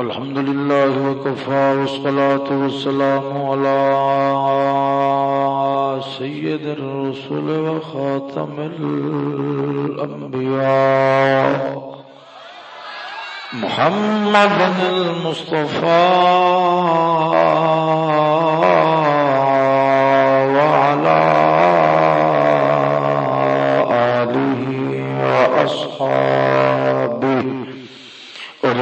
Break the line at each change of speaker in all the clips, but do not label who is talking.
الحمد لله وكفى والصلاة والسلام على سيد الرسل وخاتم الأنبياء. محمد المصطفى وعلى آله وأصحابه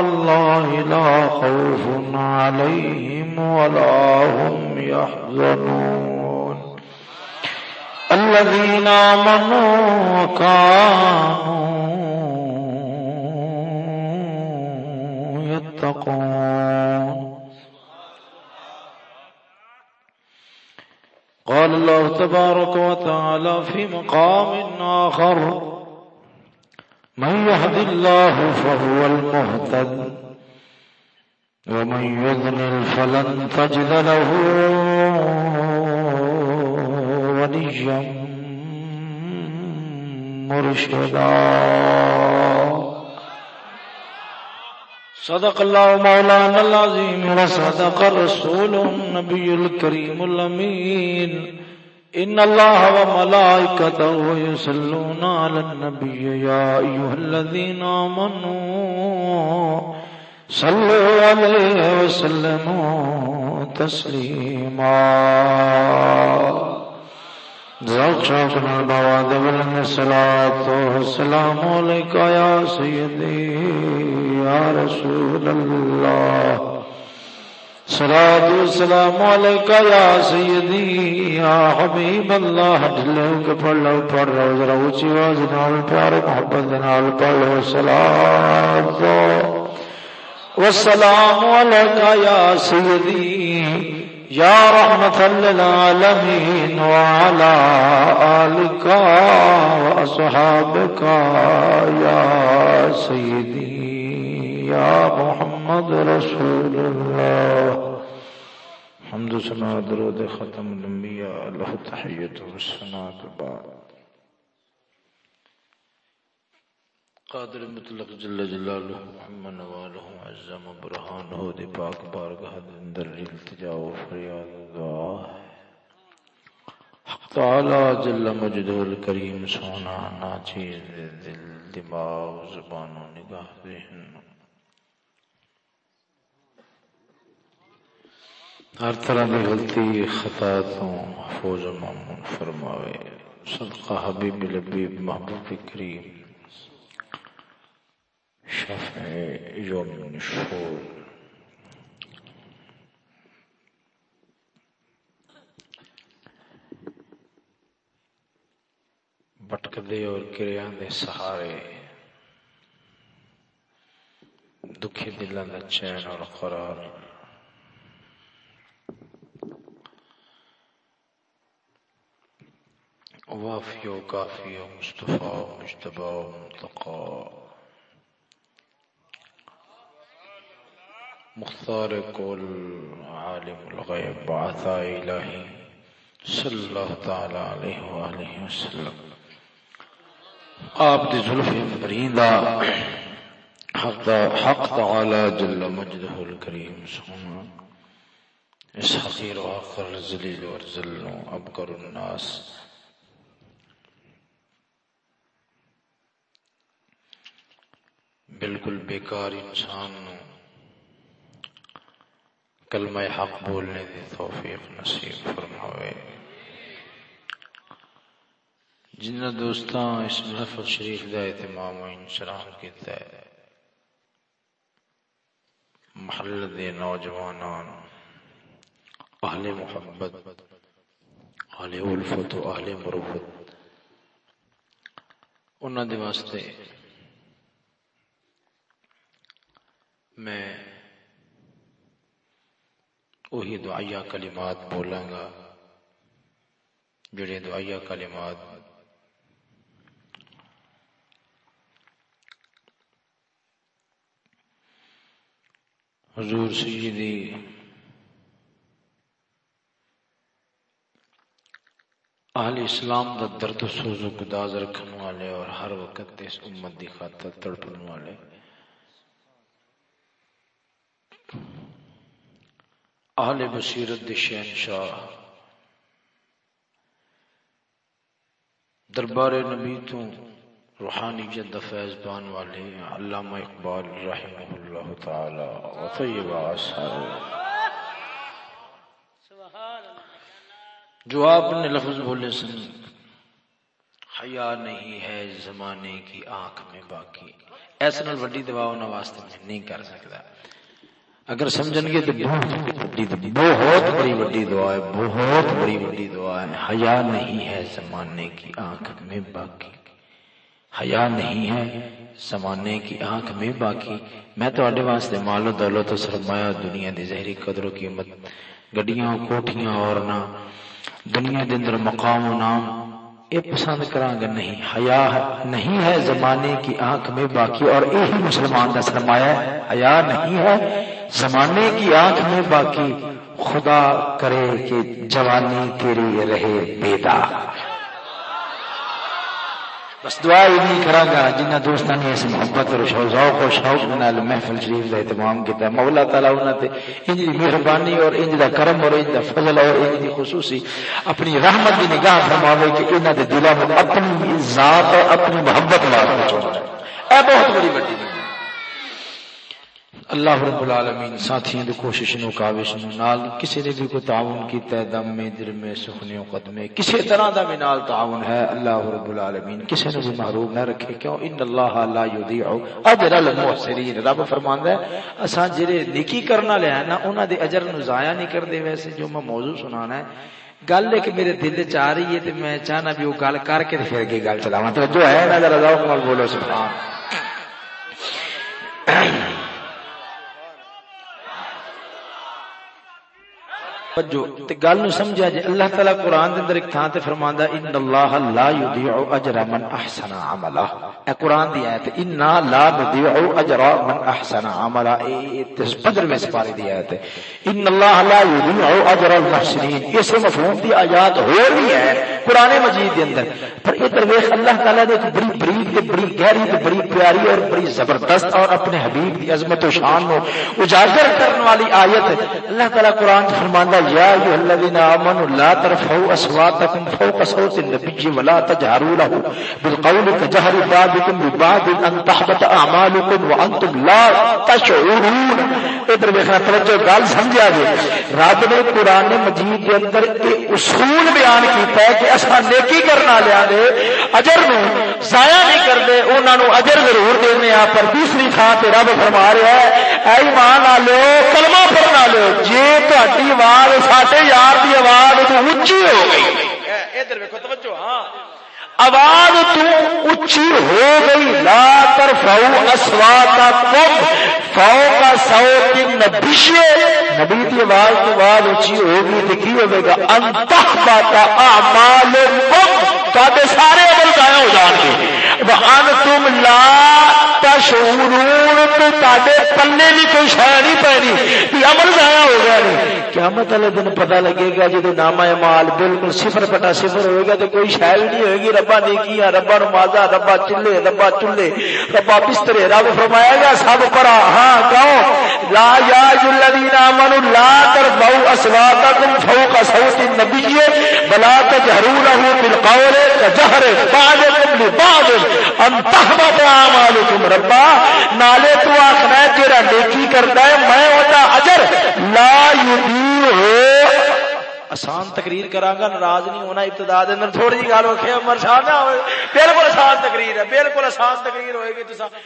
الله لا خوف عليهم ولا هم يحزنون الذين آمنوا وكانوا يتقون قال الله تبارك وتعالى في مقام آخر من يهد الله فهو المهتد ومن يضلل فلن تجد له وليا مرشدا. صدق الله مولانا العظيم وصدق الرسول النبي الكريم الأمين. إن الله وملائكته يصلون على النبي يا أيها الذين آمنوا صلوا عليه وسلموا تسليما ذوق شوق نال شوقنا البواد بلند الصلاة والسلام عليك يا سيدي يا رسول الله صلاة والسلام عليك يا سيدي يا حبيب الله ڈھلے کے پڑھ لو پڑھ لو ذرا اونچی آواز نال پیار، محبت نال پڑھ لو سلام والسلام عليك يا سيدي يا رحمة للعالمين وعلى آلك وأصحابك يا سيدي يا محمد محمد رسول الله حمد سنا درود ختم الانبیاء له تحیت والسنات بعد۔ قادر مطلق جل جلالہ محمد نوالہ عزم برہانہ دی پاک بارگاہ دے اندر التجا و فریاد دعا حق تعالی جل مجدہ الکریم سونا، ناچیز دل، دماغ، زبان و نگاہ ذہن۔ ہر طرح کی غلطی، خطا تو محفوظ و معمون فرماوے۔ صدقہ حبیب لبیب محبوب کریم۔ شفع یوم نشور۔ بٹکدے اور کریاں دے سہارے۔ دکھی دلان دا چین اور قرار۔ وافی و کافی و مصطفی و مجتبى و منتقى مختار کل عالم الغیب بعثا الہی صلی اللہ تعالی علیہ وآلہ وسلم. آپ دی ظلف مریندہ حق, حق تعالی جل مجدہ الکریم سونا اس حقیر و آخر ذلیل و ارزل ابکر الناس. بالکل بیکار انسان نو۔ کلمہ حق بولنے دی توفیق نصیب فرماوے۔ جنہ دوستاں اس محفل شریف دا اہتمام و انشرام کیتا ہے محل دے نوجوانان، اہل محبت، اہل الفت و اہل مروفت انہاں دے واسطے میں وہی دعائیا کلمات بولاں گا، جڑے دعائیا کلمات حضور سیدی اہل اسلام دا درد و سوز و گداز رکھن والے اور ہر وقت اس امت دی خاطر تڑپن والے۔ اہل بصیرت دی شہنشاہ، دربار نبی تو روحانی جد فیض بان والے علامہ اقبال رحمہ اللہ تعالی و طیبہ جو آپ نے لفظ بولے سن، حیا نہیں ہے زمانے کی آنکھ میں باقی۔ ایسا نال وڈی دعا انہاں واسطے میں نہیں کر سکتا۔ اگر سمجھن گے تو بہت بڑی وڈی دعا ہے۔ بہت بڑی وڈی دعا ہے حیا نہیں ہے زمانے کی آنکھ میں باقی۔ حیا نہیں ہے زمانے کی آنکھ میں باقی۔ میں تو اڈے واسطے مال و دولت و سرمایہ دنیا دی زہری قدر و قیمت، گڈیاں، کوٹھیاں اور نہ دنیا دے اندر مقام و نام، اے پسند کراں گا نہیں۔ حیا نہیں ہے زمانے کی آنکھ میں باقی اور یہی مسلمان کا سرمایہ ہے۔ حیا نہیں ہے زمانے کی آنکھ میں باقی، خدا کرے کہ جوانی تیری رہے بیدا بس دعا ہی نہیں کرا گا جنہ دوستان نے اس محبت اور شوق و شوق نال محفل شریف کا اہتمام کیتا۔ مولا تعالی انہاں تے انج دی مہربانی اور انج دا کرم اور انج دا فضل اور انج دی خصوصی اپنی رحمت دی نگاہ فرماوے کہ انہاں دے دلاں میں اپنی ذات اور اپنی محبت وار پہنچو اے بہت بڑی بڑی اللہ رب العالمین ساتھیوں دی کوشش نو کاوش نو، نال کسی نے بھی کوئی تعاون کیتا ہے، دم میں، دل میں، سخنیوں قدمے کسی طرح دا بھی نال تعاون ہے، اللہ رب العالمین کسی نے بھی محروم نہ رکھے، کیوں؟ ان اللہ لا یضیع اجر المحسنین۔ رب فرماندا ہے، اساں جڑے نیکی کرنا لے نا، انہاں دے اجر نو ضائع نہیں کردے ویسے جو میں موضوع سنانا ہے۔ گل ایک میرے دل چ آ رہی ہے تے میں چاہنا بھی وہ گل کر کے پھر کے گل چلاواں۔ تو جو ہے نا ذرا ذوق نال بولو، سبحان توجہ، تے گل نو سمجھا جے اللہ تعالی قران دے اندر ایک تھان تے فرماندا ان اللہ لا یضيع اجر من احسن عملا اے قران دی ایت ان لا نضيع اجر من احسن عملا اے تے بدر میں سپاری دی ایت ہے ان اللہ لا یضيع اجر المحسنین اس مفہوم دی آیات ہو رہی ہے قران مجید دے اندر۔ پر ادھر ویکھ، اللہ تعالی نے ایک بڑی بریک تے بڑی گہری تے بڑی پیاری اور بڑی زبردست اور اپنے حبیب دی عظمت و شان نو اجاگر کرنے والی آیت اللہ تعالی قران فرماندا یا ایھا الذین آمنوا لا ترفعوا اصواتکم فوق صوت النبی ولا تجهروا له بالقول كجهر بعضكم ببعض ان تحبط اعمالكم وانتم لا تشعرون ادھر دیکھنا توجہ، گل سمجھا جی۔ رب نے قران مجید کے اندر ایک اصول بیان کیتا ہے کہ اساں نیکی کرنا لیا دے، اجر نو ضائع نہیں کردے انہاں نو اجر ضرور دینے آ پر دوسری تھان تے رب فرما رہا ہے، اے ایمان والو، کلمہ پڑھنا لو جے تہاڈی آواز ساڈے یار دی آواز تو اونچی ہو گئی ادھر ویکو توجہ ہاں آواز تو اونچی ہو گئی، لا کر فو اسوا کا ترفعوا اصواتکم، فوق صوت النبی نبی دی آواز تو آواز اونچی ہوگی تے کی ہوے گا؟ ان تحبط اعمالکم۔ تواڈے سارے عمل ضائع ہو جان گے۔ وانتم لا تشعرون، تو تواڈے پلے بھی کوئی شے نہیں پئی کہ عمل ضائع ہو گیا نہیں۔ قیامت والے دن پتہ لگے گا جے نامہ اعمال بالکل صفر پٹا صفر ہوئے گا تو کوئی شے نہیں ہوئے گی۔ رب ربا نیکیاں، ربا نمازا ربا چلے ربا چلے، ربا بسترے، رب فرمائے گا سب پڑا ہاں کہو۔ لا یا الذین آمنوا لا ترفعوا اصواتکم فوق صوت النبی، بلا تجهروا له بالقول كجهر بعضكم لبعض۔ ان تحبط اعمالكم ربا، نالے تو آخنا ہے تیرا نیکی کرتا ہے، میں ہوتا اجر۔ لا یضیع آسان تقریر کرا گا ناراض نہیں ہونا ابتدا دے اندر تھوڑی جی گل ہوکھے عمر شاہ نہ ہوئے۔ بالکل آسان تقریر ہے، بالکل آسان تقریر ہوئے گی۔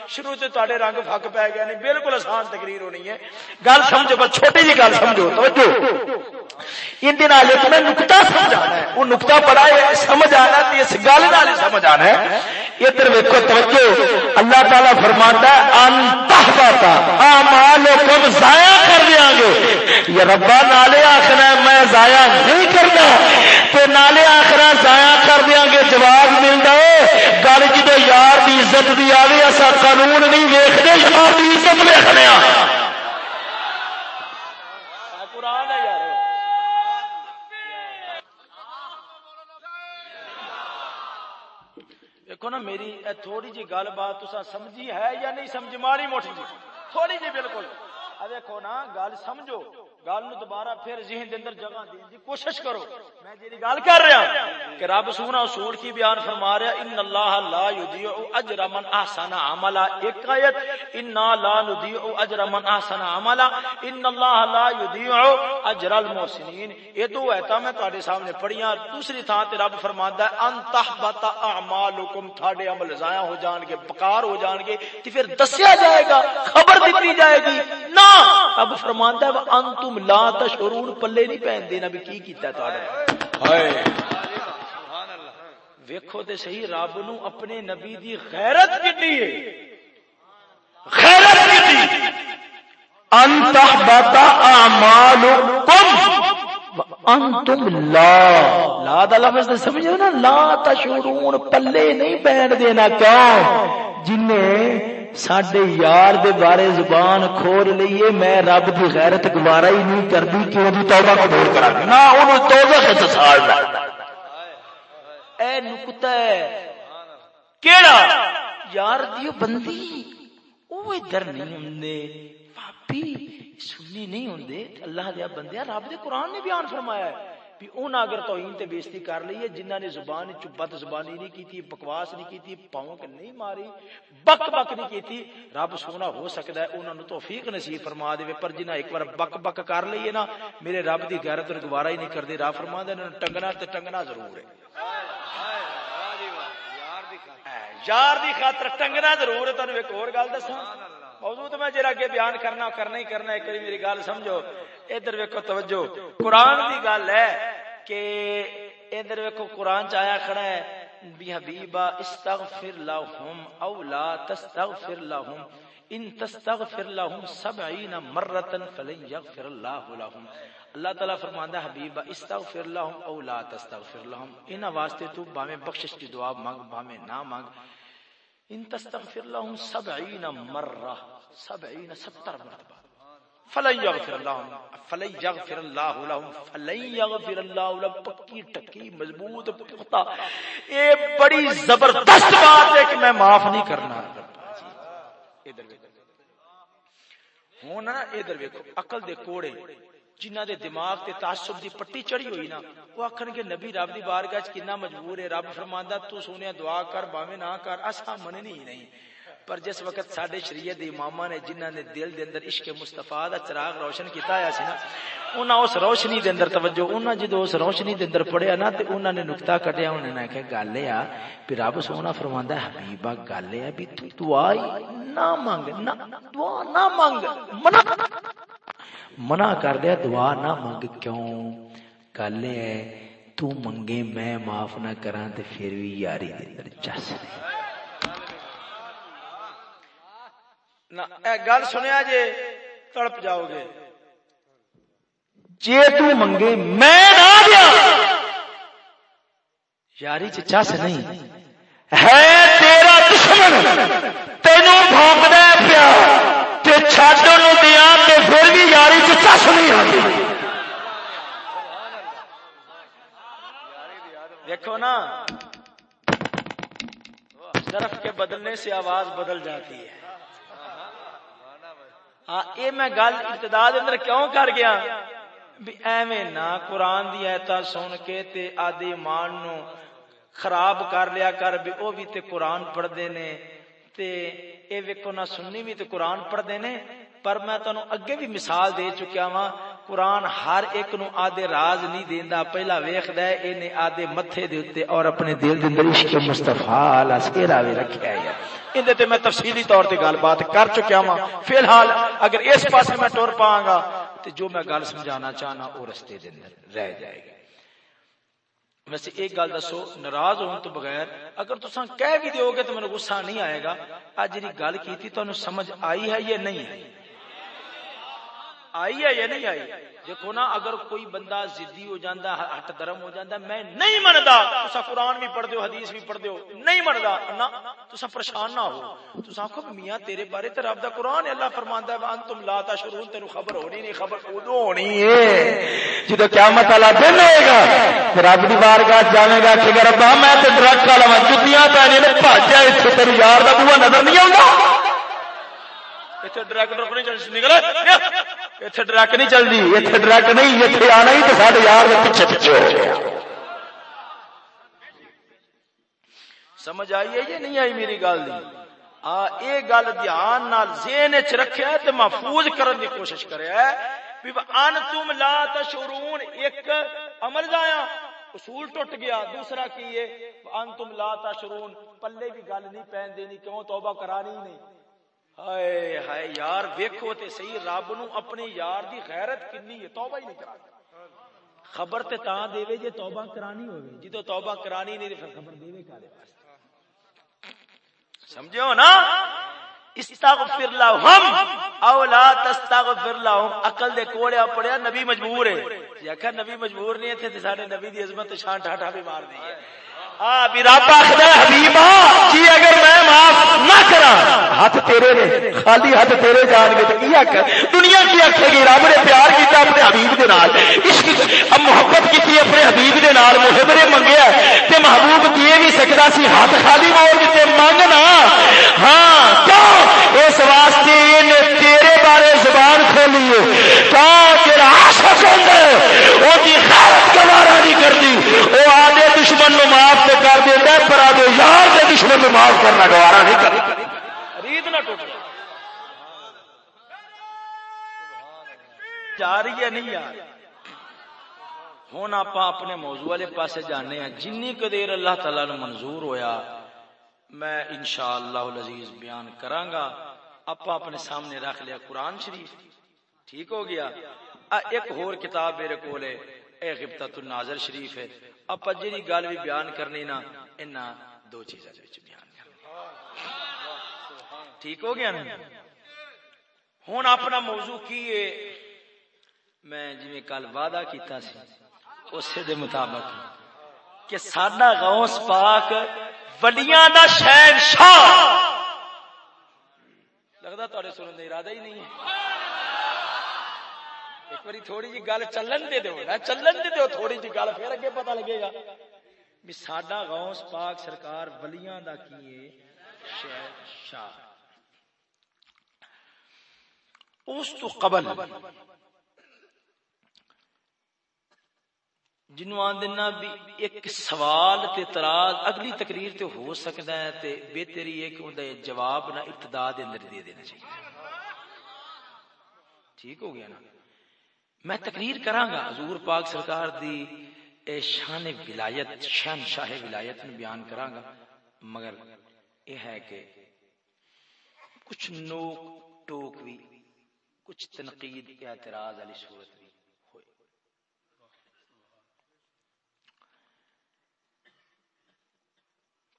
شروع سے تواڈے رنگ پھک پے گیا نہیں بالکل آسان تقریر ہونی ہے۔ گل سمجھو بس، چھوٹی جی گل سمجھو۔ توجہ۔ ان دن والے نقطہ سمجھانا ہے۔ وہ نقطہ ہے، سمجھ آنا اس گل نال سمجھ آنا ہے۔ ادھر توجہ۔ اللہ تعالیٰ فرماتا ہے اعمالکم ضائع کر دیاں گے۔ یا ربا، نالے ہے، میں ضائع نہیں کرنا۔ تو نالے آخر ضائع کر دیاں گے، جواب ملتا ہے۔ گل جدو یار دی عزت دی آگے ایسا قانون نہیں ویکھتے یار دی عزت ویکھنے
دیکھو نا، میری اے تھوڑی جی گل بات تو سمجھی ہے یا نہیں سمجھ ماری موٹی جی۔ تھوڑی جی بالکل۔ دیکھو نا، گل سمجھو۔ گل نو دوبارہ پھر ذہن دے اندر جگہ دین دی کوشش کرو۔ میں جی گل کر رہا کہ رب سونا اصول کی بیان فرما رہا ان اللہ لا یضیع اجر من احسن عملا ایک ایت ان لا نضیع اجر من احسن عملا ان اللہ لا یضیع اجر المحسنین یہ دو ایتاں میں تہاڈے سامنے پڑھیاں۔ دوسری تھاں تے رب فرماندا ہے، ان تحبط اعمالکم تھاڈے عمل ضائع ہو جان گے بیکار ہو جان گے، تے پھر دسیا جائے گا، خبر دتی جائے گی۔ نہ! اب فرماندا ہے انتم تم لا تشعرون پلے نہیں پہن دینا بھی کی کیتا ہے تہاڈا ہائے۔ ویکھو تے صحیح رب نو اپنے نبی دی غیرت کیتی ہے۔ غیرت کیتی۔ ان تحبط اعمالکم۔ انتم لا۔ لا دا لفظ سمجھو نا لا تشعرون پلے نہیں پہن دینا کیوں جن سڈے یار دے بارے زبان کھول لیے میں رب کی غیرت گوارا ہی نہیں کرتی کہ وہ توبہ قبول کرا نہ انہوں توبہ سال اے نکتا ہے۔ کیڑا؟ یار دیو بندی وہ ادھر نہیں ہوں پاپی سنی نہیں ہوں اللہ دیا بندیا رب دے قرآن نے بیان فرمایا ہے بھی اون اگر توہین تے بےزتی کر لئی ہے جنہاں نے زبان چ بد زبانی نہیں کیتی بکواس نہیں کیتی پاؤں کہ نہیں ماری بک بک نہیں کیتی۔ رب سونا ہو سکدا ہے، انہاں نو توفیق نصیب فرما دے۔ پر جنہاں ایک بار بک بک کر لئی ہے نا، میرے رب دی غیرت گوارا ہی نہیں کردے رب فرما دے، انہاں ٹنگنا تے ٹنگنا ضرور ہے۔ یار دی خاطر ٹنگنا ضرور ہے۔ تانوں ایک اور گل دساں۔ موضوع تو میں جرا اگے بیان کرنا کرنا ہی کرنا، ایک میری گل سمجھو۔ ادھر ویکو توجہ۔ قرآن کی گل ہے کہ ادھر ویکو قرآن چیا کھڑا ہے۔ حبیبا استغفر لهم او لا تستغفر لهم ان تستغفر لهم 70 مره فلن يغفر الله لهم اللہ تعالی فرماندا ہے، حبیبا استغفر لهم او لا تستغفر لهم ان واسطے تو باویں بخشش کی دعا مانگ باویں نہ مانگ۔ ان تستغفر لهم سبعین مرہ، سبعین ستر مرتبہ۔ فلن یغفر اللہ فلن یغفر اللہ لهم فلن یغفر اللہ لهم پکی ٹکی مضبوط پختہ. اے بڑی زبردست بات ہے کہ میں معاف نہیں کرنا. ادھر ہونا ادھر ویکھو. عقل دے کوڑے جنہ دے دماغ تے تعصب دی پٹی چڑھی ہوئی نا، وہ آکھن گے، نبی رب دی بارگاہ وچ کنا مجبور ہے، رب فرماندا تو سونے دعا کر، باویں نہ کر. اسا مننی ہی نہیں. پر جس وقت ساڈے شریعت دے اماماں نے جنہ نے دل دے اندر عشق مصطفی دا چراغ روشن کیتا ہے سی نا، انہاں اس روشنی دے اندر توجہ، انہاں جدو اس روشنی دے اندر پڑھیا نا تے انہاں نے نقطہ کڈیا، انہاں نے کہ گل ہے کہ رب سونا فرماندا ہے، حبیبا، گل ہے بھی تو دعا نہ مانگ نہ دعا نہ مانگ منع منع کر دیا، دعا نہ منگ، کیوں؟ گل ہے تو منگے میں معاف نہ کراں تے پھر بھی یاری دے اندر چس نہ اے گل سنیا جے تڑپ جاؤ گے جے تو منگے میں نہ دیا یاری چ چس نہیں ہے تیرا دشمن تینوں بھونکدا پیا تے چھڈ نو دیا تے پھر بھی یاری چ چس نہیں آتی دیکھو نا ظرف کے بدلنے سے آواز بدل جاتی ہے ہاں اے میں گل ابتدا اندر کیوں کر گیا؟ بھی ایویں نہ قرآن دی ایتا سن کے تے آدی مان نو خراب کر لیا کر، بھی او بھی تے قرآن پڑھ دے نے۔ تے اے ویکھو نہ سننی بھی تے قرآن پڑھ دے نے۔ پر میں تانوں اگے بھی مثال دے چکیا ہاں قرآن ہر ایک نو آدھے راز نہیں دیندا، پہلا ویکھدا ہے، اینے آدھے متھے دے اوتے اور اپنے دل دے اندر عشق مصطفی علی سیرا وی رکھیا ہے۔ اندے تے میں تفصیلی طور تے گل بات کر چکیا وا فی الحال اگر اس پاسے میں ٹر پاواں گا، تے جو میں گل سمجھانا چاہنا، او رستے دے اندر رہ جائے گا ویسے ایک گل دسو، ناراض ہون تو بغیر اگر تسا کہہ بھی دیو گے تو میرے غصہ نہیں آئے گا۔ اج جی گل کی تھی سمجھ آئی ہے یا نہیں آئی؟ آئی ہے یا نہیں آئی؟ دیکھو نا، اگر کوئی بندہ ضدی ہو جاندہ، ہٹ درم ہو جاندہ، میں نہیں مندا۔ تسا قرآن بھی پڑھ دیو، حدیث بھی پڑھ دیو، نہیں مندا۔ نا تسا پریشان نہ ہو۔ تسا کو میاں تیرے بارے تے رب دا قرآن اللہ فرماندا ہے انتم لا تشعرون، تینو خبر ہونی نہیں، خبر اودوں ہونی ہے۔ جدو قیامت والا دن ہوئے گا رب دی بارگاہ جاوے گا کہ ربا، میں تے ڈرک والا جتیاں پے نے بھاج جائے تے تیرے یار دا بوا نظر نہیں آوندا۔ اتنے ڈرک ڈرک نہیں چل نکل اتنے ڈرک نہیں چلتی اتنے ڈرک نہیں اتنے آنا ہی تو سارے یار پیچھے پیچھے ہو گیا سمجھ آئی ہے یہ نہیں آئی میری گل آ یہ گل دھیان نال ذہن چ رکھا تے محفوظ کرن دی کوشش کریا ہے ان تم لا تشعرون ایک عمل دایا اصول ٹوٹ گیا دوسرا کی ہے ان تم لا تشعرون پلے بھی گل نہیں پہن دینی کیوں توبہ کرانی نہیں ہائے ہائے یار، ویکھو تے صحیح، رب نو اپنے یار دی غیرت کنی ہے؟ توبہ ہی نہیں کرا۔ خبر تے تاں دے جے توبہ کرانی ہوے جدوں توبہ کرانی نہیں تے خبر دے وے کالے سمجھو نا؟ استغفر لهم او لا تستغفر لهم عقل دے کوڑیا پڑیا نبی مجبور ہے۔ جے کہ نبی مجبور نہیں تھے تے ساڈے نبی دی عظمت شان ٹھاٹھا بھی مار دی ہے۔ حبیبا جی اگر میں معاف نہ کرا ہاتھ تیرے نے، خالی ہاتھ تیرے جان گے تو دنیا کی آخے گی، رب نے پیار کیا اپنے حبیب دے نال۔ عشق، اب محبت کی اپنے حبیب دے نال محبرے منگیا تے محبوب دیے بھی سکتا سی، ہاتھ خالی مول دیتے منگنا ہاں کیوں اس واسطے زبان کھولی ہے کیوں تیرا عاشق ہوتا ہے دی خیرت گوارا نہیں کرتی۔ وہ آدھے دشمن نو معاف تے کر دیتا ہے پر آدھے یار دے دشمن نو معاف کرنا گوارا نہیں کرتی ریت نہ ٹوٹ جا رہی ہے نہیں یار؟ ہوں آپ اپنے موضوع والے پاس جانے ہیں۔ جن کو دیر اللہ تعالی نو منظور ہویا، میں انشاءاللہ العزیز بیان کرانگا آپ اپنے سامنے رکھ لیا قرآن شریف۔ ٹھیک ہو گیا۔ ایک اور کتاب میرے کو اے غبتت الناظر شریف ہے۔ اب جی گل بھی بیان کرنی نا انہاں دو چیزاں بیان کرنی۔ ٹھیک ہو گیا نا؟ ہوں اپنا موضوع کی ہے؟ میں جی کل وعدہ کیتا سی اسی دے مطابق کہ ساڈا غوث پاک ولیاں دا شہنشاہ۔ لگتا تھوڑے سنن کا ارادہ ہی نہیں ہے۔ ایک باری تھوڑی جی گل چلن دے دو نا، چلن دے دو تھوڑی جی گل، پھر اگے پتہ لگے گا بھی ساڈا غوث پاک سرکار ولیاں دا کی شاہ۔ اس تو قبل جنوں آن دینا بھی ایک سوال تے تراز اگلی تقریر تے ہو سکتا ہے تے بہتری ہے کہ اندر جواب نہ ابتدا دے اندر دے دینا چاہیے۔ ٹھیک ہو گیا نا؟ میں تقریر کراں گا حضور پاک سرکار دی اے شان ولایت، شان شاہ ولایت میں بیان کراں گا مگر یہ ہے کہ کچھ نوک ٹوک بھی، کچھ تنقید اعتراض والی صورت بھی ہوئے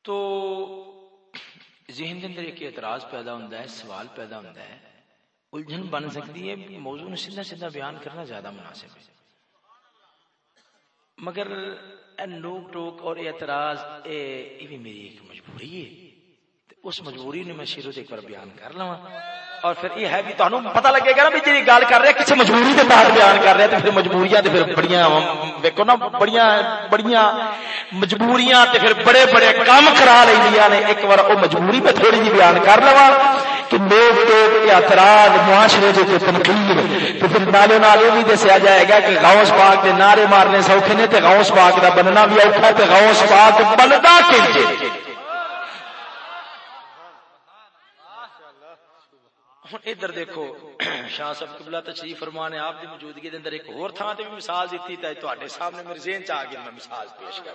تو ذہن کے اندر ایک اعتراض پیدا ہوتا ہے، سوال پیدا ہوتا ہے۔ الجھن بن سکتی ہے، موضوع نے سیدھا سیدھا بیان کرنا زیادہ مناسب ہے۔ مگر نوک ٹوک اور اعتراض، اے بھی میری ایک مجبوری ہے۔ اس مجبوری نے میں شروع ایک بار بیان کر لوا اور پھر یہ ہے بھی تہن پتہ لگے گا نا بھی جی گل کر رہے کسی مجبوری کے تحت بیان کر رہے تو پھر مجبوریاں پھر بڑیاں ویکو نا، بڑیاں بڑیاں مجبوریاں تے پھر بڑے بڑے کام کرا لیا نے۔ ایک بار وہ مجبوری میں تھوڑی جی بیان کر لوا کہ لوگ تو اعتراض، معاشرے جو تنقید تو پھر نالے نالے بھی دسیا جائے گا کہ غوث پاک کے نعرے مارنے سوکھے نے، تے غوث پاک دا بننا بھی اوکھا تے غوث پاک بنتا کہ ہوں ادھر دیکھو، شاہ صاحب قبلہ تشریف فرمانے، آپ کی موجودگی دے اندر ایک اور تھان تے بھی مثال دیتی تے تواڈے سامنے میرے ذہن چ آ گئی، میں مثال پیش کر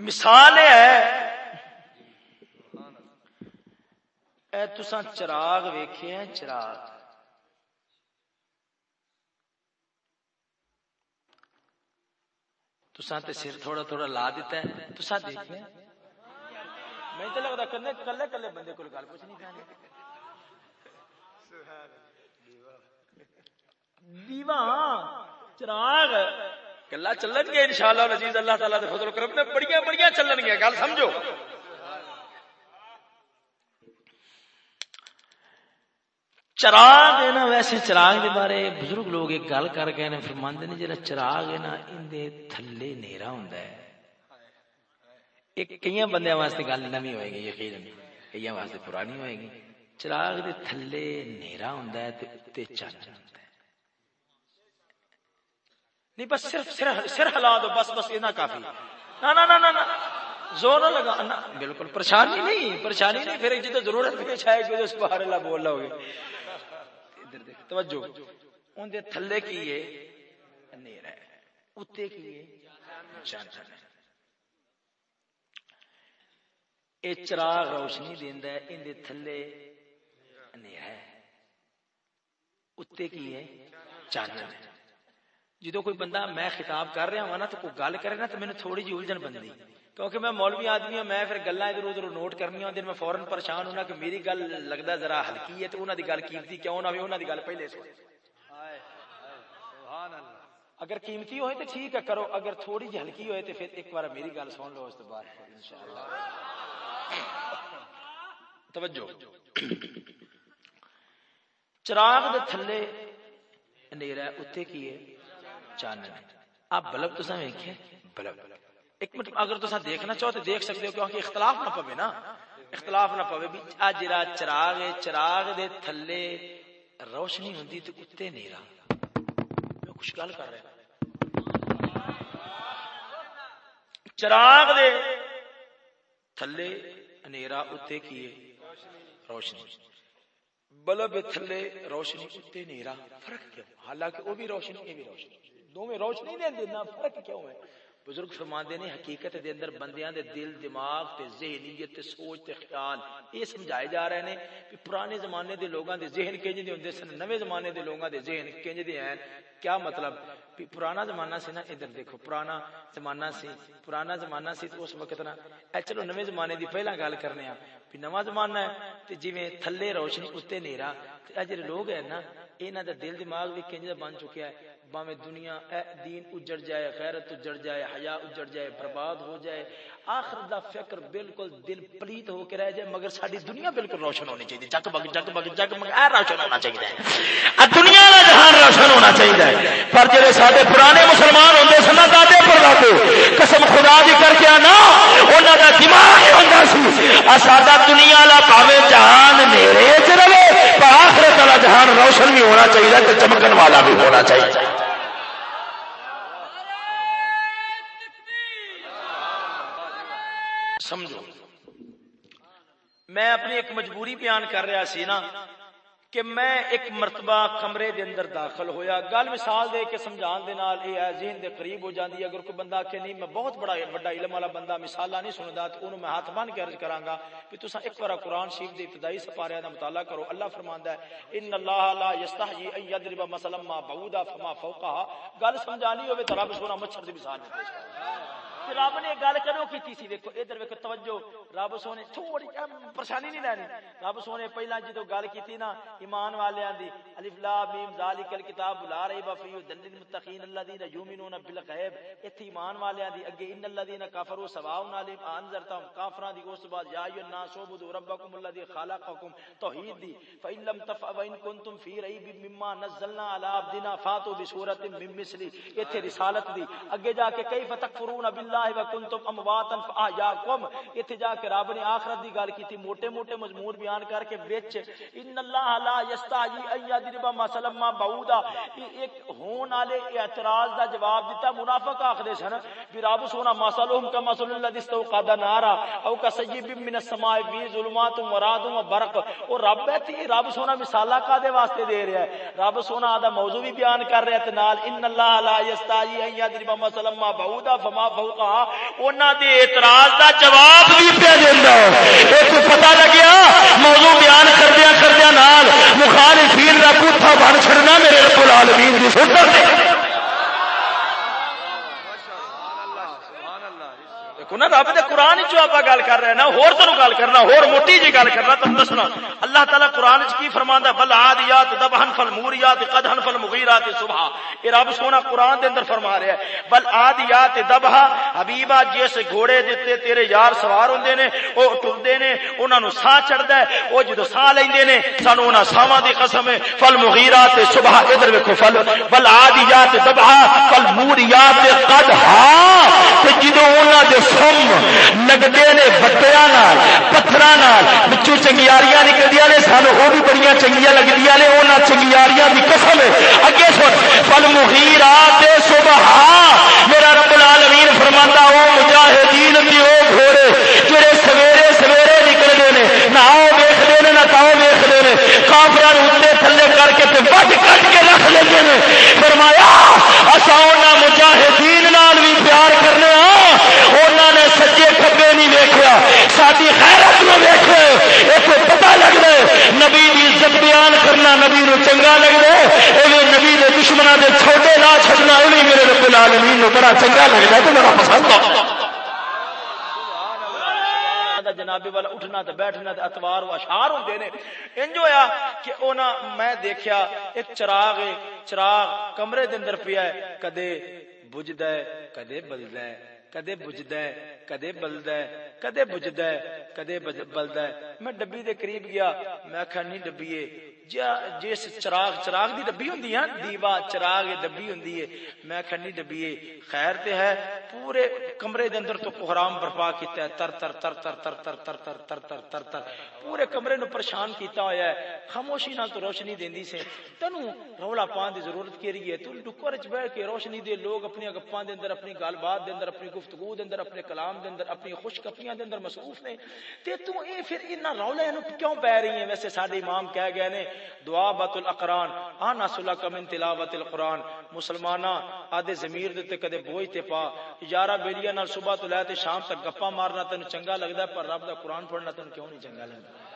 مثال ہے، اے تساں چراغ ویکھے ہیں، چراغ۔ تسا تے سر تھوڑا تھوڑا لا دیتا ہے تسا دیکھیں میں تو لگتا کلے کلے کلے بندے کو گل پوچھنی پانی دیوا چراغ گلا چلن گے انشاءاللہ نزیز اللہ تعالیٰ دے فضل و کرم نے بڑیاں بڑیاں چلن گے گل سمجھو چراغ ہے نا ویسے چراغ دے بارے بزرگ لوگ ایک گل کر کے نے فرماندے نے جڑا چراغ ہے نا ان دے تھلے نیرا ہوندا ہے ایک کئی بندیاں واسطے گل نویں ہوئے گی یقین کئی واسطے پرانی ہوئے گی۔ چراغ دے تھلے نیرا ہوندا ہے تے تے چن نہیں، بس صرف سر سر ہلا دو، بس بس اتنا کافی۔ نہ نہ نہ نہ زور نہ لگا۔ بالکل۔ پریشانی نہیں پریشانی نہیں۔ پھر جتنے ضرورت پیش آئے گی، اس باہر اللہ بول رہا ہوگی ادھر دیکھ، توجہ۔ ان دے تھلے کی یہ نیرا ہے۔ اتے کی یہ چاند ہے اے چراغ روشنی دیندا ہے ان دے تھلے نیرا ہے اتے کی ہے چاند جدو کوئی بندہ میں خطاب کر رہا ہوں نا تو کوئی گل کرے نا تو مینوں تھوڑی جی الجھن بندی کیونکہ میں مولوی آدمی ہوں میں پھر گلا ادھر ادھر نوٹ کرنی ہوں میں فورن پریشان ہونا کہ میری گل لگتا ذرا ہلکی ہے تو انہوں کی گل قیمتی کیوں نہ انہوں کی گل پہلے سو اگر قیمتی ہوئے تو ٹھیک ہے کرو اگر تھوڑی جی ہلکی ہوئے تو پھر ایک بار میری گل سن لو اس بعد توجہ۔ چراغ دے تھلے اندھیرا ہے اتنے کی ہے؟ چانن آپ بلب تو سمجھ بلب۔ ایک منٹ، اگر تصا دیکھنا چاہو تو دیکھ سکتے ہو، کیونکہ اختلاف نہ پوے نا۔ اختلاف نہ پوے۔ بھی آ جرا چراغ ہے، چراغ دے تھلے روشنی ہوندی تے کتے نیرا میں کچھ گل کر رہا چراغ دے تھلے انیرا اتے کیے۔ روشنی۔ بلب تھلے روشنی اتے نیرا فرق کیوں؟ حالانکہ وہ بھی روشنی، یہ بھی روشنی۔ دو میں روشنی دے دینا فرق کیوں ہے؟ بزرگ فرماندے نے حقیقت دے اندر بندیاں دے دل، دماغ تے ذہنیت تے سوچ تے خیال یہ سمجھائے جا رہے ہیں کہ پرانے زمانے دے لوگاں دے ذہن کینج دے ہوندے سن، نوے زمانے دے لوگاں دے ذہن کینج دے ہیں۔ کیا مطلب؟ پرانا زمانہ سی نا، ادھر دیکھو، پرانا زمانہ سی، پرانا زمانہ سی تو اس وقت نا۔ اے چلو نوے زمانے دی پہلا گل کرنے ہیں بھی نواں زمانہ ہے تے جویں تھلے روشنی اوتے نیرا۔ تے اج لوگ ہیں نا، انہاں دا دل، دماغ بھی کنج بن چکیا ہے۔ باویں دنیا اے دین اجڑ جائے، غیرت اجڑ جائے، حیا اجڑ جائے، برباد ہو جائے۔ آخر دا فکر بالکل دل پلیت ہو کے رہ جائے، مگر ساری دنیا بالکل روشن ہونی چاہیے۔ جگ بگ جگ بگ جگ بگ، اے روشن ہونا چاہیے۔ دنیا کا جہان روشن ہونا چاہیے۔ پر جڑے سارے پرانے مسلمان ہوندے سن دادے پر دادے قسم خدا دی کر کے نا انہاں دا دماغ ہی ہوندا سی۔ ا ساڈا دنیا والا پاوے جہان میرے چ رہے، پر آخرت والا جہان روشن بھی ہونا چاہیے، تے چمکن والا بھی ہونا چاہیے۔ سمجھو۔ میں اپنی ایک مجبوری بیان کر رہا سی نا کہ میں ایک مرتبہ کمرے دے اندر داخل ہویا۔ گل مثال دے کے سمجھان دے نال اے ذہن دے قریب ہو جاندی اگر کوئی بندہ کہ نہیں، میں بہت بڑا بڑا علم والا بندہ مثالہ نہیں سندا تے اونوں میں ہاتھ بن کے عرض کراں گا کہ تساں ایک بار قرآن شریف دے ابتدائی سپارے دا مطالعہ کرو۔ اللہ فرماندا ہے، ان اللہ لا یستحیی ان یضرب مثلا ما بعودا فما فوقها گل سمجھانی ہوے تے رب سونا مچھر دی مثال دے پیش رب نے گل کرو کی سی؟ ویکو ادھر ویکو توجہ۔ رب سونے، تھوڑی جی پریشانی نہیں لینی۔ رب سونے، پہلا جدو گل کی نا، ایمان والوں دی، الف لا میم، ذالک الکتاب لا ریب فی هدى للمتقین الذین یؤمنون بالغیب۔ ایتھے ایمان والوں دی اگے ان الذین کفروا سواء علیہم انذرتم، کافراں دی، اس بعد یا ایھا الناس عبدوا ربکم الذی خلقکم، توحید دی۔ فإن لم تفعلوا وإن كنتم فی ریب مما نزلنا علی عبدنا فاتوا بسورۃ من مثلی ایتھے رسالت دی۔ اگے جا کے، کیف تکفرون بالله اللہ وکنتم امواتا فاحیاکم ایتھے جا کے رب نے آخرت دی گل کیتی، موٹے موٹے مضمون بیان کر کے وچ، ان اللہ لا یستحی ان یضرب مثلا ما بعودا۔ ایک ہون والے اعتراض دا جواب دیتا منافق آکھدے سن کہ رب سونا مثلهم کما مثل الذی استوقد نارا او کسیب من السماء فی ظلمات و رعد و برق۔ او رب ہے رب سونا مثالا کا دے واسطے دے رہا ہے؟ رب سونا دا موضوع بھی بیان کر رہا ہے، تے نال ان اللہ لا یستحی ان یضرب مثلا ما بعودا فما فوقها انہوں دے اعتراض دا جواب بھی پہ دینا ایک پتہ لگیا، موضوع بیان کردیا کردیا نال مخالفین کا کوٹھا بن چڑنا میرے رب العالمین دی سنت رب دے قرآن چو آپ گل کر رہے نا ہور تو گل کرنا، ہور موٹی جی گل کرنا، تم دسنا۔ اللہ تعالیٰ قرآن چ کی فرماندا بل عادیات دبہن فل موریات قدہن فل مغیرات صبح یہ رب سونا قرآن دے اندر فرما رہا ہے، بل عادیات دبہ حبیبا جس گھوڑے دتے تیرے یار سوار ہوندے نے، او ٹردے نے، انہاں نو سا چڑھدا ہے، او جدو سا لیندے نے سانو انہاں ساواں دی قسم ہے فل مغیرات صبح ادھر ویکھو، فل، بل عادیات دبہ فل موریات قدھا تے جدو انہاں دے سم لگتے نے بٹیا پتھر بچوں چنگیاریاں نکلدیا نے، سانو وہ بھی بڑی چنگیا لگتی نے وہاں چنگیاریاں کی قسم اگے سن پل مہیر میرا رب العالمین فرمانا وہ مجاہدین کی وہ گھوڑے، جڑے سویرے سویرے نکلتے ہیں نہ وہ ویختے ہیں نہ تاؤ ویختے ہیں کافر اتنے تھلے کر کے وٹ کٹ کے رکھ لیتے ہیں فرمایا اصا مجاہدین بھی پیار کرنے ہاں سجے کبے نہیں ویکیا ساری خیرت نو ویکو ایک پتا لگ رہا نبی کی عزت بیان کرنا نبی نو چنگا لگ رہا ہے نبی نے دشمنوں کے چھوٹے نہ چڑنا یہ میرے رب العالمین نو بڑا چنگا لگتا ہے، تو بڑا پسند جنابے والا اٹھنا تے بیٹھنا تے اتوار و اشعار ہوندے نے۔ انج ہویا کہ اونا میں دیکھیا ایک چراغ چراغ کمرے دے اندر پیا ہے۔ کدے بجدا ہے، کدے بلدا ہے۔ کد بجدا کدی بلدا کدے بجھد کدی بلدا ہے۔ میں ڈبی دےب گیا، میں آخر نی ڈبی جس چراغ چراغ دی ڈبی ہوندی ہے دیوا چراغ ڈبی ہوندی ہے میں آخیا نہیں ڈبیے خیر تے ہے پورے کمرے دے اندر تو کوحرام برپا کیتا ہے تر تر تر تر تر تر تر تر تر تر تر تر پورے کمرے نو پریشان کیتا ہویا ہے خاموشی نال تو روشنی دیندی سے تنو رولا پان دی ضرورت کی رہی ہے تو ڈکر وچ بیٹھ کے روشنی دے لوگ اپنی گپاں دے اندر اپنی گل بات دے اندر اپنی گفتگو دے اندر اپنے کلام دے اندر اپنی خوش کپیاں دے اندر مصروف نے تے تو اے پھر انہاں رولے نو کیوں پے رہی ہیں ویسے ساڈے امام کہہ گئے نے دعا بات الاقران انا سلک من تلاوت القران مسلماناں آدے ضمیر دے تے کدے بوجھ تے پا۔ یارا بیلیاں نال صبح تو لے تے شام تک گپا مارنا تینوں چنگا لگدا پر رب دا قران پڑھنا تینوں کیوں نہیں چنگا لگدا؟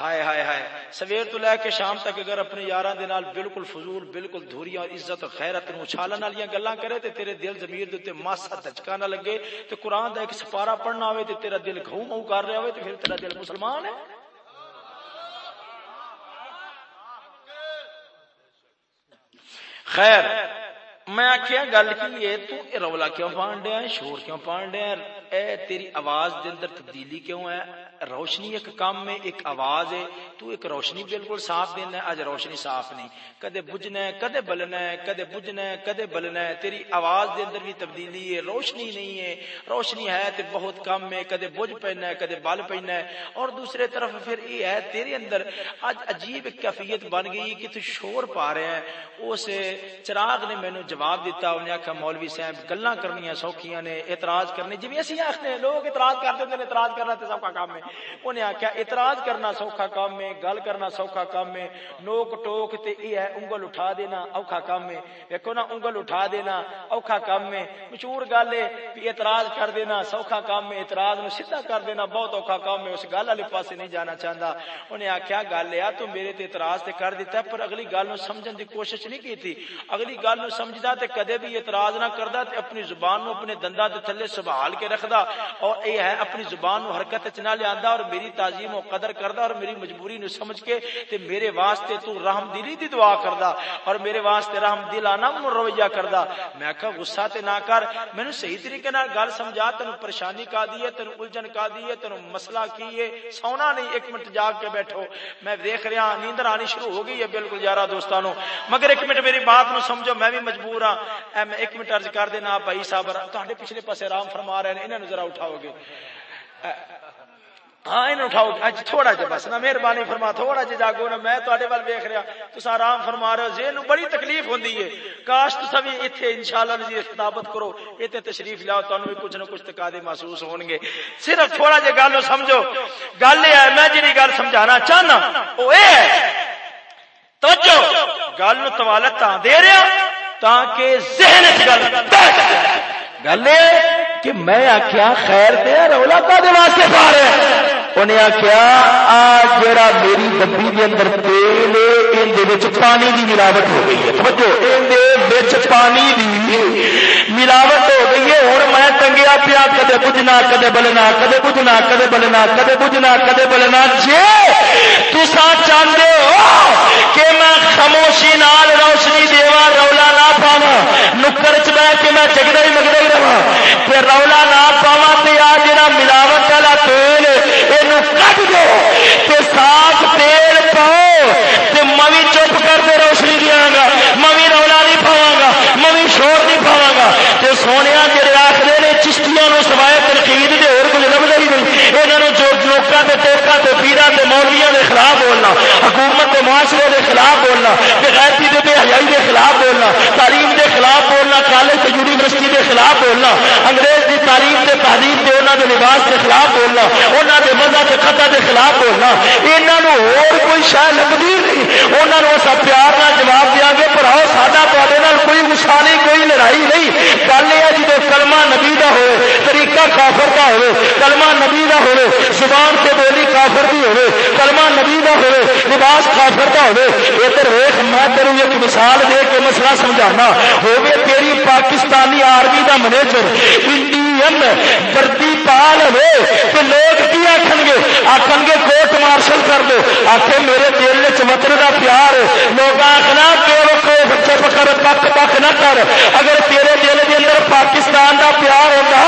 ہائے ہائے ہائے۔ سویر تو لے کے شام تک اگر اپنے یاراں دے نال بالکل فضول، بالکل دھوری اور عزت اور خیرت نو چھالن والی گلاں کرے تے تیرے دل ضمیر دے تے ماسا دھچکا نہ لگے، تے قران دا ایک سپارہ پڑھنا ہوے تے تیرا دل گھو مو کر رہا ہوے تے پھر تیرا دل مسلمان ہے۔ خیر، میں آخیا گل کی ہے، تو رولا کیوں پان ڈیا شور کیوں پان ڈیا اے تیری آواز دے اندر تبدیلی کیوں ہے؟ روشنی ایک کام میں ایک آواز ہے، تو ایک روشنی بالکل صاف دینا ہے اج روشنی صاف نہیں۔ کدے بجنا ہے، کدے بلنا ہے، کدے بجنا ہے، کدے بلنا ہے۔ تیری آواز دے اندر بھی تبدیلی ہے، روشنی نہیں ہے۔ روشنی ہے تے بہت کم ہے، کدے بج پہنا ہے، کدے بل پہنا ہے۔ اور دوسرے طرف پھر یہ ہے، تیرے اندر اج عجیب کیفیت بن گئی کہ تو شور پا رہے ہیں۔ اس چراغ نے مینوں جواب دیتا، انہیں آخیا مولوی صاحب گلا کرنی سوکھیاں نے، اعتراض کرنے جی اسی آخنے، لوگ اعتراض کرتے ہیں اعتراض کرنا تو سوکھا کام ہے۔ انہیں آخیا اعتراض کرنا سوکھا کام ہے، گل کرنا سوکھا کام ہے۔ نوک ٹوک تے یہ ہے، انگل اٹھا دینا اوکھا کام ہے۔ دیکھو نا، انگل اٹھا دینا اوکھا کام ہے۔ مشہور گل ہے کہ اعتراض کر دینا سوکھا کام ہے، اعتراض نو سیدھا کر دینا بہت اوکھا کام ہے۔ اس گل والے پاسے نہیں جانا چاہتا انہیں آخیا گل ہے تو میرے تے اعتراض تے کر دیتا ہے، پر اگلی گل نو سمجھن دی کوشش نہیں کی تھی اگلی گل نو سمجھدا تے کدے بھی اعتراض نہ کردا تے اپنی زبان نو اپنے دندا دے تھلے سنبھال کے رکھدا اور اے ہے اپنی زبان نو حرکت وچ نہ لیندا اور میری تعظیم و قدر کردا اور میری مجبوری نو سمجھ کے تے میرے واسطے تو رحم دلی دی دعا کردا اور میرے واسطے رحم دلانا رویہ کردا۔ میں کہا غصہ تے نہ کر، مینوں صحیح طریقے نال گل سمجھا، تینوں پریشانی کا دی ہے، تینوں الجھن کا دی ہے، تینوں مسئلہ کی ہے۔ سونا نہیں، ایک منٹ جاگ کے بیٹھو۔ میں دیکھ رہا ہاں نیندر آنی شروع ہو گئی ہے بالکل یارا دوستانو۔ مگر ایک منٹ میری بات نو سمجھو، میں بھی مجبور ہاں۔ میں ایک منٹ عرض کر دینا، بھائی صاحب، تہاڈے پچھلے پاسے رام فرما رہے ہیں، انہاں نو ذرا اٹھاؤ گے۔ ہاں انہوں اٹھاؤ اج تھوڑا جا بس نہ مہربانی فرما، تھوڑا جا جاگو نا، میں تواڈے ول ویکھ رہا۔ تسا آرام فرما رہے ہو، ذہن بڑی تکلیف ہوندی ہے۔ کاش تسا بھی ایتھے، انشاءاللہ نزی خطابت کرو۔ ایتھے تشریف لاؤ، تانوں بھی کچھ نہ کچھ تقاضے محسوس ہون گے صرف تھوڑا جا گل سمجھو۔ گل یہ ہے، میں جڑی گل سمجھانا چاہنا او اے توجہ، گل نو توالت تاں دے رہا تاکہ ذہن وچ گل بیٹھ جائے گل کہ میں آخیا خیر دیا رولا کا دے واسطے پا رہے
انہیں آخیا آ جڑا میری ڈبی کے اندر تیل اندر پانی کی ملاوٹ ہو گئی ہے۔ سمجھو؟ پانی کی ملاوٹ ہو گئی ہے۔ ہوں میں ٹنگیا پیا، کدے بجنا کدے بلنا کدے بجنا کدے بلنا کدے بجنا کدے بلنا جی تسا چاہتے ہو کہ میں خاموشی نال روشنی دیوا رولا نہ پاوا نکر چ بہ کے میں جگڑا ہی مگڑا ہی رہا پھر رولا نہ پاوا تو آ جا ملاوٹ والا تیل یہ کٹ تے صاف تیل پاؤ تے موی چپ کر روشنی دیا گا موی رولا نہیں پاوا گا موی شور نہیں پاوا گا تے سونے جڑے آخر نے چشتیاں سوائے تنقید دے اور کچھ لگتا ہی نہیں۔ یہاں جو لوگوں کے ٹوکا تے پیرا تے مولویا کے خلاف بولنا، حکومت کے معاشرے کے خلاف بولنا بغیرتی دے حیائی کے خلاف بولنا، تعلیم کے خلاف بولنا، کالج یونیورسٹی کے خلاف بولنا، انگریز کی تعلیم کے تحریر کے انہوں کے لباس کے خلاف بولنا انہوں کے مزہ کے خطا کے خلاف بولنا یہاں اور کوئی شاید لگتی نہیں۔ انہوں نے سب پیار نہ جواب دیا گے، پر آؤ ساڈا تے کوئی غصہ نہیں کوئی لڑائی نہیں۔ گل یہ جب کلمہ نبی کا ہوئے، طریقہ کافر کا ہوئے، کلمہ نبی کا ہوئے، زبان سے بولی کافر کی ہوئے، کلمہ نبی کا ہوئے، لباس کافر کا ہوئے، ادھر ویخ میں تیروں ایک مثال دے کے مسئلہ سمجھانا ہوگی تیری پاکستانی آرمی کا مینیجر انڈین وردی پال ہوئے تو لوگ کی آخن گے آخن گے کوٹ مارشل کر دو آخ میرے دل چمتر کا پیار لوگ آخنا پیڑ کو چپ کر پک پک نہ کر اگر تیرے دل کے اندر پاکستان کا پیار ہوتا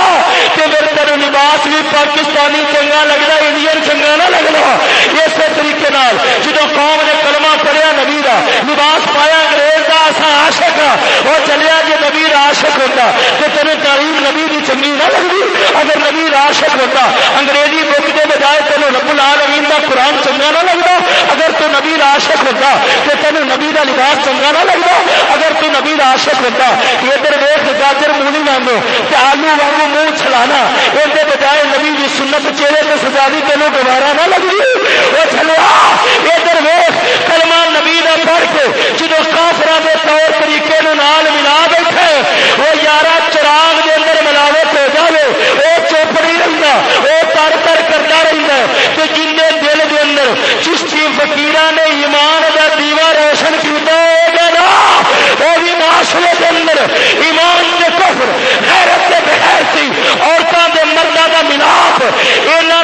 تو پھر تیرے لباس بھی پاکستانی چنگا لگتا انڈین چنگا نہ لگنا اسی طریقے جب قوم نے کلمہ پڑیا نبی کا لباس پایا انگریز کا اصا آشک وہ چلیا جی نبی آشک ہوتا تو تین تعلیم نبی کی چنگی نہ لگتی اگر نبی آشک ہوتا، انگریزی بک کے بجائے تین رب العالمین کا قرآن چنگا نہ لگتا۔ اگر تو نبی عاشق ہوتا، تو تین نبی کا لباس چنگا نہ لگتا۔ اگر تو نبی عاشق ہوتا ادھر ویخ گاجر مونی لانو کہ آلو واگو منہ چلانا یہ بجائے نبی کی سنت چہرے سے سجا دی تینوں دوبارہ نہ لگی۔ وہ چلو ادھر ویخ کلمہ نبی کا پڑھ کے جدو کافر کے طور طریقے نال ملا بیٹھے، وہ یارہ چراغ کے ہو جائے وہ چپ نہیں رہتا وہ تر تر کرتا رہتا ہے تو جن دل کے اندر چشتی فکیر نے ایمان کا دیوا روشن کیا ہوگا وہ بھی معاشرے کے اندر ایمان کے کفر غیرت کے بغیر عورتوں کے مردوں کا ملاپ یہاں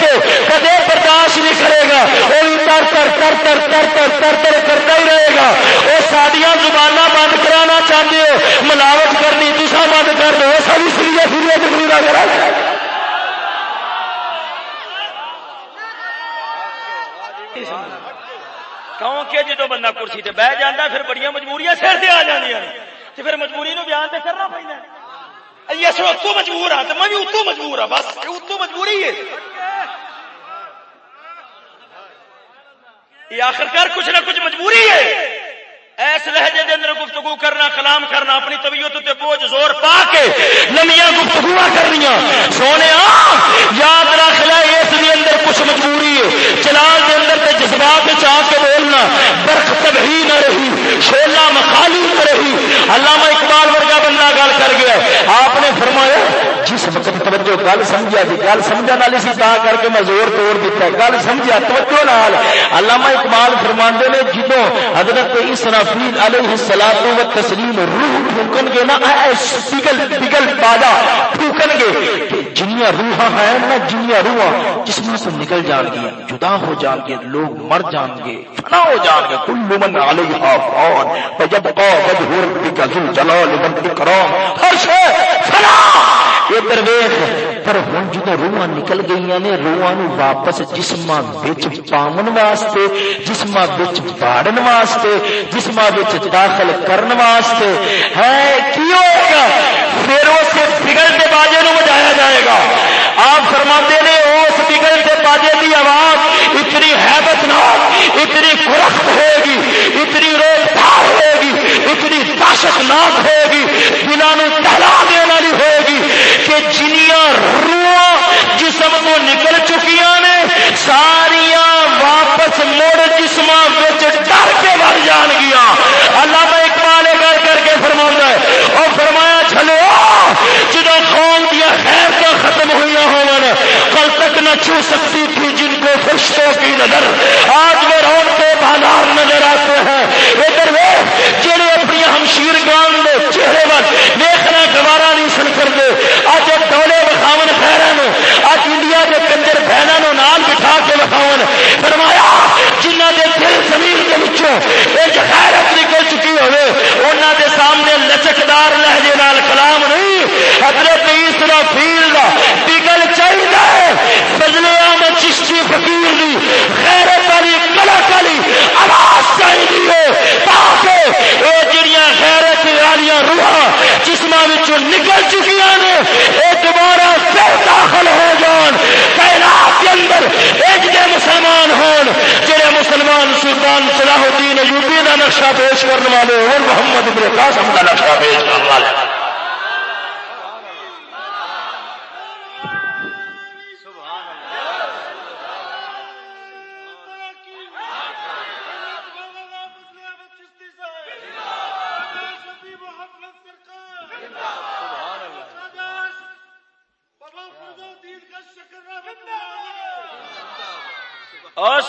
کے کدے برداشت نہیں کرے گا وہ تر تر تر تر تر تر تر تر کرتا ہی رہے گا۔ وہ سڈیا زبان بند کرانا چاہتے ہو، ملاوٹ کرنی دوسرا بند کر دو۔ ساری سری سری چکری کا
کیونکہ جدو بندہ کرسی سے بہ جانا پھر بڑی مجبوریاں سر سے آ جی پھر مجبوری نو بیان تو کرنا پہنا اصل اتو مجبور ہاں تو میں بھی اتو مجبور ہاں بس۔ اتو مجبوری ہے۔ یہ آخرکار کچھ نہ کچھ مجبوری ہے۔ ایس لہجے دے اندر گفتگو کرنا، کلام کرنا، اپنی طبیعت تے بوجھ، زور پا کے لمیاں گفتگو کرنی سونے یاد رکھ لے، اس دے اندر کچھ مجبوری ہے۔ چلال دے اندر تے جذبات چاہ کے بولنا برق تبھی نہ رہی شولا مخالی نہ رہی۔ علامہ اقبال ورگا بندہ گل کر گیا آپ نے فرمایا جس وقت توجہ، گل سمجھا جی گل سمجھا والی سی تا کر کے میں زور توڑ دیتا ہے۔ گل سمجھا، توجہ نال۔ علامہ اقبال فرماندے نے جدو حضرت اسرا اسرافیل علیہ السلام و تسلیم روح پھونکن گے نا پگل پگل بادا پھونکن گے، کہ جنیا روح ہیں نا جنیا روح جسم سے نکل جان گیا جدا ہو جان گے، لوگ مر جان گے، فنا ہو جان گے۔ کل من علیہ فان فجب قا وجہ ربک ذو جلال والاکرام ہر شے فنا! یہ ادھر ویخ پر ہوں جدو روح نکل گئی نے روح نو واپس جسم پاون واسطے جسم باڑن واسطے جسم داخل کرن واسطے ہے کی ہوگا پھر اسے بگڑتے باجے نو بجایا جائے گا۔ آپ فرما نے، اس بگڑتے باجے کی آواز اتنی حیبت ناک اتنی خرخت ہوئے گی، اتنی روز دھار ہوئے گی، اتنی دہشت ناک ہوئے گی دلوں تہلا دینے والی ہوئے گی کہ جنیا روح جسم کو نکل چکی نے ساریا واپس مڑ جسم ڈر کے بڑھ جان گیا۔ اللہ میں اقبال کر کر کے فرما ہے اور فرمایا چلو جدو قوم دیا خیر
ختم ہوئی ہو کل تک نہ چھو سکتی تھی جن کو فرشتوں کی نظر۔ آج وہ روڈ پہ بازار نظر آتے ہیں۔ ادھر وہ جڑے اپنی ہمشیر گان میں چہرے پر دیکھنا گوارا نہیں سن کر دے اج دولے بخاون خیرن اج انڈیا کے کنجر بہنوں نال بٹھا کے بخاون فرمایا جنہ کے دل زمین کے بچوں ایک خیرت نکل چکی ہوئے انہوں دے سامنے لچکدار لہجے نال کلام نہیں۔ حضرت اسرا فیل کا بگل چاہیے فضلے احمد چشتی فقیر دی خیرت والی کلا کالی آواز چاہیے تاکہ یہ جڑیاں غیرت والی روح جسم نکل چکی نے یہ دوبارہ پھر داخل ہو جان۔ کائنات کے اندر ایک دے مسلمان ہون، جڑے مسلمان سلطان صلاح الدین ایوبی کا نقشہ پیش کرنے والے اور محمد ابن قاسم کا نقشہ پیش کرنے والے۔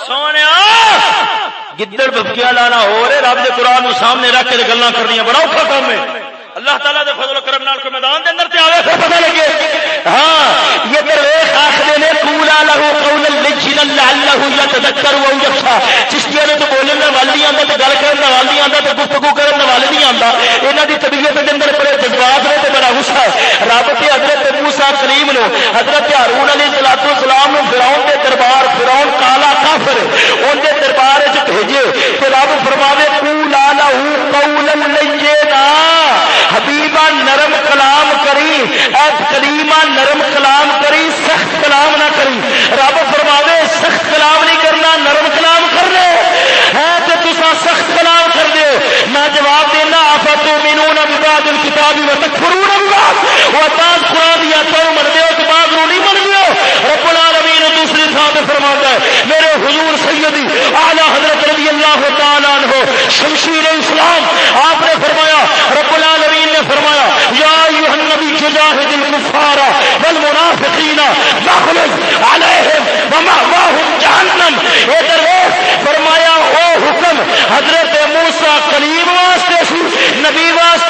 سونے
گدڑ بکیا لانا ہو رہے، رب کے قرآن سامنے رکھ کے گلا کرنی بڑا اوکھا کام ہے۔
اللہ تعالیٰ دے فضل و کرم نال کو میدان دے اندر تے آوے پھر
پتہ لگے ہاں یہ درویش آخر نے کولا لہو قولا لجلا لعلہ یتذکر و یخشى چشتیاں نے تو بولن والی آندا تے گل کرن والی آندا تے گفتگو کرن والے نہیں آندا۔ انہاں دی طبیعت دے اندر بڑے جذبات نے تے بڑا غصہ۔ ہے رب تے حضرت موسی کریم نو حضرت ہارون علیہ الصلوۃ والسلام نو فرعون دے دربار، فرعون کالا کافر، اون دے دربار وچ بھیجے۔ تے رب فرماوے لہو قولا حبیبہ نرم کلام کری، اے کریمہ نرم کلام کری، سخت کلام نہ کری۔ رب فرماوے، سخت کلام نہیں کرنا، نرم کلام کرنے ہے تو تسا سخت کلام کر دے۔ میں جواب مینون بباد الکتاب و تکفرون بباد و بعض قرآن دیا تو من دیو تو بعض رو نہیں من دیو رب العالمین دوسری تھا پہ فرماتا ہے میرے حضور سیدی اعلی حضرت رضی اللہ تعالیٰ عنہ، شمشیر اسلام، آپ نے فرمایا، رب العالمین نے فرمایا، یا ایوہ النبی جاہد الکفار والمنافقین مخلص علیہم ومعواہم جہنم۔ اے درویس فرمایا، او حکم، حضرت موسیٰ کلیم واسطے سی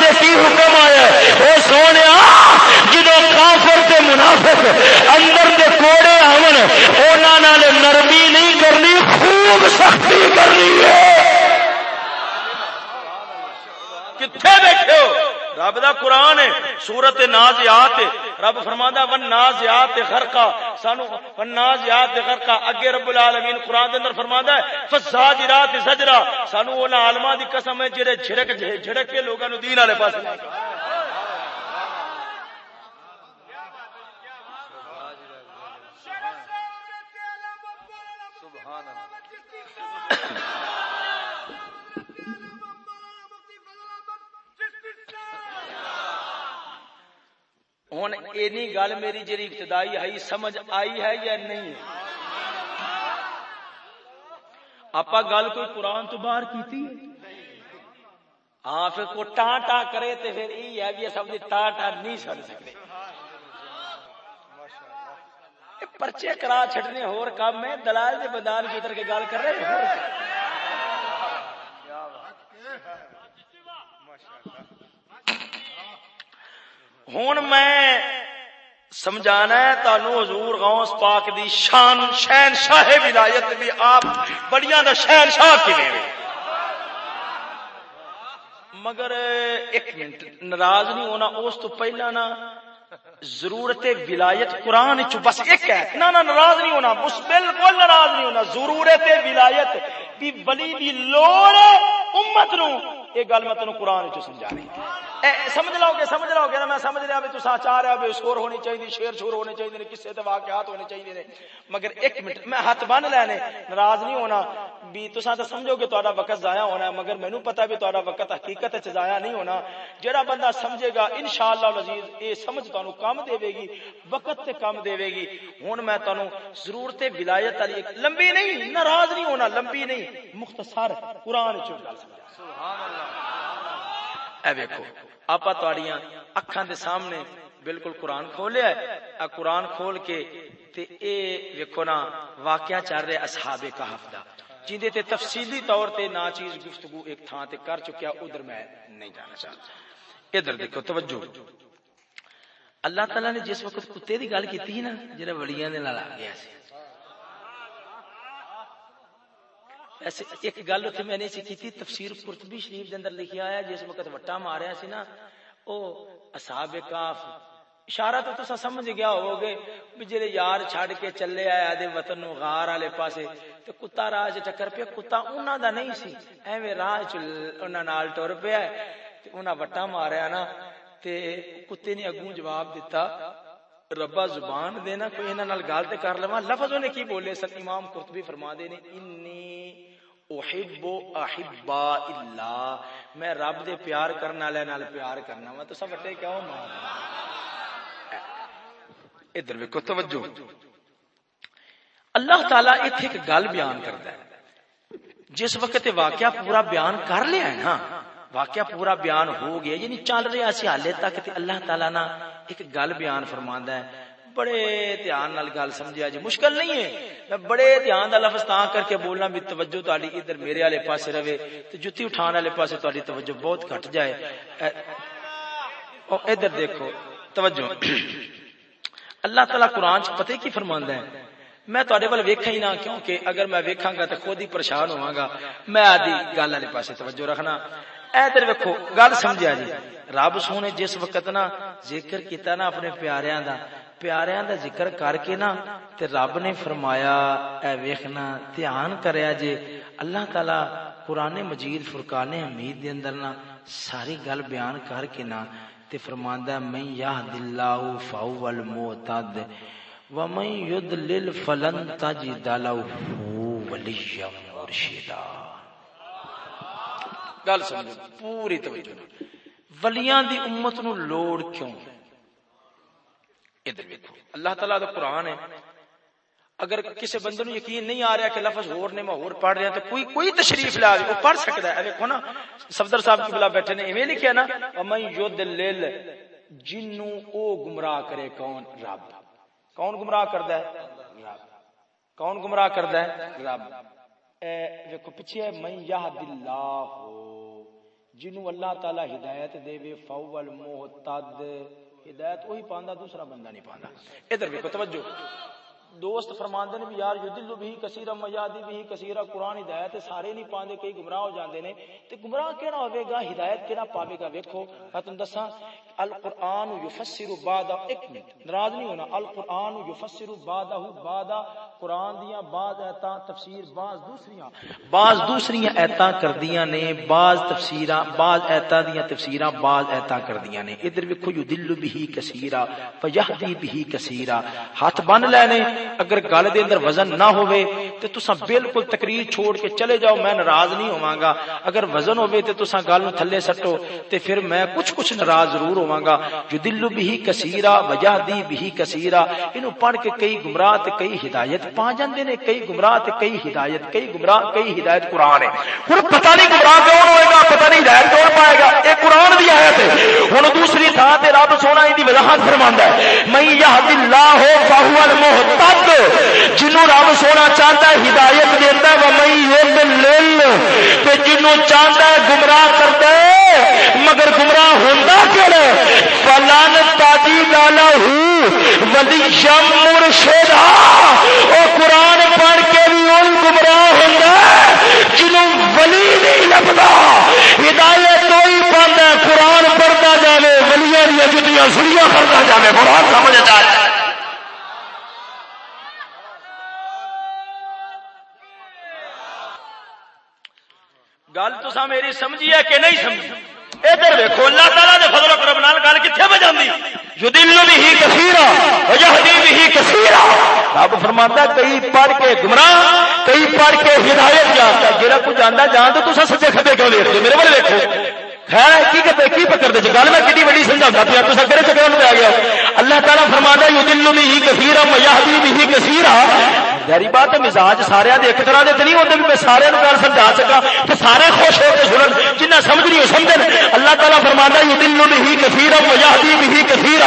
نبی کی حکم آیا وہ سونے جدو کافر تے منافق اندر دے کوڑے آن انہوں نے نرمی نہیں کرنی، خوب سختی کرنی ہے۔
کتنے بیٹھے ہو؟ رب دا قرآن ہے، سورت نازیات رب فرماندا ون نازیات غرقا سانو ون نازیات غرقا اگے رب العالمین قرآن دے اندر فرماندا ہے فزاجرات زجرا۔ سانو انہاں عالماں دی قسم ہے، جڑے جھڑک جھڑک کے لوگاں نو دین والے پاسے۔ ہوں اینی گل میری جی ابتدائی آئی سمجھ آئی ہے یا نہیں؟ آپ گل کوئی قرآن تو باہر کی ہاں پھر کو ٹا ٹا کرے تو پھر یہ ہے بھی سب ٹا ٹا نہیں سن سکتے۔ پرچے کرا چھٹنے ہور کام میں دلال کے بدان کی طرح گل کر رہے ہیں۔ ہوں میں سمجھانا ہے تانوں حضور غوث پاک دی شان شہن شاہ ولایت بھی آپ بڑیاں دا شہن شاہ کیویں مگر ایک منٹ، ناراض نہیں ہونا، اس تو پہلا نا ضرورت ولایت قرآن چ بس ایک ہے۔ نہ ناراض نہیں ہونا اس بالکل ناراض نہیں ہونا۔ ضرورت ولایت بھی ولی دی لوڑ امت نو۔ یہ گل میں تینوں قرآن چ سمجھا رہی ہوں۔ سمجھ لو گے سمجھ لو گے نا میں سمجھ لیا بھی تصا چاہ رہا بھی شور ہونی چاہیے، شیر شور ہونے چاہیے کسے تے واقعات ہونے چاہیے نے۔ مگر ایک منٹ، میں ہاتھ بن لینے، ناراض نہیں ہونا۔ بھی تصا تو سمجھو گے تا وقت ضائع ہونا ہے، مگر مینو پتا بھی تا وقت حقیقت ضائع نہیں ہونا۔ جہاں بندہ سمجھے گا ان شاء اللہ یہ سمجھ تمہیں کم دے گی، وقت تے کم دے گی۔ ہوں میں تمہیں ضرورت ولایت والی لمبی نہیں، ناراض نہیں ہونا، لمبی نہیں، مختصر قرآن چل سمجھا اے ویکو آپ اکھان دے سامنے بالکل قرآن کھولیا ہے۔ قرآن کھول کے تے اے ویکو نا، واقعہ چل رہا اصحاب کہف دا۔ جیندے تے تفصیلی طور تے نا چیز گفتگو ایک تھان تے کر چکیا، ادھر میں نہیں جانا چاہتا۔ ادھر دیکھو، توجہ۔ اللہ تعالی نے جس وقت کتے دی گل کیتی نا، جڑا ولیاں دے نال آ گیا سی۔ ایسے ایک گل اتنے میں نے کی تھی تفسیر قرطبی شریف دے اندر لکھیا آیا، جس وقت وٹا ماریا سی نا، او اصحاب کاف، اشارہ تو تسا سمجھ گیا ہو گے بھی جڑے یار چھڑ کے چلے آئے آدے وطن نو غار والے پاسے، تے کتا راہ چ ٹکر پیا، کتا انہاں دا نہیں سی، ایویں راہ چ انہاں نال ٹر پیا تے انہاں وٹا ماریا نا، تے کتے نے اگوں جواب دیتا ربا زبان دینا، کوئی انہاں نال گل تے کر لواں، لفظ نے کی بولے سن؟ امام قرطبی فرما دے نے انی احب احبا اللہ میں رب دے پیار کرنے والے نال پیار کرنا وا تو سب بٹے کیوں مار ادھر ویکو توجہ۔ اللہ تعالی ایتھے ایک گل بیان کرتا ہے۔ جس وقت واقعہ پورا بیان کر لیا ہے نا، واقعہ پورا بیان ہو گیا یعنی چل رہا سی حالے تک تے اللہ تعالی نا ایک گل بیان فرماندا ہے۔ بڑے دھیان نال گل سمجھیا جی مشکل نہیں ہے۔ میں بڑے دھیان دا لفظ تاں کر کے بولنا بھی توجہ تہاڈی ادھر میرے والے پاسے رہے تے جُتی اٹھان والے پاسے تہاڈی توجہ بہت گھٹ جائے۔ او، ادھر دیکھو، توجہ۔ اللہ تعالی قرآن چ پتہ کی فرماندا ہے؟ میں تہاڈے ول ویکھا ہی نہ، کیونکہ اگر میں ویکھاں گا تے خود ہی پریشان ہوواں گا، میں آدھی گل والے پاسے توجہ رکھنا۔ ادھر ویکھو، گل سمجھا جی رب سونے جس وقت نا ذکر کیتا نا اپنے پیاریاں دا پیاریاں دا ذکر کر کے نا تے رب نے فرمایا اے ویکھنا دھیان کریا جے۔ اللہ تعالی قرآن مجید فرقان حمید دے اندر نا ساری گل بیان کر کے نا تے فرماندا ہے میں یہد اللہ فهو المعتد ومن يضلل فلن تجد له وليا مرشدا. گل سمجھو پوری توجہ ولیاں دی امت نو لوڑ کیوں؟ ادھر ویکھو اللہ تعالی دا قرآن ہے۔ اگر کسی بندے نو یقین نہیں آ رہا کہ لفظ ہور نے میں ہور پڑھ رہا تو کوئی کوئی تشریف لا وہ پڑھ سکتا ہے۔ دیکھو نا، صفدر صاحب کی بلا بیٹھے نے ایویں لکھیا نا، ومن یضلل جنوں او گمراہ کرے کون؟ رب۔ کون گمراہ کردا ہے؟ رب۔ کون گمراہ کردا ہے؟ رب۔ اے دیکھو پیچھے ہے، من یہد اللہ جنوں اللہ تعالی ہدایت دے وے فول محتد ہدایت وہی پاندا دوسرا بندہ نہیں پاندا۔ ادھر دیکھو توجہ۔ دوست فرماندے نے بھی یار یدل بھی کثیر میادی بھی کثیر قرآن ہدایت سارے نہیں پاندے، کئی گمراہ ہو جاندے نے۔ تے گمراہ کیڑا ہوے گا؟ ہدایت کیڑا پاوے گا؟ ویکھو، میں تم دساں، القرآن یفسر بعد، ایک منٹ، ناراض نہیں ہونا، القرآن یفسر بعدہ بعد قرآن دیاں بعض ایتاں تفسیر، بعض دوسریاں۔ بعض دوسریاں ایتاں کردیاں نے، بعض تفسیراں، بعض ایتاں دیاں تفسیراں، بعض ایتاں کردیاں نے۔ ادھر ویکھو یدل به کثیرا، فیہدی به کثیرا۔ ہاتھ بن لینے اگر گل دے اندر وزن نہ ہوئے تے تساں بالکل تقریر چھوڑ کے چلے جاؤ، میں ناراض نہیں ہوواں گا اگر وزن ہوئے تے تساں گل نو تھلے سٹو، تے پھر میں کچھ کچھ ناراض ضرور ہوواں گا یدل به کثیرا وجہدی به کثیرا۔ اینو پڑھ کے کئی گمراہ تے کئی ہدایت پا جاندے نے۔ کئی گمراہ تے کئی ہدایت، کئی گمراہ، کئی ہدایت قرآن ہے۔ ہن پتہ نہیں گمراہ کون ہوئے گا، پتہ نہیں ہدایت کون پائے گا۔ اے قرآن دی آیت ہے۔ ہن دوسری تھا تے رب سونا دی وضاحت فرماندا ہے۔ میں یہد اللہ فهو المحتد جنوں رب سونا چاہتا ہے ہدایت دیندا ہے و تے جنوں چاہتا ہے گمراہ کردا ہے، مگر گمراہ ہوندا کیڑا فلان تاجی لالا ہوں ولی شم مرشدہ او قرآن پڑھ کے بھی ان گمراہ ہوں جنہوں ولی نہیں لبدا۔ ہدایت تو ہی پانا قرآن پڑھتا جانے ولیاں دیا جتیاں سڑیاں کرتا جانے قرآن سمجھ جائے۔ گل تو میری سمجھی ہے کہ نہیں سمجھی؟ ادھر ویکو اللہ تعالیٰ نے فضل کرم نال گل کتنے بجاندی یدل بھی کثیرا وجہدی بھی کثیرا۔ رب فرماتا کئی پڑھ کے گمراہ کئی پڑھ کے ہدایت جانتا جڑا کوئی جاندا جان تو تسا سچے کھبے کیوں لیٹ دے میرے ول ویکھو۔ خیر کی کہتے کی پکڑ دے جی؟ گل میں کتنی بڑی سمجھاتا پیا تسا کہڑے چکر میں آ گیا اللہ تعالیٰ فرماتا یدل بھی کثیرا وجہدی بھی کثیرا۔
ظاہری بات ہے مزاج سارے ایک طرح کے نہیں ہوتے بھی میں سارے گل سمجھا سکا تو سارے خوش ہو کے سنن جنہیں سمجھ نہیں سمجھ اللہ تعالیٰ فرمانا یہ دل بھی ہی کثیر مجاہدی بھی ہی کثیر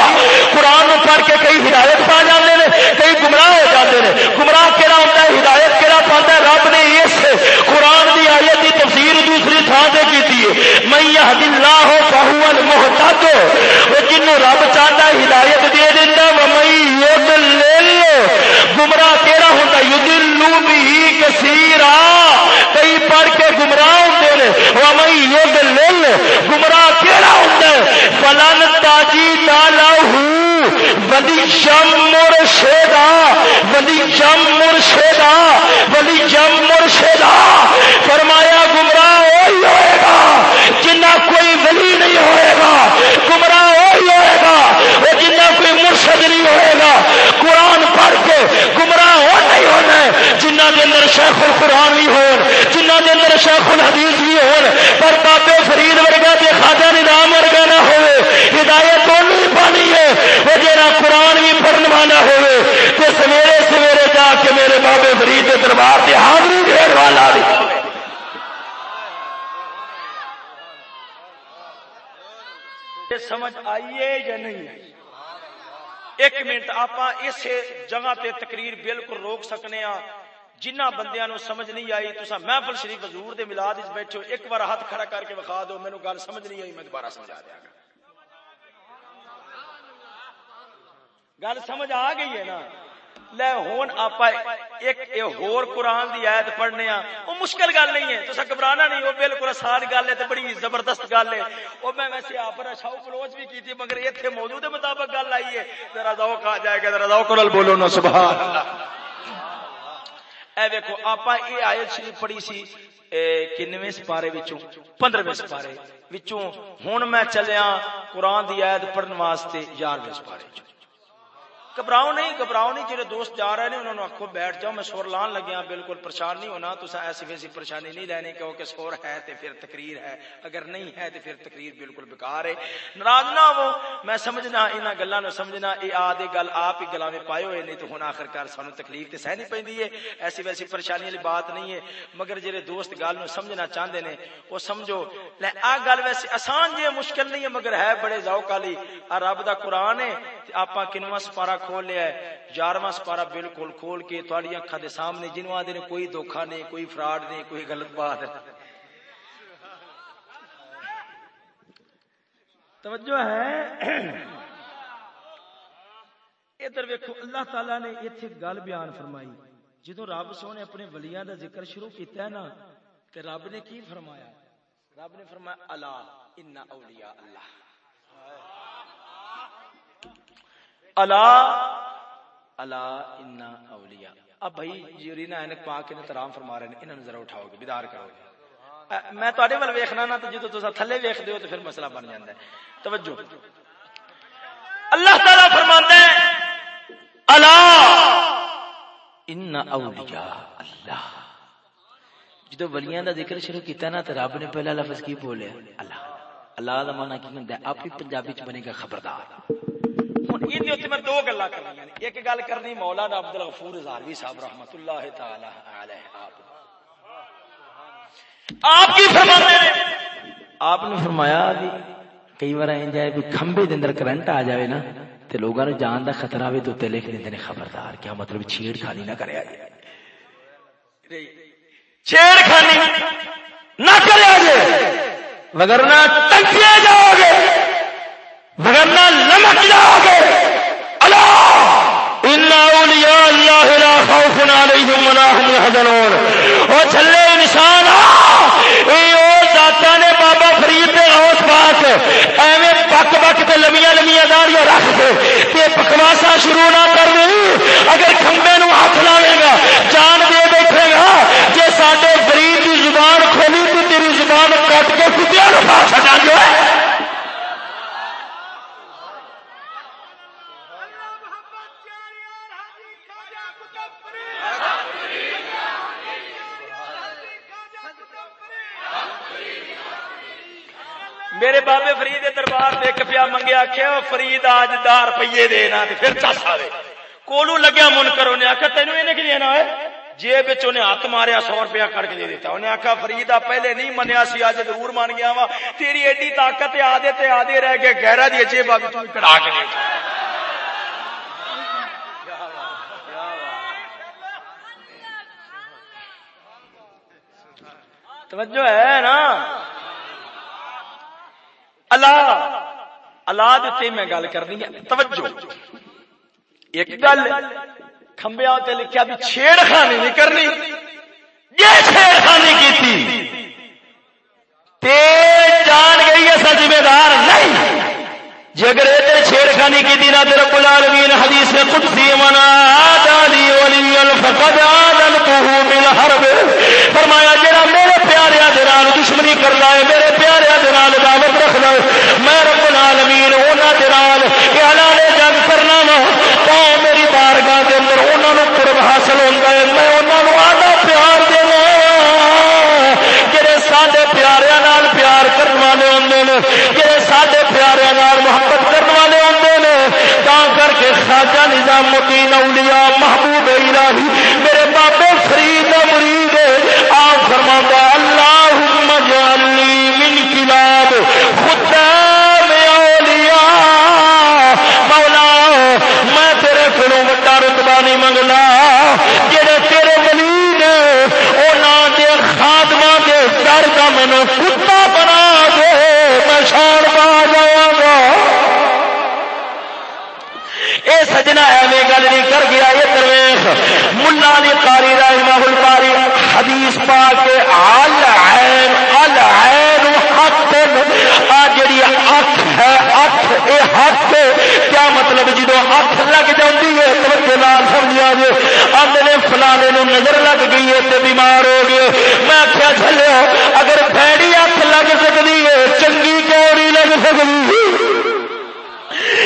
قرآن پڑھ کے کئی ہدایت پا جاتے ہیں کئی گمراہ ہو جاتے ہیں گمراہ کہڑا ہوتا ہے ہدایت کہڑا پاتا ہے رب نے اس قرآن کی آیت کی تفسیر دوسری تھان سے کی ہے میں یہ اللہ ہو بہو محتاط وہ جنوں رب چاہتا ہدایت دے دینا میں گمراہ کہڑا یدلو بھی کثیرا کئی پڑھ کے گمراہ ہوتے ہیں۔ وہ میں یوگ لل گمراہ کہڑا ہوتا ہے؟ فلن تاجی نالا ولی جم مرشیدا ولی جم مرشیدا ولی جم مرشیدا فرمایا، گمراہ وہی ہوئے گا جنہ کوئی ولی نہیں ہوئے گا۔ گمراہ وہی ہوئے گا۔ وہ جنہ کوئی مرشد نہیں ہوئے گا۔ قرآن پڑھ کے گمراہ جنہ کے اندر شیخ القرآن بھی ہو جنہ کے اندر شیخ الحدیث بھی ہو پر بابے فرید ورگا کے خاجہ نظام ورگا نہ ہوئے، ہدایت نہیں پانی ہے، وہ جا قرآن بھی پڑھن والا ہوئے تو سویرے سویرے جا کے میرے بابے فرید کے دربار سے حاضری دین والا بھی۔
سمجھ آئیے یا نہیں؟ آئی ایک منٹ آپ اس جگہ تے تقریر بالکل روک سکنے ہاں۔ جنہ بندیاں نو سمجھ نہیں آئی تسا محفل شریف حضور دے میلاد وچ بیٹھو، ایک بار ہاتھ کھڑا کر کے وکھا دو، مینوں گل سمجھ نہیں آئی، میں دوبارہ سمجھا دیا گا۔ گل سمجھ آ گئی ہے نا؟ لے ہون آپ ایک اے ہور قرآن دی آیت پڑھنے ہاں وہ مشکل گل نہیں ہے تو گھبرانا نہیں، وہ بالکل آسان گل ہے، تے بڑی زبردست گل ہے۔ وہ میں ویسے آپ شاؤ کلوز بھی کی تھی مگر اتنے موجود مطابق گل آئی ہے۔ ذرا ذوق آ جائے گا، ذرا ذوق نال بولو نا، سبحان اللہ۔ اے دیکھو آپ یہ آیت شریف پڑھی سی کنویں سپارے وچوں پندرویں سپارے وچوں۔ ہن میں چلیا قرآن دی آیت پڑھن واسطے یارویں سپارے چوں گھبراؤ نہیں گھبراؤ نہیں جی دوست جا رہے ہیں انہوں نے آخو بیٹھ جاؤ، میں سور لان لگیا ہاں، بالکل پریشان نہیں ہونا تو ایسی ویسی پریشانی نہیں لینی، کیونکہ سور ہے تو پھر تقریر ہے، اگر نہیں ہے تو پھر تقریر بالکل بیکار ہے۔ ناراض نہ ہو، میں سمجھنا انہوں گلوں سمجھنا یہ آدھے گل آپ ہی گلا میں پائے ہوئے نہیں تو ہوں آخر کار سانو تکلیف تو سہنی پی ہے۔ ایسی ویسی پریشانی والی بات نہیں ہے، مگر جی دوست گل سمجھنا چاہتے ہیں وہ سمجھو آ گل ویسے آسان جی مشکل نہیں ہے، مگر ہے بڑے ذوق والی رب کا قرآن ہے آپ کنواں سپارا لیا ہے۔ یارواں سپارا بالکل کھول کے تھوڑی اکھا دے سامنے جنوب آدھے نے کوئی دھوکھا نہیں، کوئی فراڈ نہیں، کوئی غلط بات۔ توجہ ہے؟ ادھر ویکو اللہ تعالی نے اتنے گل بیان فرمائی۔ جدو رب سونے اپنے ولیاں دا ذکر شروع کیتا ہے نا کہ رب نے کی فرمایا؟ رب نے فرمایا اللہ ان اولیاء اللہ. اللہ اللہ انا اولیاء. اب بھائی جیرینا اینک پا کے ترام فرما رہے ہیں انہوں ذرا اٹھاؤ گے، بیدار کرو گے۔ میں تے ول ویکھنا نا، تو جدو تسا تھلے ویکھدے ہو تو پھر مسئلہ بن جاندا ہے۔ توجہ۔ اللہ تعالی فرماتا ہے، الا ان اولیاء اللہ۔ جدو ولیاں دا ذکر شروع کیتا نا، تے رب نے پہلا لفظ کی بولیا اللہ اللہ دا معنی کی ہوندا ہے آپ ہی پنجابی چ بنے گا خبردار۔ میں دو کرنی ایک گل کرنی مولانا عبد الغفور زاروی صاحب اللہ تعالی علیہ آپ کی فرماتے آپ نے فرمایا بھی کئی بار بھی کھمبے دے اندر کرنٹ آ جائے نا تے لوگاں جان دا خطرہ ہوے تو تے لکھ دیندے نے خبردار کیا مطلب چھیڑ کھانی نہ کرے۔ چھیڑ کھانی نہ وگرنہ جاؤ گے۔ وگرنہ لمک جاؤ گے۔ چلے انسان نے بابا فرید روس پاس ایویں پک پک کے لمیا لمیا داڑیاں رکھ کے پکواسا شروع نہ کر اگر کھمبے نو ہاتھ لاوے گا، جان دے بیٹھے گا جی سڈے فرید کی زبان کھولی تو تیری زبان کٹ کے کتیا پا سکا جو میرے بابے فرید دربار ایک پیا منگیا کیا فرید آج دار پیے دینا پھر چس آئے کولو لگیا من کرو نے آخر تینوں یہ کی دینا ہے۔ جیب انہیں ہاتھ ماریا، سو روپیہ کٹ کے دے دیتا۔ انہیں آخا فریدا پہلے نہیں منیا سی اج ضرور مان گیا وا تیری ایڈی طاقت آدھے تے آدھے رہ گئے گہرا دی جیب کڑا کے دے توجہ ہے نا؟ اللہ اللہ دیتے میں گل کرنی ہے. توجہ. ایک گل کھمبیا لکھا بھی چھیڑ خانی نہیں کرنی. یہ چھیڑ خانی کی تھی تے جان گئی ایسا ذمہ دار نہیں. جی اگر یہ چھیڑ خانی کی تھی نہ تیرا العالمین حدیث میں خود سی منا دالی ولی الفقد آدم مل حرب فرمایا، جڑا میرے پیارے دال دشمنی کر ہے، میرے پیارے دال دعوت رکھ ہے۔ میں رب العالمین انہوں کے نال اعلان جنگ کرنا وا تو میری بارگاہ کے اندر انہوں نے قرب حاصل ہوتا ہے۔ میں انہوں نے آدھا پیار دینا جڑے سارے پیارے نال پیار کرنے والے ہوتے ہیں جڑے سارے پیارے نال محبت کرنے والے ہوتے ہیں تا کر کے خاجہ نظام مکین اولیاء محبوب الہی، میرے بابے فرید مرید قاری رحمہ الباری، حدیث پا کے ال عین حق، آ جڑی اکھ ہے اکھ اے حق کیا مطلب جدو اکھ لگ جاتی ہے، توجہ نال سمجھا جے، آندے نے فلانے نو نظر لگ گئی ہے تے بیمار ہو گئے۔ میں آخیا چلو اگر بھڑی اکھ لگ سکتی ہے، چنگی کیوں نہیں لگ سکتی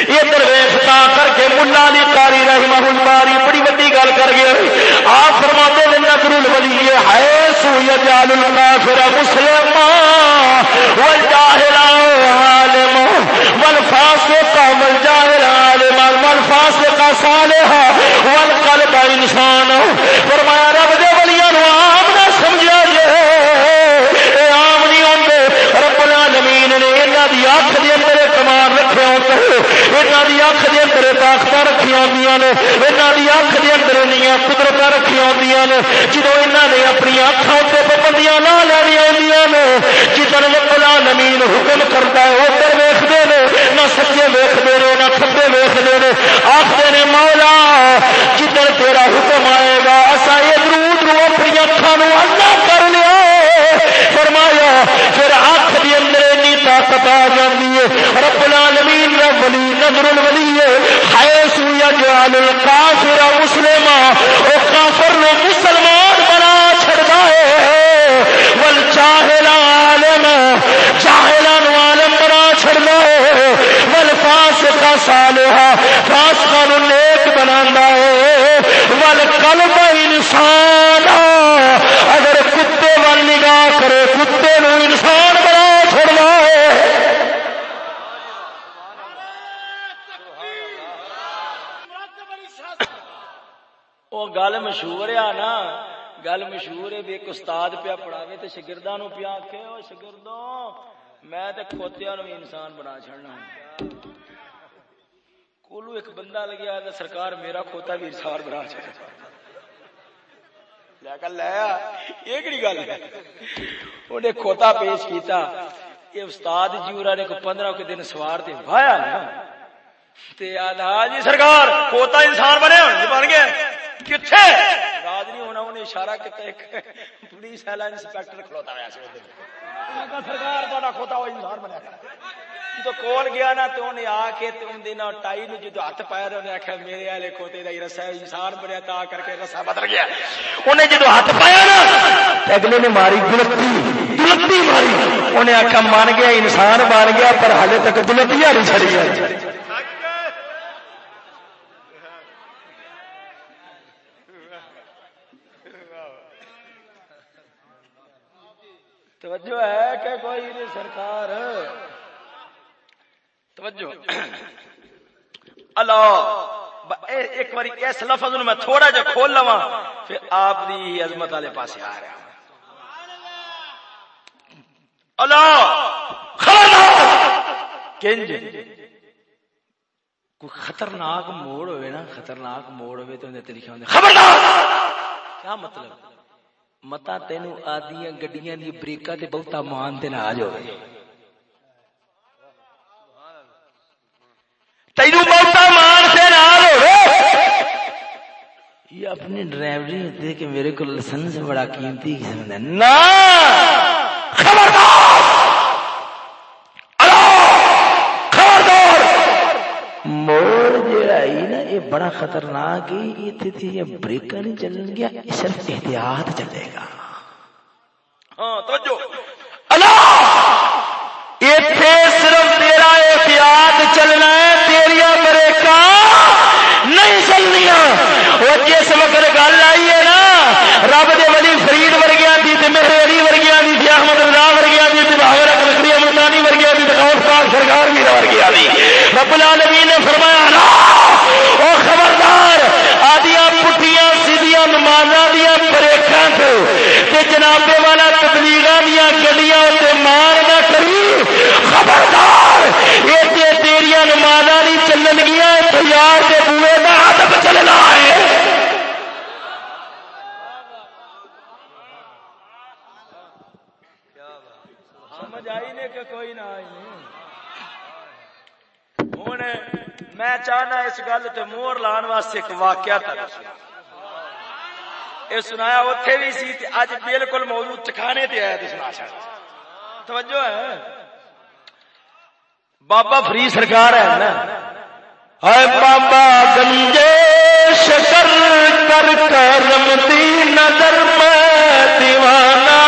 یہ درویش تا کر کے ملا علی کاری رحمہ الباری بڑی بڑی گل کر گیا آپ فرما دے نظر الولی ہے۔ سو یجال الکافر مسلم والجاہل عالم والفاسق والجاہل عالم والفاسق صالح والقلب انسان فرمایا رب دے ولیاں یہاں کی اکھ دے اندر طاقت رکھی ہوئی نے یہاں کی اکھ دے اندر نیا قدرت رکھی ہوئی نے۔ جدو یہاں نے اپنی اکھان سے پابندیاں نہ لینی آدی نے جدھر لکلا نمین حکم کرتا ہے ادھر ویختے ہیں نہ سچے ویختے ہیں نہ کھبے ویختے ہیں آخر نے، مولا جدھر تیرا حکم آئے گا اصا یہ درود رو اپنی اکھان اللہ کر لیا۔ فرمایا، پھر اکھ طاقت آ جاتی ہے۔ رب العالمین یا ولی، نظر الولی ہے۔ حیث یجعل الکافر مسلما۔ او کافر نے مسلمان بنا چھڑدا ہے۔ ول جاہل عالم جاہلان عالم بنا چھڑدا ہے۔ ول فاسق صالح فاسق نو نیک بناندا ہے۔ ول قلب انسان گل مشہور ہے نا۔ گل مشہور ہے بھی ایک استاد پیا پڑھاوے تو شگرداں نو پیا آکھے او شگردوں میں تے کھوتیاں نو انسان بنا چھڑنا کولو ایک بندہ لگیا تے سرکار میرا کھوتا بھی انسان بنا چھڑنا لے کر لے یہ کیڑی گل ہے؟ اونے کھوتا پیش کیتا۔ یہ استاد جی اورا نے کو 15 کے دن سوار تے وایا نا۔ تے آدھا ہاں جی سرکار، کھوتا انسان بنے ہن بن گیا۔ کتنے راج نہیں ہونا، انہیں اشارہ کیا ایک پولیس والا انسپیکٹر کھلوتا ہوا سرکار تا کھوتا ہوا انسان بنیا جدو کول گیا نا تو انہیں آ کے ٹائی نو جدو ہاتھ پایا تو انہیں آخیا میرے والے کھوتے کا رسا انسان بنیا تا کر کے رسا بدل گیا۔ انہیں جدو ہاتھ پایا نا اگلے نے ماری گلتی گلتی ماری۔ انہیں آخیا مان گیا، انسان بن گیا، پر ہالے تک گلتی نہیں چڑی گیا توجہ ہے کہ کوئی نہیں سرکار توجہ اللہ ایک بار اس لفظ میں تھوڑا جا کھول لوا پھر آپ دی عظمت والے پاس آ رہا اللہ! کنج! کوئی خطرناک موڑ ہوئے نا، خطرناک موڑ ہوئے تو انہیں لکھا ہوتا خبردار! کیا مطلب؟ متا تینو آدیاں گڈیاں دی بریکا تے بہتا مان تے نہ آ جاؤ تینو بہتا مان سے نہ یہ اپنی ڈرائیوری ہوتی ہے کہ میرے کو لائسنس بڑا قیمتی نہ خبردار! یہ بڑا خطرناک ہے۔ یہ تھی یہ بریک نہیں چلن گیا یہ صرف احتیاط چلے گا۔ ہاں توجہ! اللہ یہ صرف تیرا احتیاط چلنا ہے تیریا بریکا نہیں چلنیا جس وقت گل آئی ہے نا رب دے ولی فرید ورگیا دی تے میرے علی ورگیا دی تے احمد رضا ورگیا دی تے باور اکرمی امدانی ورگیا دی تے غوث پاک سرکار بھی ورگیا دی۔ رب العالمین نے فرمایا نا او خبردار آدیا پٹیاں سیدیاں نمازا دیا بریکاں تو تے جنابے والا تبلیغاں دیا گڈیاں تے مار نہ کری۔ خبردار اے تے تیریاں نمازا نہیں چلن گیا تیار تے بوئے دا ادب چلنا ہے سمجھ آئی نے کہ کوئی نہ آئی ہوں میں چاہنا اس گل تے مور لان واسطے ایک واقعہ تھا۔ یہ سنایا اتے بھی سی اج بالکل موضوع ٹکانے تے آیا سنا توجہ ہے۔ بابا فری سرکار ہے نا۔ ہے بابا گنجے شکر کر کرم دی نظر میں دیوانہ،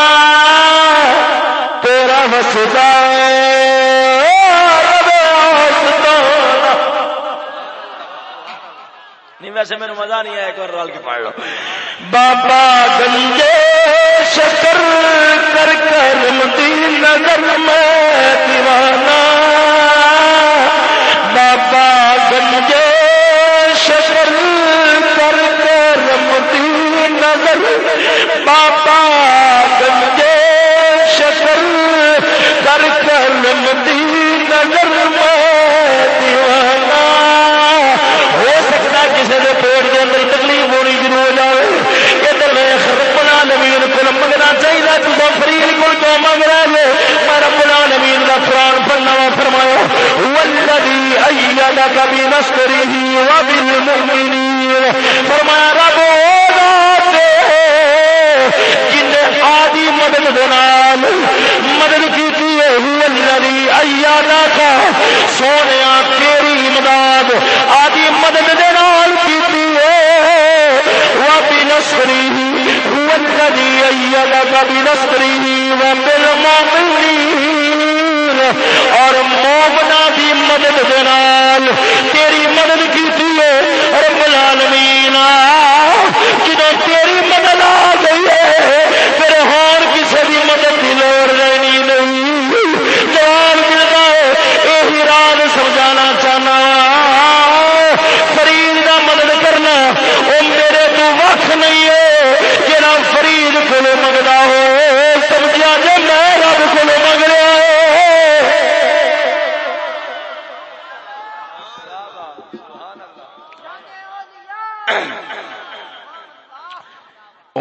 تیرا وسدا ویسے میرے مزہ نہیں آیا ایک بار رل کے پڑھ لو۔ بابا گنگے شکر کر کر مدینہ نگر میں دیوانہ ایدک بنصرہ وبالمؤمنین فرمایا، رب جن آدی مدد دنال مدد کی الذی ایدک سونے تیری امداد آدی مدد دے بنصره هو الذي أيدك بنصره وبالمؤمنين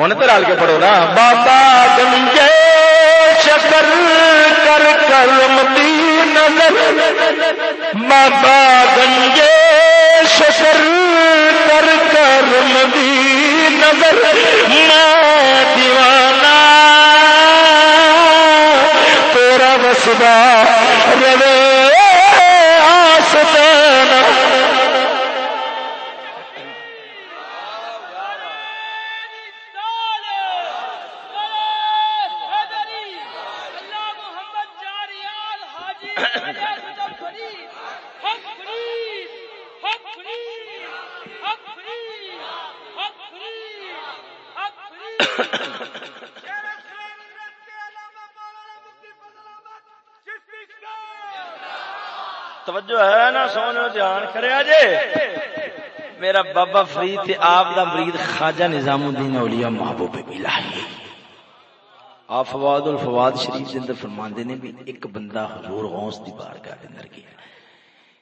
ہوں تو رل کے پڑھو نا بابا گنجے شکر کر کر متی نظر بابا گنجے شکر کر کر مدی نظر میں دیوانہ تیرا وسدا روے توجہ کرے جے۔ میرا بابا فرید تے آپ دا مرید خواجہ نظام الدین اولیاء محبوب الہی۔ آپ فواد الفواد شریف دے اندر فرماندے نے بھی ایک بندہ حضور غوث دی بارگاہ دے اندر گیا۔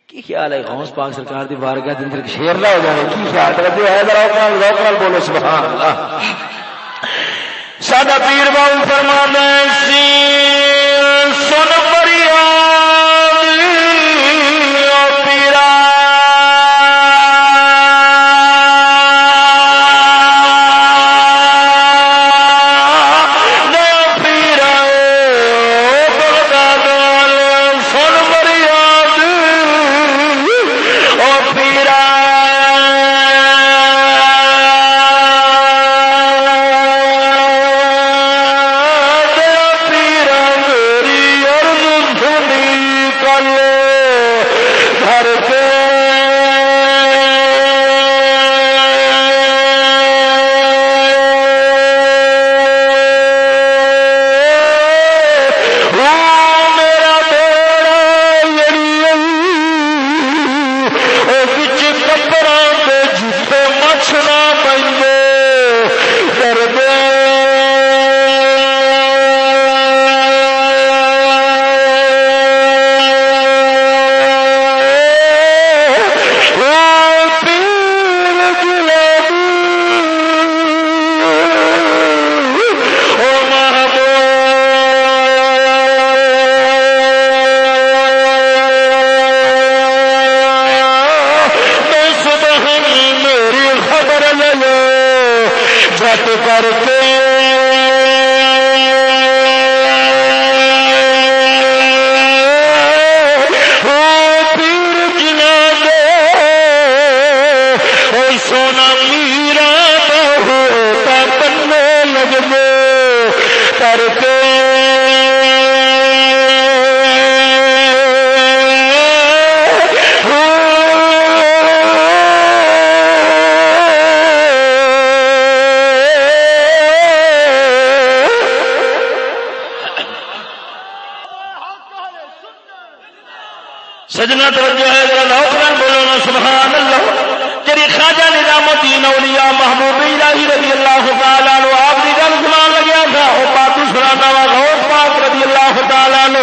کی خیال ہے غوث پاک سرکار دی بارگاہ دے اندر شیر نہ ہو جائے کی خیال ہے؟ جو ذرا اوکال ذوق بولو سبحان اللہ۔ سادہ پیر باؤ فرمانا سی سن مولانا غور پاک رضی اللہ تعالیٰ نے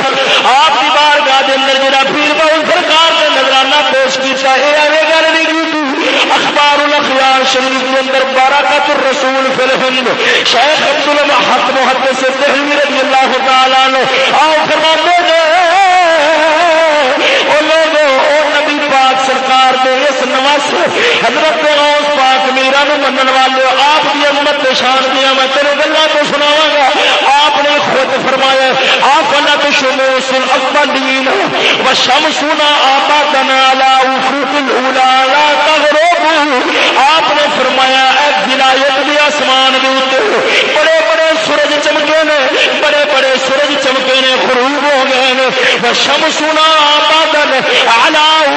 آپ کی بار گاہ اندر پیر بہت سرکار نے نظرانہ پیش کیا اخبار شریف کے اندر بارکت الرسول فی الہند، شیخ عبد المحت محت سے دہلوی اللہ تعالیٰ نے سرکار دے اس نوس حضرت غوث پاک میرا منن والے آپ کی امت شان دیا میں تیرے گلا تو سناواں گا۔ آپ نے خود فرمایا آفنت شموس الاولین وشمسنا آبادنا علی افق الاولا لا آپ نے فرمایا، اے ولایت دے آسمان دے بڑے بڑے سورج چمکے نے، بڑے بڑے سورج چمکے نے خروب ہو گئے نے۔ شم سنا بادل آلہ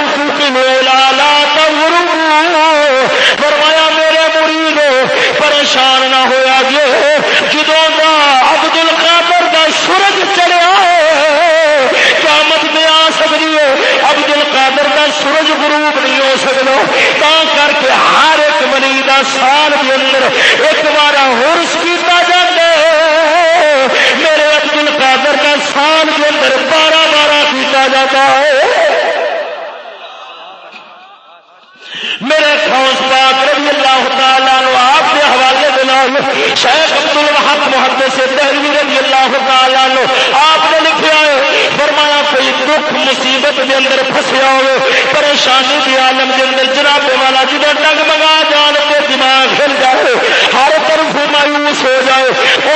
لا غروب فرمایا میرے مرید، پریشان نہ ہویا جی۔ گے جدو دا عبد القادر دا سورج چڑیا قیامت میں آ سکتی ہے۔ عبد القادر دا سورج غروب نہیں ہو سکتا۔ تا کر کے ہر ایک مریض سال کے اندر ایک بار ہو چاہے میرے خوش پاک رضی اللہ تعالیٰ آپ کے حوالے دلال شیخ عبد الحق رضی اللہ تعالیٰ آپ نے لکھا ہے فرمایا کوئی دکھ مصیبت کے اندر پھسیا ہو پریشانی کے عالم دے اندر جنابے والا جی جدھر ڈگ جان کے دماغ ہل جائے، ہر طرف مایوس ہو جائے، وہ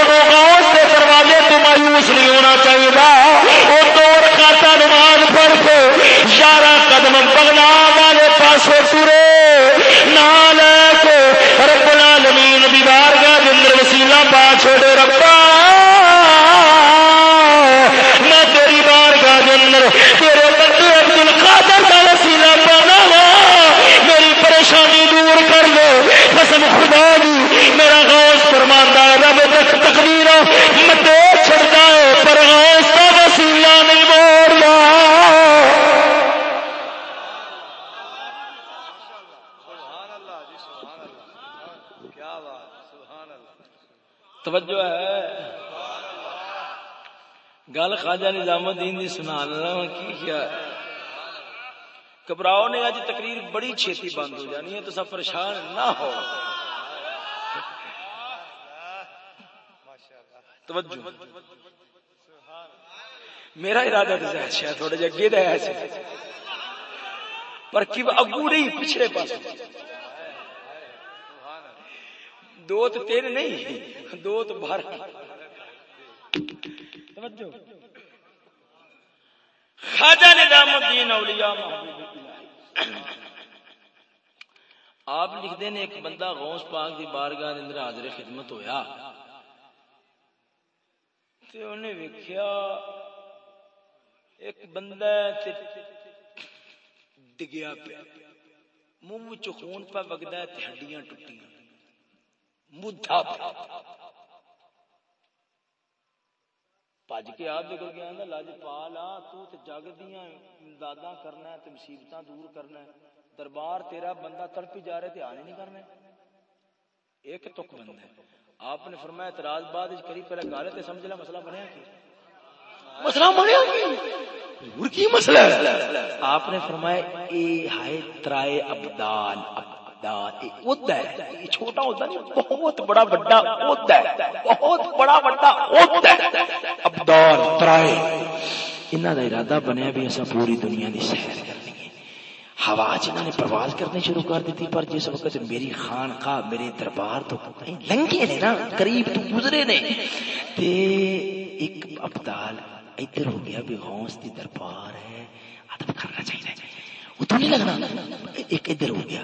خواجہ نظام الدین دی سنا لینا کی کیا؟ گھبراؤ نے اج تقریر بڑی چھیتی بند ہو جانی ہے، تو سب پریشان نہ ہو۔ توجہ۔ میرا ارادہ تو شاید تھوڑے جگہ اگے ہے ایسے۔ پر کی اگو نہیں، پچھلے پاس۔ دو تو تیرے نہیں، دو تو باہر خواجہ نظام الدین اولیاء آپ لکھتے ہیں ایک بندہ غوث پاک دی بارگاہ دے اندر حاضر خدمت ہویا۔ تے انہیں ویکھیا، ایک بندہ تے ڈگیا پیا۔ منہ وچ خون پہ وگدا ہے تے ہڈیاں ٹٹیاں مدھا پیا۔ پج کے آپ نکل گیا تو تے جگ دیاں امداداں کرنا ہے تے مصیبتاں دور کرنا ہے دربار تیرا بندہ تڑپی جا رہے تے آنے نہیں کرنا ایک تک بندہ ہے آپ نے فرمایا اعتراض بعد کری پہلے گالے تے سمجھ لیا مسئلہ بنیا کی مسئلہ بنیا کی کی مسئلہ ہے آپ نے فرمایا اے ہائے ترائے ابدال ابدال ہے چھوٹا ہوتا نہیں بہت بڑا بڑا ہوتا ہے بہت بڑا بڑا ہوتا ہے ابدال ترائے انہاں دا ارادہ بنیا بھی ایسا پوری دنیا دی سیر کرنی ہے ہوا جنہوں نے پرواز کرنی شروع کر دیتی پر جس وقت میری خان کا میرے دربار تو لنگے نے نا قریب تو گزرے نے تے ایک ابدال ادھر ہو گیا بھی غوث دی دربار ہے ادب کرنا چاہیے وہ تو نہیں لگنا ایک ادھر ہو گیا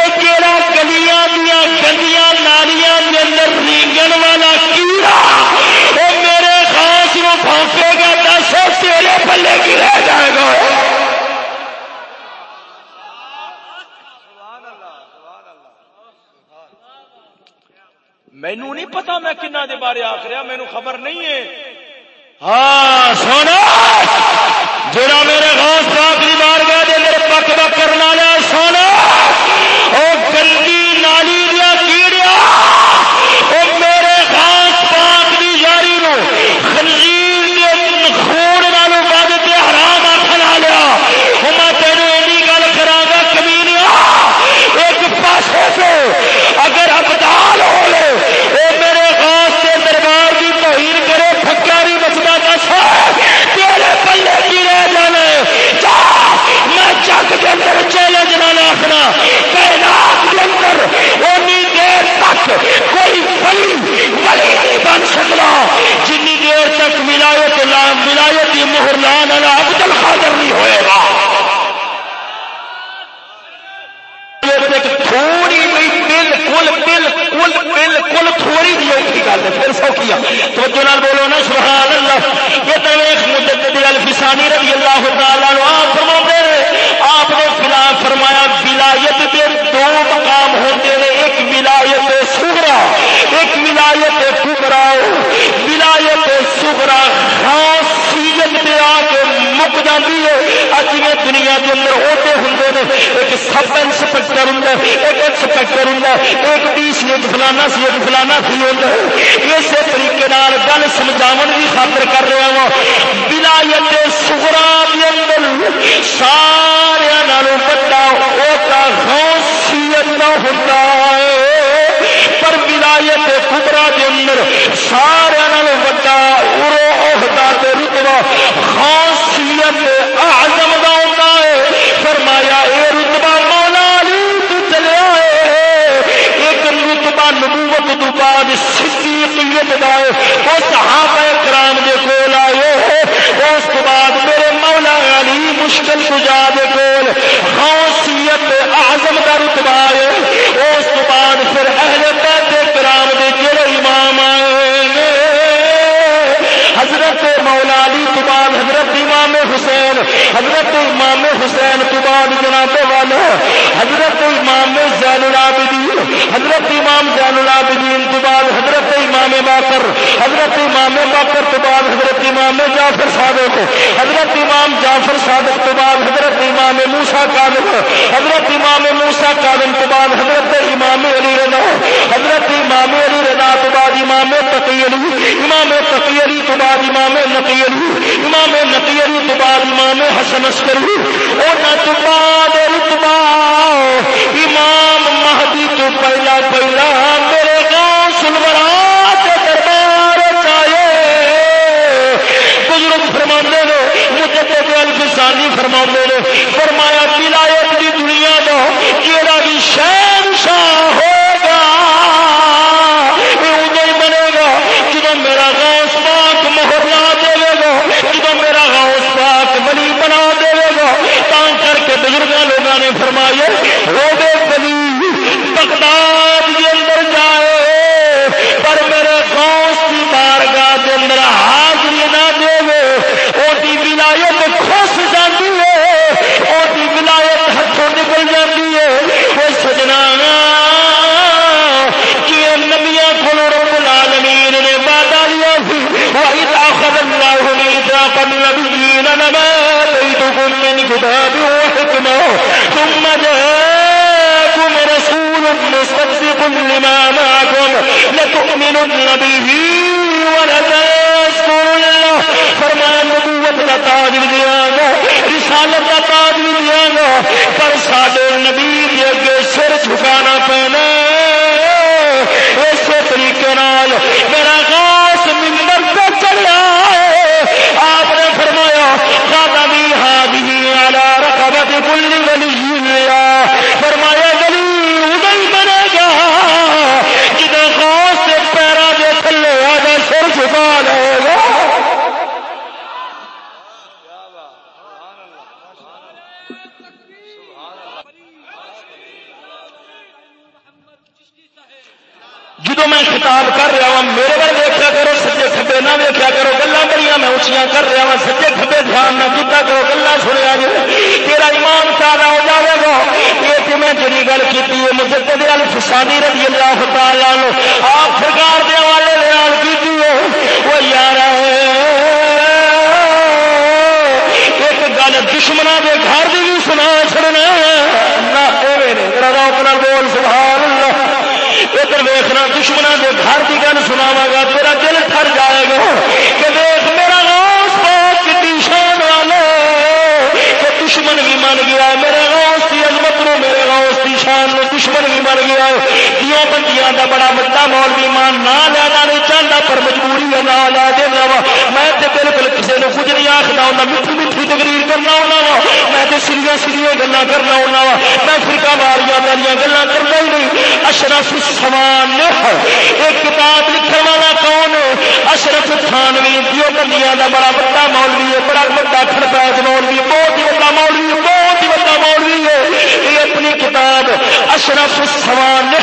مینو نہیں پتا میں کنا دے بارے آخ رہا مینو خبر نہیں ہے۔ ہاں سونا جڑا میرے غوث پاک دی بارگاہ دے میرے پک پک کرنا لیا سونا او گندی نالی دیا کیڑیا او میرے غوث پاک دی یاری نو خنزیر دے خون نالو بعد تے حرام آکھن لیا او میں تینو اینی گل کراں گا کمینیا ایک پاسے سے اگر ابدال ہو لے کے اندر چیلنج نہ آخنا کائنات کے اندر اونی دیر تک کوئی ولی ولی نہیں بن سکتا جن دیر تک ولایت ولایت مہر لان والا عبد القادر نہیں ہوئے گا۔ تھوڑی بالکل بالکل بالکل تھوڑی جی اوکھی گل۔ ہے پھر سوکھی تو بولو نا، سبحان اللہ۔ یہ تو ایک مدت تعالیٰ آپ فرما آپ نے فلا فرمایا ولایت کے دو مقام ہوتے ہیں ایک ولایت سگرا ایک ولایت کبرا ولایت سگرا خاصیت پہ آ کے مک جاتی ہے اج میں دنیا کے اندر ہوتے ہوں نے ایک سب انسپیکٹر ہوں ایک انسپیکٹر ہوں ایک ڈی سی ایک فلانا سی ایک فلانا سی ہوتا ہے۔ اسی طریقے گل سمجھاو کی خاطر کر رہا ہوں۔ ولایت سگرا کے اندر سارے بڑا ہوتا خاصیت نہ ہوتا ہے۔ پر ولایت کبرا کے اندر سارا بڑا ارو عہدہ رتبا خاصیت آزم پاک صدیقیت دائے وہ صحابہ کرام دے کول آئے اس بعد میرے مولا علی مشکل گزا دے کول غوثیت اعظم دا رتبہ آئے۔ اس بعد پھر اہل بیت کرام دے جڑے
امام
آئے۔ حضرت مولا علی تو بعد حضرت امام حسین، حضرت امام حسین تو بعد جناب والا حضرت امام زین العابدین حضرت امام زین العابدین کے بعد حضرت
باقر حضرت امام باقر تو بعد حضرت امام جعفر صادق، حضرت امام جعفر صادق تو بعد حضرت امام موسا کاظم، حضرت امام موسا کاظم تو بعد حضرت امام علی رضا، حضرت امام علی رضا تو بعد امام تقی علی، امام تقی علی تو بعد امام نقی علی، امام نقی علی تو بعد امام حسن اسکری اور تو بعد رتبہ، امام مہدی تو پہلا پہلا میرے گاؤں سنورا۔ بزرگ فرما نے، مجھے الفسانی فرما نے، فرمایا ولایت کی دنیا کا کہڑا بھی شہر شاہ لتؤمنن به ولتذكرن الله. فرمایا، نبوت کا تاج بھی دیا گا رسالت کا تاج بھی دیا گا پر سارے نبی کے اگے سر جھکانا پینا اسی طریقے نال میرا خاص ممبر پہ چڑھا آپ نے فرمایا کھانا بھی ہاں بھی آلہ رقبت کل ولی فرمایا ولی ادھر بنے گا جدھر خاص سے پیرا دے تھلے آجا سر جھکا لے گا جدو میں خطاب کر رہا ہوں، میرے بل دیکھا کرو سچے کھبے نہ دیکھا کرو گلا بڑی میں اچھیاں کر رہا ہوں سچے کھبے دھیان نہ کیتا کرو گلا سنیا جی تیرا ایمان تازہ ہو جائے گا۔ یہ کہ میں جی گل کی مجدد الفسانی رضی اللہ تعالیٰ لو آپ سرکار دے والے لحاظ کی وہ یار ایک گل دشمنا کے گھر کی بھی سنا چڑنا نہ روکنا بول، سبحان اللہ۔ ادھر ویخنا دشمنوں کے گھر کی گل سناوا گا، تیرا دل تھر جائے گا۔ کہ دیکھ، میرا روس پاک کی شان والے، کہ دشمن بھی من گیا میرے روس کی عظمت نو میرے روس کی شان نو دشمن بھی من گیا کیوں بندیاں کا بڑا بڑا مول بھی مان نہ لینا نہیں چاہتا پر مجبوری ہے، نہ لا دینا وا۔ میں تو بالکل کسی نے کچھ نہیں آخنا ہونا میٹھی میٹھی تقریر کرنا ہونا وا۔ میں تو سیریاں سیریاں گلا کرنا ہونا وا۔ میں فرقہ ماریاں والی گلا کرنا ہی نہیں۔ اشرف سمان ایک کتاب لکھنے والا کون اشرف تھانوی دیو بندیاں کا بڑا بڑا مولوی ہے، بڑا بڑا کھڑپیج مولوی، بہت ہی بڑا مولوی بہت ہے یہ اپنی کتاب اشرف سمان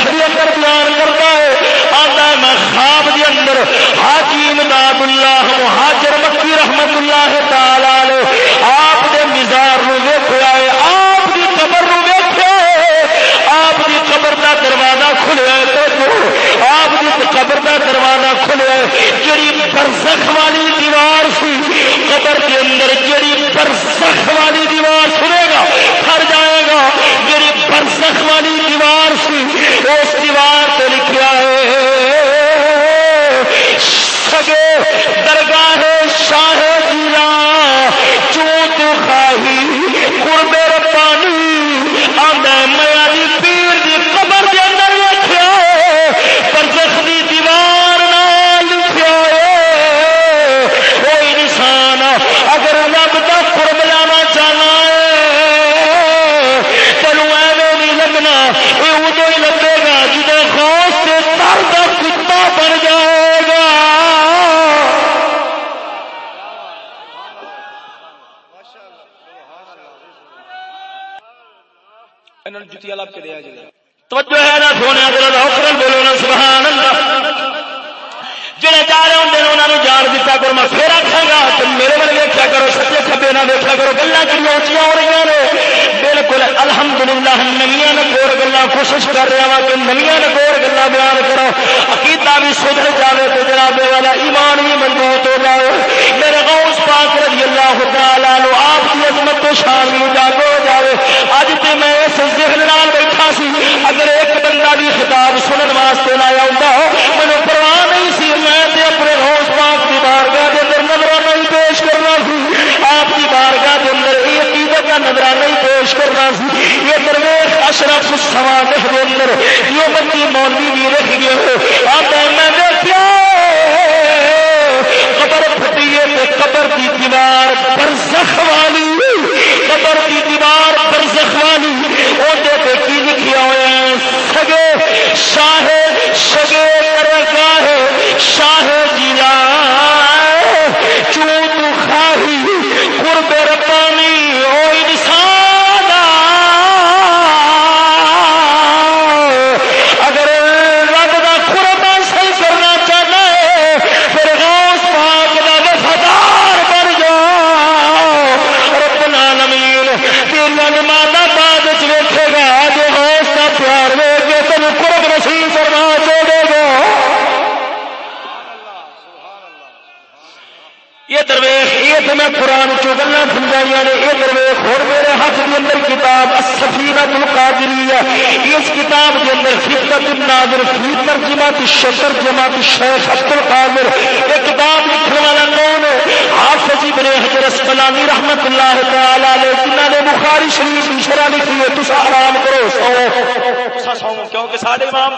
شطر جماعت شیخ عبد القادر یہ کتاب لکھنے والا کون ہے؟ حافظ ابن حجر اسقلانی رحمت اللہ تعالی علیہ، جنہاں نے بخاری شریف کی شرح لکھی ہے تسا آرام کرو، سو۔
سو کیونکہ سارے امام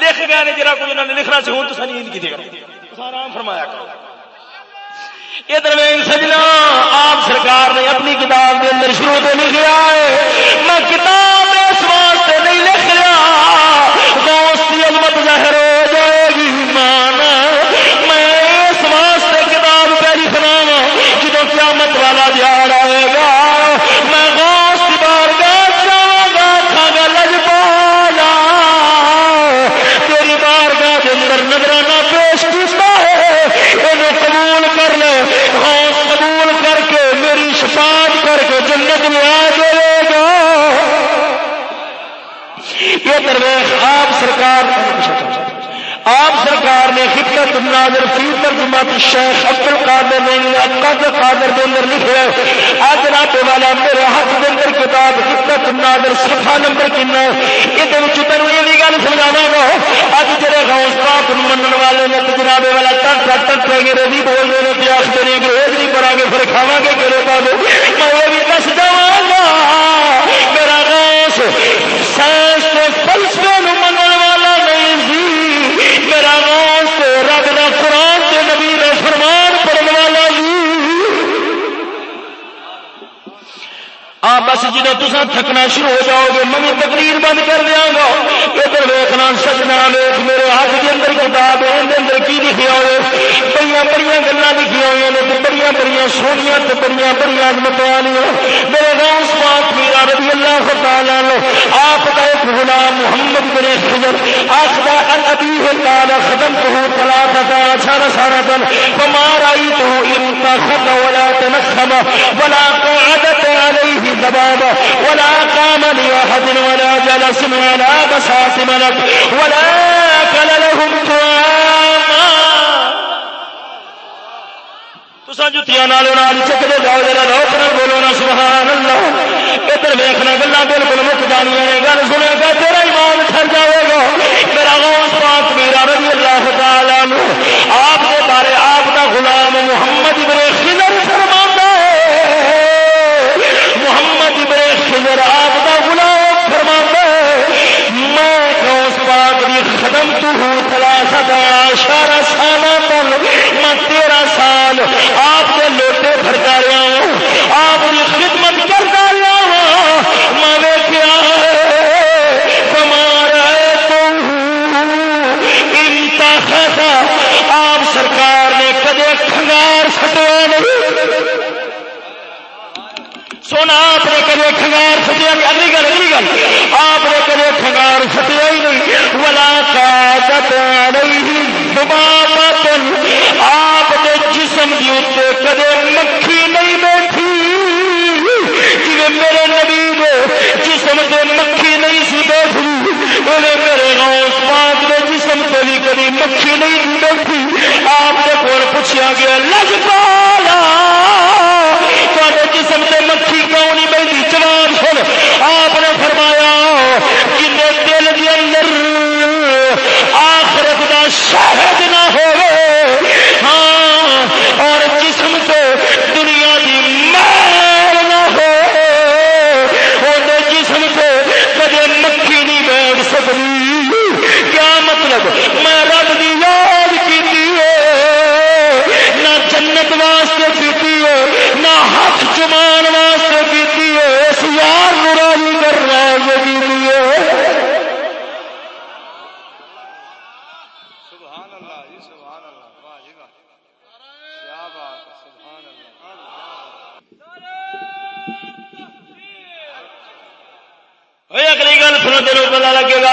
لکھ گئے نے جرا کوئی انہوں نے لکھنا سی ہوں تو نیند کی دے گا آرام فرمایا کرو۔ ادھر سجنا آپ سرکار نے اپنی کتاب کے اندر شروع تو لکھا ہے، میں کتاب سرکار، آپ سرکار نے خدمت ناظر فی ترجمت شیخ عبد القادر نے قد قادر کے اندر لکھے آج رات والا میرے ہاتھ کے اندر کتاب خدمت ناظر صفحہ نمبر کن یہ تینوں یہ بھی گل سمجھاوا گا اج جڑے غوث پاک منن والے نے جناب والا ٹٹ ٹٹ ٹٹ انگریزی بول رہے ہیں آخر نے انگریز نہیں پڑھا گے پھر کھاوا گے کہڑے پا دو میں یہ بھی دس جا میرا غوث سائنس بس جدو تصا تھکنا شروع ہو جاؤ گے میں تقریر بند کر دیا گا۔ ادھر ویخنا سجنا ویخ میرے ہاتھ کے اندر کتاب ہے اندر کی لکھیا ہوئے بڑی بڑی گلا لکھی ہوئی نے بڑی بڑی سونیاں بڑی بڑی عظمت میرے گاؤں پاک میرا رضی اللہ تعالیٰ آپ کا ایک غلام محمد بن خضر آخر ان ابھی قال خدمته ثلاثه عشر سنه فما رايته ان تخذ ولا تنخم، ولا قعدت عليه ذبابا ولا قام لاحد ولا جلس ولا بساس ملك ولا اكل لهم طعاما۔ تسا جتیاں نال نال چکتے جاؤ جا روک نہ بولو نا، سبحان اللہ۔ ادھر ویخنا گلا بالکل مک جانیا نے، گل سنے گا تیرا ایمان ٹر جائے گا۔ میرا غوث پاک، میرا رضی اللہ تعالی آپ کے بارے آپ کا غلام محمد ابن خضر فرماتا ہے۔ محمد ابن خضر آپ کا غلام فرماتا ہے۔ میں غوث پاک کی خدم تو ہوں ثلاثت عشر سالہ تک میں تیرہ سال آپ کے لوٹے بھرتا رہا ہوں۔ آپ کی خدمت کرتا کھنگار سٹیا سونا آپ نے کدے کھنگار سٹیا اگلی گل اگلی گل آپ نے کدے کھنگار سٹیا ہی نہیں؟ ولا کا دبابت آپ کے جسم کے اتنے کدے مکھی نہیں بیٹھی۔ جی میرے نبی دے جسم سے مکھی نہیں سی بیٹھی انہیں میرے غوث پاک دے جسم سے بھی کبھی مکھی نہیں بیٹھی۔ آپ پوچھا گیا، لج پالا تے جسم سے مکھی کیوں نہیں
بہتی جواب سن، آپ نے فرمایا کہ دل کے اندر آخرت کا شہد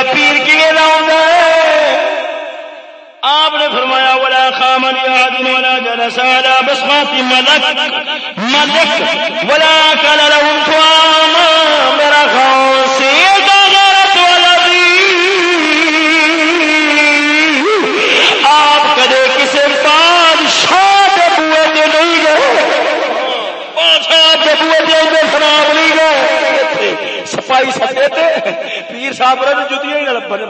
پتا لگے گا پیر کی آپ نے فرمایا، ولا خامن یاد ولا جلس على بسمات ملک ملک ولا کل لهم طعاما میرا خاص غیرت والا آپ کدے کسی بادشاہ بوئے نہیں گئے؟ بادشاہ بوئے خراب نہیں گئے؟ سپاہی سکے پیر صاحب نے جتیاں ہی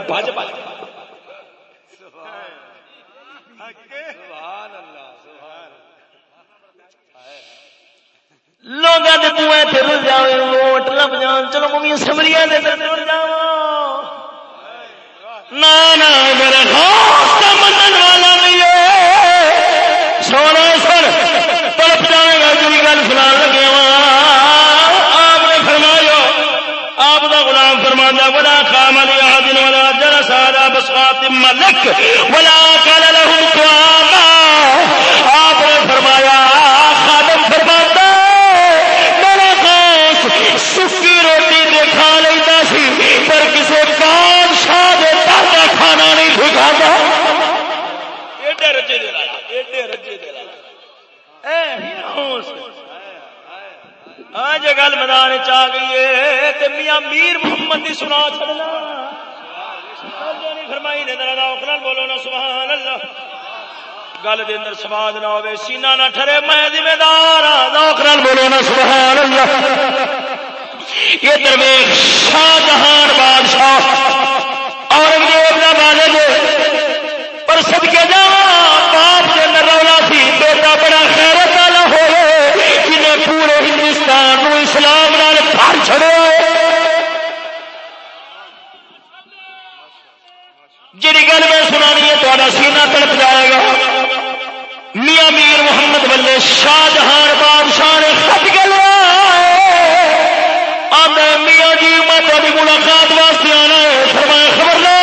بج بج لوگ پھر جائے ووٹ لب جان، چلو ممی سمری میرے من والا نہیں سونا سر تڑپ جائے گا جی گل سنا لگے آپ نے فرمایا آپ کا گلام فرما بڑا کام لیا دن والا جرا سارا بسوات ملک بلا کل لہو آپ نے فرمایا، خادم فرماتا سکی روٹی دے کھا لینا سی، پر کسی بادشاہ دے کا کھانا نہیں سکھاتا آج گل میدان چ گئی ہے میاں میر محمد کی سنا چڑنا فرمائی نے بولو نا، سبحان اللہ۔ گل دے اندر سواد نہ ہوے سینہ نہ ٹھرے، میں ذمہ دار ہاں بولو نا، سبحان اللہ۔ یہ درویش شاہ جہان بادشاہ، اورنگزیب کا والد پر سد کے جا باپ کے اندر رولا سی، بیٹا بڑا خیرت والا ہوئے، جنہیں پورے ہندوستان نو اسلام نال گھر جی گل میں سنانی ہے تا سینا تڑپ جائے گا۔ میاں میر محمد بلے شاہ جہان بادشاہ نے خط کے میاں جی میں تاری ملاقات واسطے آنا ہے، فرمایا خبردار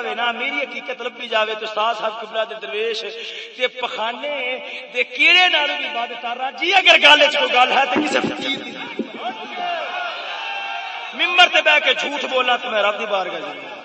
جاوے نا، میری حقیقت لبی جاوے تو استاد صاحب قبلہ دے درویش تے پخانے، دے کیڑے نال بھی بات کر رہا جی اگر گل وچ کوئی گل ہے تے کسے فقیر دی ممبر تے بیٹھ کے جھوٹ بولنا تو میں رب دی بارگاہ جاؤں۔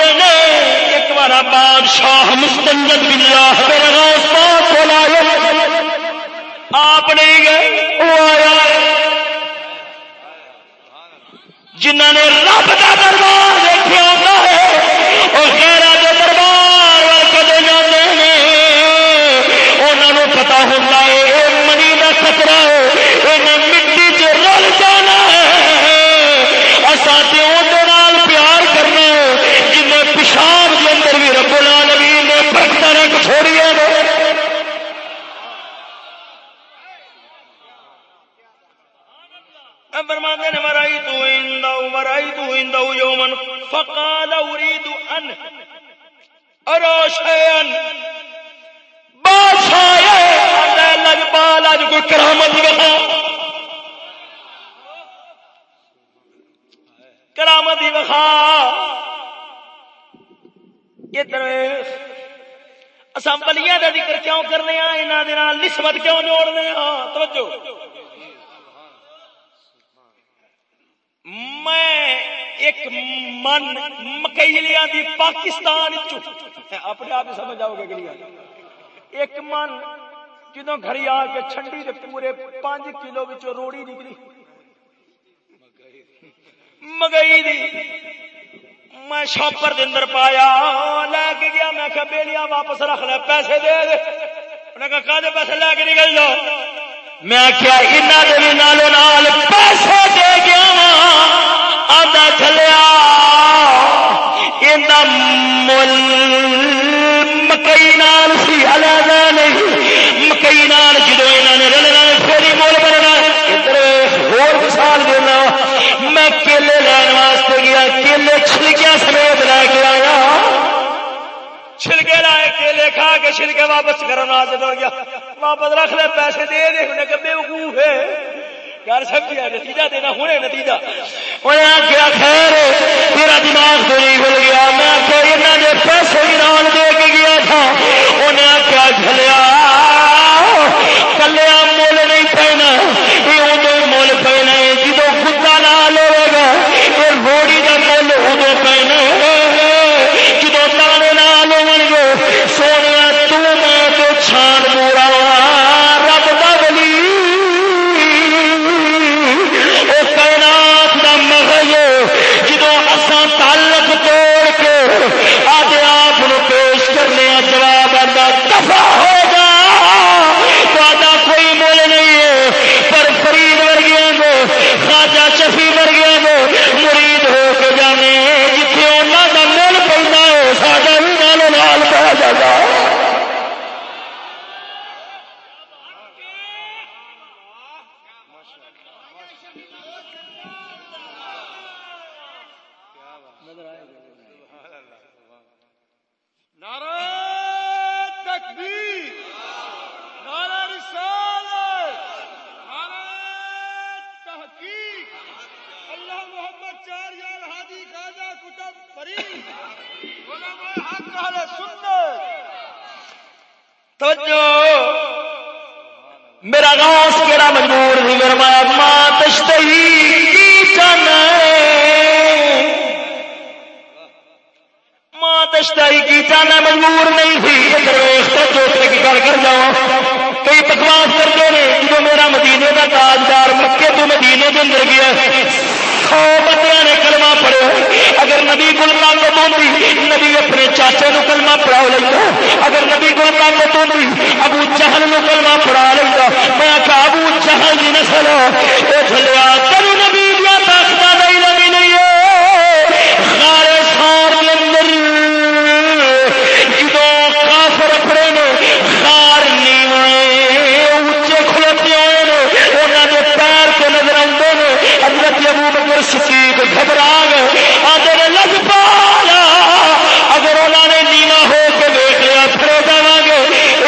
ایک بار بادشاہ مستند باللہ میرے غوث پاک کو لائے. آپ نہیں شاپر اندر پایا، لے کے گیا۔ میں کہ بیلیاں واپس رکھ لے، پیسے دے دے۔ انہیں کہا کہا پیسے لے کے نکل جاؤ میں کیا نالو نال پیسے دے گیا۔ آدھا چلیا مل مکئی نال سی علیحدہ نہیں۔ مکئی نال جدو یہاں نے رلنا پھر ہی بننا ادھر دینا
میں کیلے لین واسطے گیا، کیلے چھلکیاں سمیت لے کے آیا۔
چھلکے لائے، کیلے کھا کے چھلکے واپس کرنا جدو گیا۔ واپس رکھ لے، پیسے دے دے کہ بے وقوف ہے۔ گل سمجھا نتیجہ دینا ہونے نتیجہ۔
انہیں آخیا خیر، میرا دماغ تو نہیں گیا۔ میں آخیا یہاں نے پیسے بھی دے کے گیا تھا۔ انہیں آخیا چلیا کلیا نعرہ تکبیر نعرہ رسالت تحقیق اللہ محمد چار یار ہادی خواجہ کتب فری علماء حق توجہ! میرا نام مجبور نہیں فرمایا ماں تشتہی جانا ماں تشتہی کی جانا مجبور نہیں تھی۔ درویش تو چوتھے کی گل کر جاؤ۔ کئی بکواس کرتے ہیں جب میرا مدینے کا تاجدار مکے تو مدینے کے اندر گیا۔ سو بندے نے کلمہ پڑے اگر نبی گل تو ہوتی نبی اپنے چاچے نو کلمہ پڑھا لینا اگر نبی گل تو ہوتی ابو چہل نو کلمہ پڑھا لینا میں آخا ابو چہل کی نسل وہ چلیا تین نبی دیا طاقت نہیں نبی نہیں سارے سار کے اندر جدو کافر اپنے نے خار نیوے اچے کھلوتے ہوئے نے انہوں کے پیر کے نظر آتے ہیں حضرت ابو بکر صدیق گھبرا گئے آتے نے لگ پالا اگر انہوں نے نیوا ہو کے دیکھ لیا پھر جا گے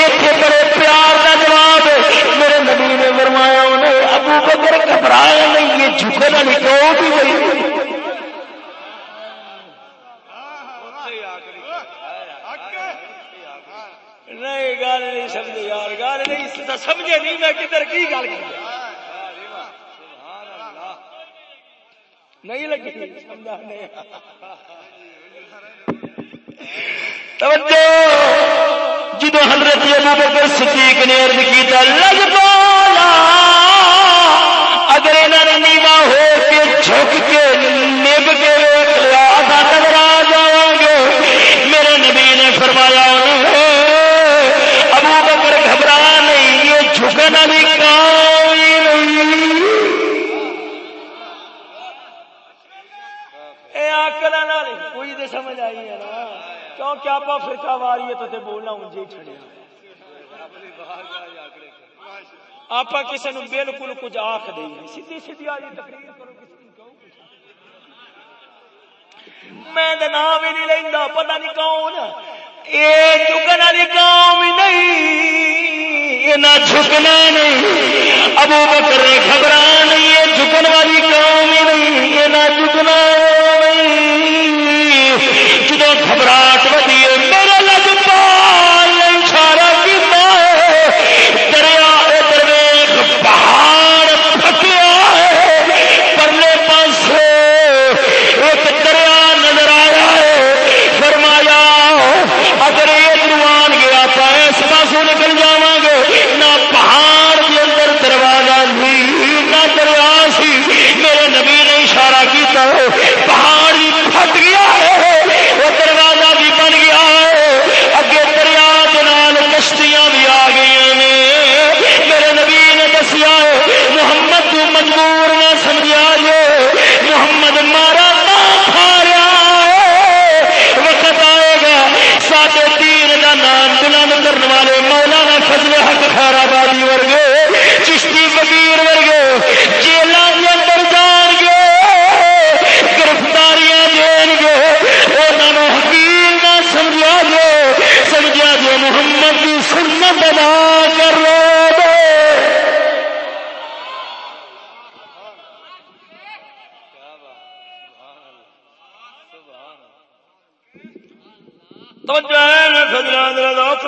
اتنے بڑے پیار کا جواب میرے نبی نے فرمایا انہیں ابو بکر گھبرایا نہیں یہ جھکنا نہیں تو بھی گئی
نہیں گل نہیں سمجھے یار گل نہیں سمجھے نہیں میں کدھر کی گل کر نہیں لگی سمجھا نہیں۔
توجہ۔ جدو حضرت ابو بکر صدیق نے عرض کیتا لگ پالا اگر انہوں نے نیوا ہو کے جھک کے نب کے ویک لیا تھا نظر آ جاؤ گے میرے نبی نے فرمایا، ابو بکر گھبرا نہیں، یہ جھکنا بھی کام
کوئی تو سمجھ آئی ہے نا۔ کیونکہ آپ فرقہ واری ہے، تو بولنا انجے چھڑیا۔ آپ کسی نے بالکل کچھ آخ دیں سیدھی سیدھی آ جی تقریر کرو میں نام بھی نہیں لینا پتا نہیں کون یہ چکن والی قوم نہیں
یہ نہ جھکنا نہیں۔ ابو بکر نے گھبرا نہیں یہ جھکن والی قوم نہیں یہ نہ جھکنا نہیں۔ جدو گھبراہٹ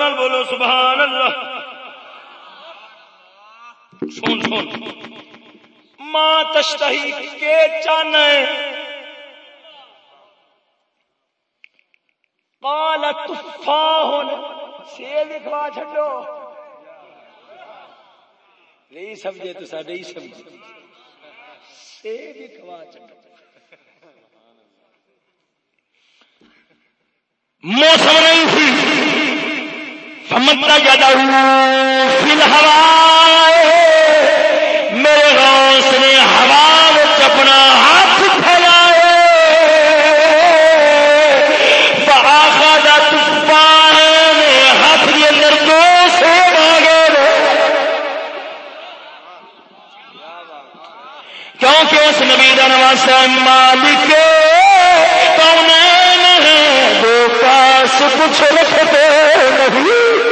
ذرا بولو، سبحان اللہ۔ سن سن۔ ماں تشتہی کے چانے قال تفاہ سیب کھوا چھڈو۔ نہیں سمجھے تو سا، نہیں سمجھے۔ سیب کھوا چھڈو۔
موسم نہیں تھی۔ سمجھتا جاتا فی الحال میرے غوث نے ہوا اپنا ہاتھ پھیلائے۔ بآخا طوفان نے ہاتھ کے اندر دو سے مانگے کیونکہ اس نبی کا نواز مالک کچھ رکھتے نہیں۔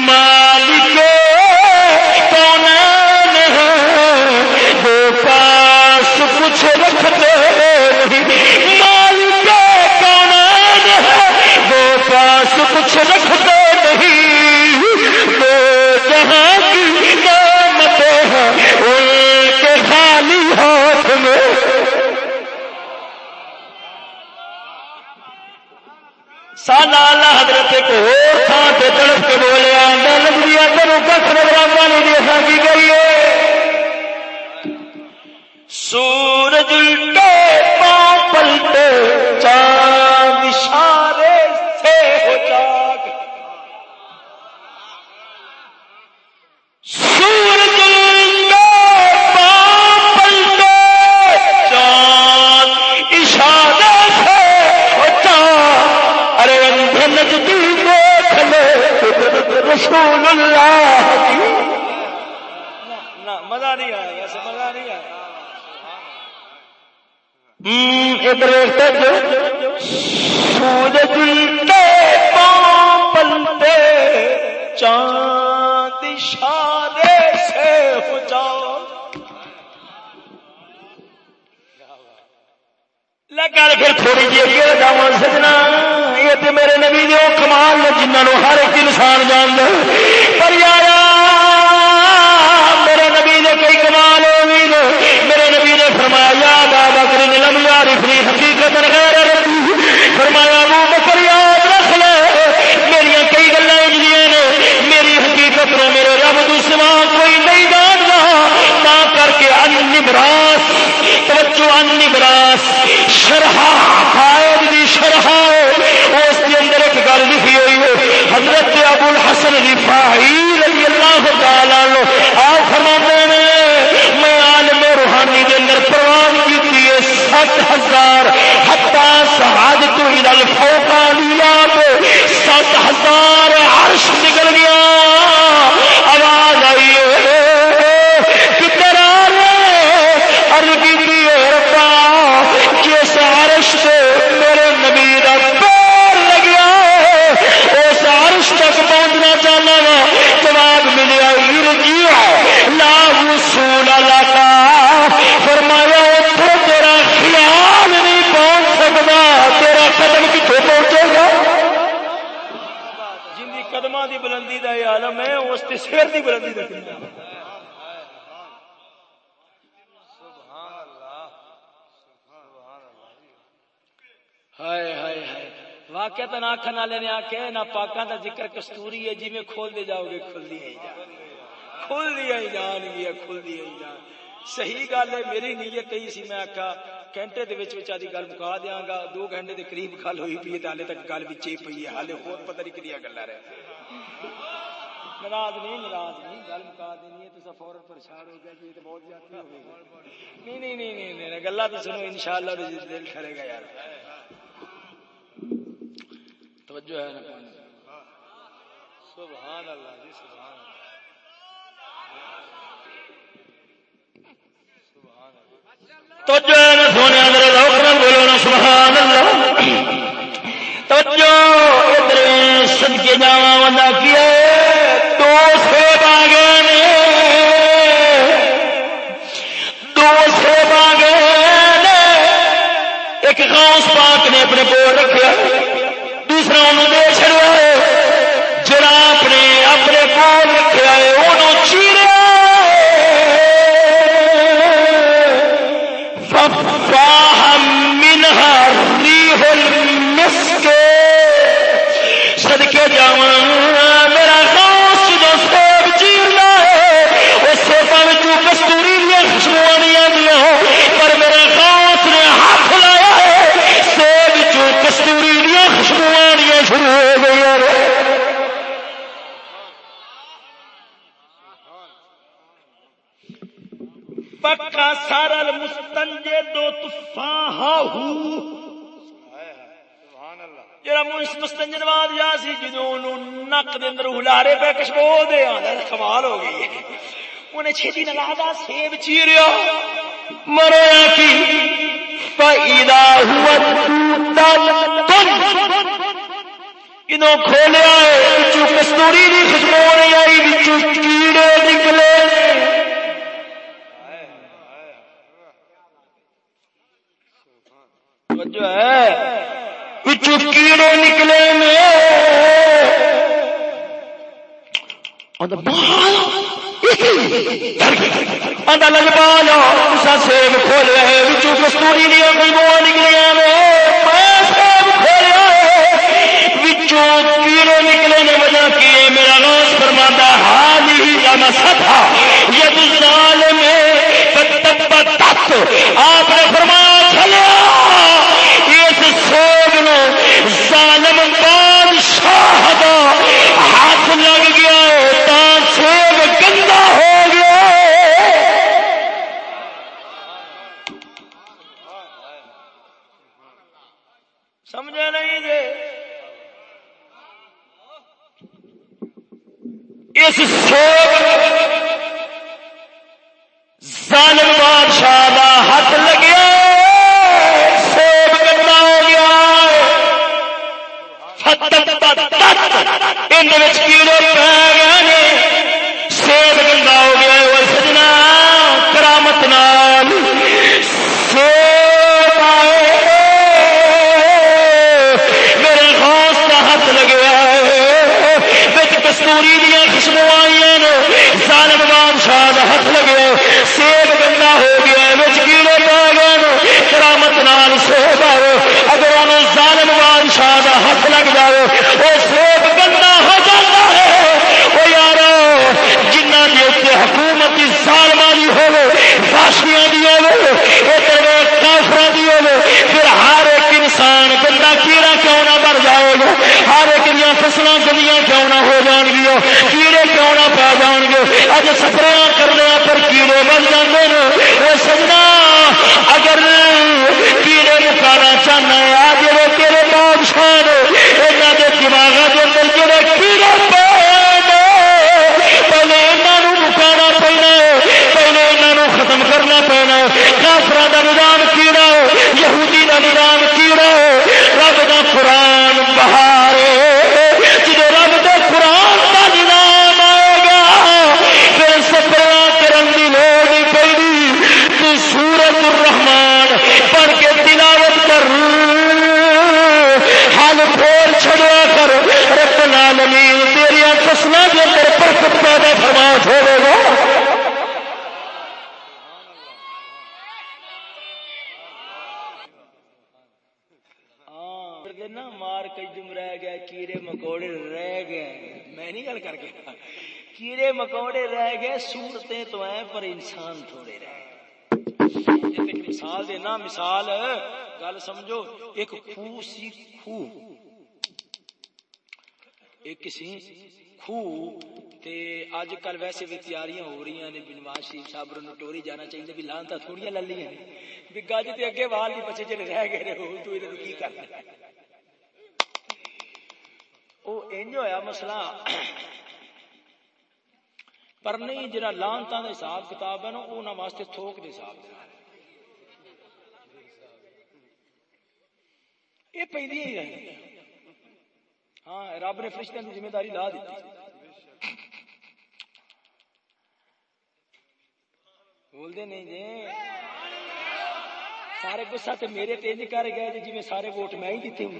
مالک کون وہ پاس کچھ رکھتے نہیں۔ مالک کون گو پاس کچھ رکھتے نہیں۔ سانا اللہ حضرت کو تھان سے تڑپ کے بولیا لگیا کرو کس نظر پانی کی اصا کی گئی ہے؟ سورج کے پاؤں پلٹے چاند اشارے ادھر سورج پلتے چاند اشارے سے ہو جاؤ۔ لگا پھر تھوڑی جی اگے لگا سجنا۔ یہ تو میرے نبی جو کمال نے جنہوں ہر ایک انسان جان دے پر یارا، میرے نبی نے کئی کمال ہوئی میرے نبی نے فرمایا یا بابا کر نلم یار فری حقیقت غیر ربی فرمایا، وہ بکر یاد رکھ لے۔ میری کئی گلا جڑی نے۔ میری حقیقت نے میرے رب تو سوا کوئی نہیں جانتا۔ تا کر کے ان نبراس۔ توجہ، ان نبراس۔ شرح فائد دی شرح اس کے اندر ایک گل لکھی ہوئی ہے۔ حضرت ابو الحسن رفاعی رضی اللہ تعالی عنہ۔ آپ فرماتے ہیں، میں عالم روحانی کے اندر پروان کی ہے، سات ہزار سات ہزار عرش
نگر دی بلندی دا یہ عالم ہے، اس کی سیر دی بلندی دا ہائے ہائے ہائے۔ واقع تو نہ آخر والے نے آخیا نہ پاکاں کا ذکر کستوری ہے جی میں کھول دے جاؤ گے کھل دیا ہی جان۔ کھل دیا ہی جان گیا کھل دیا ہی جان۔ صحیح گل ہے، میری نیت کہی سی، میں آخا گھنٹے دے وچ آدھی گل مکا دیا گا، دو گھنٹے دے قریب گل ہوئی پی ہے ہالے تک گل بچے پی ہے۔ ہالے ہو پتہ نہیں کدیا گلا رہے ناراض نہیں ناراض نہیں گل مکا دینی ہے تو فورن پریشان ہو گیا جی تو بہت زیادہ ہو گئی۔ نہیں نہیں نہیں نہیں گلا تو سنو ان شاء اللہ دل کرے گا یار۔ توجہ ہے۔ نا سبحان اللہ جی سبحان
توجہ ہے نا سونے میرے لوگ بولو نا سبحان اللہ توجہ! ادھر سد کے جاوا بندہ کیا دو سیب آ گئے نے دو سیب آ گئے ایک غوث پاک نے اپنے کول رکھا دوسرا انہوں
پکا سارا مستنجے دو تفاہا ہو جڑا یا سی جدوں دے اندر ہلارے پہ کشبو دے آندا کمال ہو گئی۔ انہیں چھتی سیب چیریا۔
کی؟ انہوں کھولیا ہے کستوری دی خوشبو نہیں آئی وچوں کیڑے نکلے۔
جو ہے پچھو
کیڑے نکلے لگ پا اسا سیب کھولیا ہے کستوری دیا گلبو نکلیا سیب کھولیا کیڑے نکلے نے وجہ کی میرا روز فرما حال ہی جانا سفا ید ظالم آپ نے فرمایا چلو ظالم بادشاہ دا ہاتھ لگ گیا سیب گندا ہو گیا
سمجھا نہیں جی چھوڑ سمجھو، ایک خو سی خو ایک سی خو تے اج کل ویسے بھی تیاریاں ہو رہی ہیں بنواز شریف صاحب نو ٹوری جانا چاہیے، بھی لانتا تھوڑیاں للی ہیں بھی گج تے اگے وال نہیں بچے جڑے رہ گئے ہو تو انہاں کی کرنا؟ او انج ہویا مسئلہ۔ پر نہیں، جڑا لانتا دا حساب کتاب ہے نا انہاں واسطے تھوک دے حساب دے۔ یہ پہلی ہی رہی ہاں رب نے فرشتوں کی ذمہ داری لا دیتی۔ بول دے نہیں جی۔ سارے گسا تے میرے تینج کر گئے جی،, جی میں سارے ووٹ میں ہی دیتے ہوں۔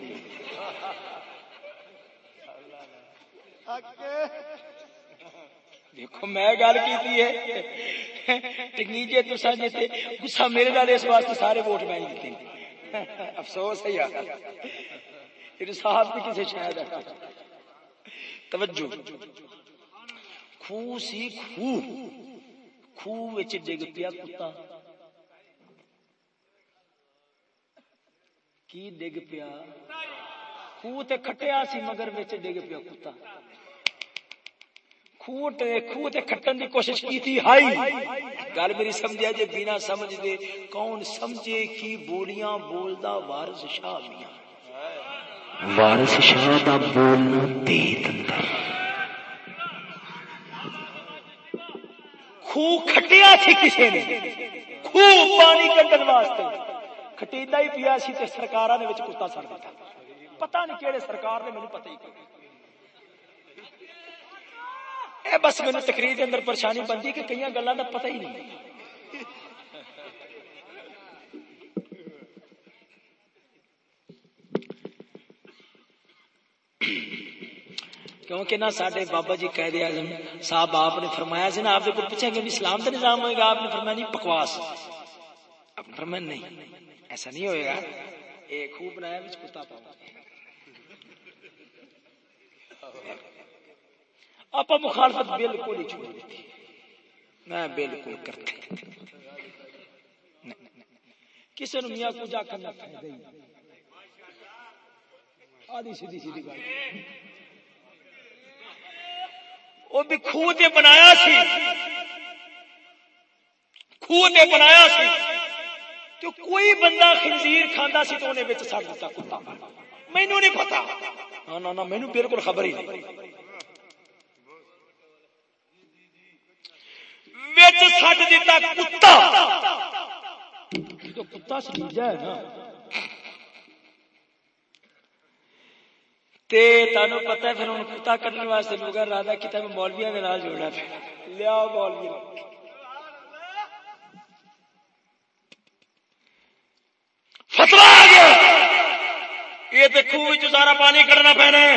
دیکھو، میں گل کی ٹکنیجے تسا جیتے گسا میرے نال اس واسطے سارے ووٹ میں ہی دیتے افسوس ہے یار۔ انصاف بھی کسی شاید توجہ۔ خو سی خو خو ڈگ پیا کتا۔ کی ڈگ پیا؟ خو تے کھٹیا سی مگر بچ ڈگ پیا کتا۔ تے کھٹن دی کوشش کی تھی ہائی گل میری سمجھا جے بنا سمجھ دے کون سمجھے کی بولیاں بولدا وارث شاہ میاں
وارث شاہ دا بولنا اندر
کھٹیا سی کسی نے خو پانی کٹن واسطے کھٹیدا ہی پیا سی تے سرکاراں دے وچ کتا سڑ دیتا پتہ نہیں کیڑے سرکار نے مینوں پتہ ہی کوئی اے بس مینوں تقریر دے اندر پریشانی بندی کہ کئی گلاں دا پتہ ہی نہیں۔ کیونکہ نہ سڈے بابا جی قید اعظم صاحب آپ نے فرمایا سی نا، آپ کو پوچھا کہ اسلام کا نظام ہوئے گا، آپ نے فرمایا نہیں، بکواس۔ آپ نے فرمایا نہیں، ایسا نہیں ہوئے گا۔ ایک خوب بنایا کتا پاؤں۔ آپ مخالفت بالکل ہی چھوڑ دیتی میں بالکل کرتے کسی نے میاں کو جا کرنا فائدہ ہی آدھی سیدھی سیدھی گل وہ بھی خوہ تے بنایا سی۔ خوہ تے بنایا سی۔ تو کوئی بندہ خنزیر کھاندا سی تو انہیں وچ سڑ دیتا کتا۔ مینوں نہیں پتا۔ ہاں نا نا مینوں بالکل خبر ہی نہیں۔ سڑ دیتا کتا۔ تو کتا سجا ہے نا۔ تے تانوں پتہ ہے پھر ہن کتا کرنے واسطے لوگ رادا کتا میں مولویاں دے نال جوڑنا پھر۔ لیا مولوی۔ فتوا آ گیا۔ یہ تے خوہ وچ سارا پانی کڈنا پینا ہے۔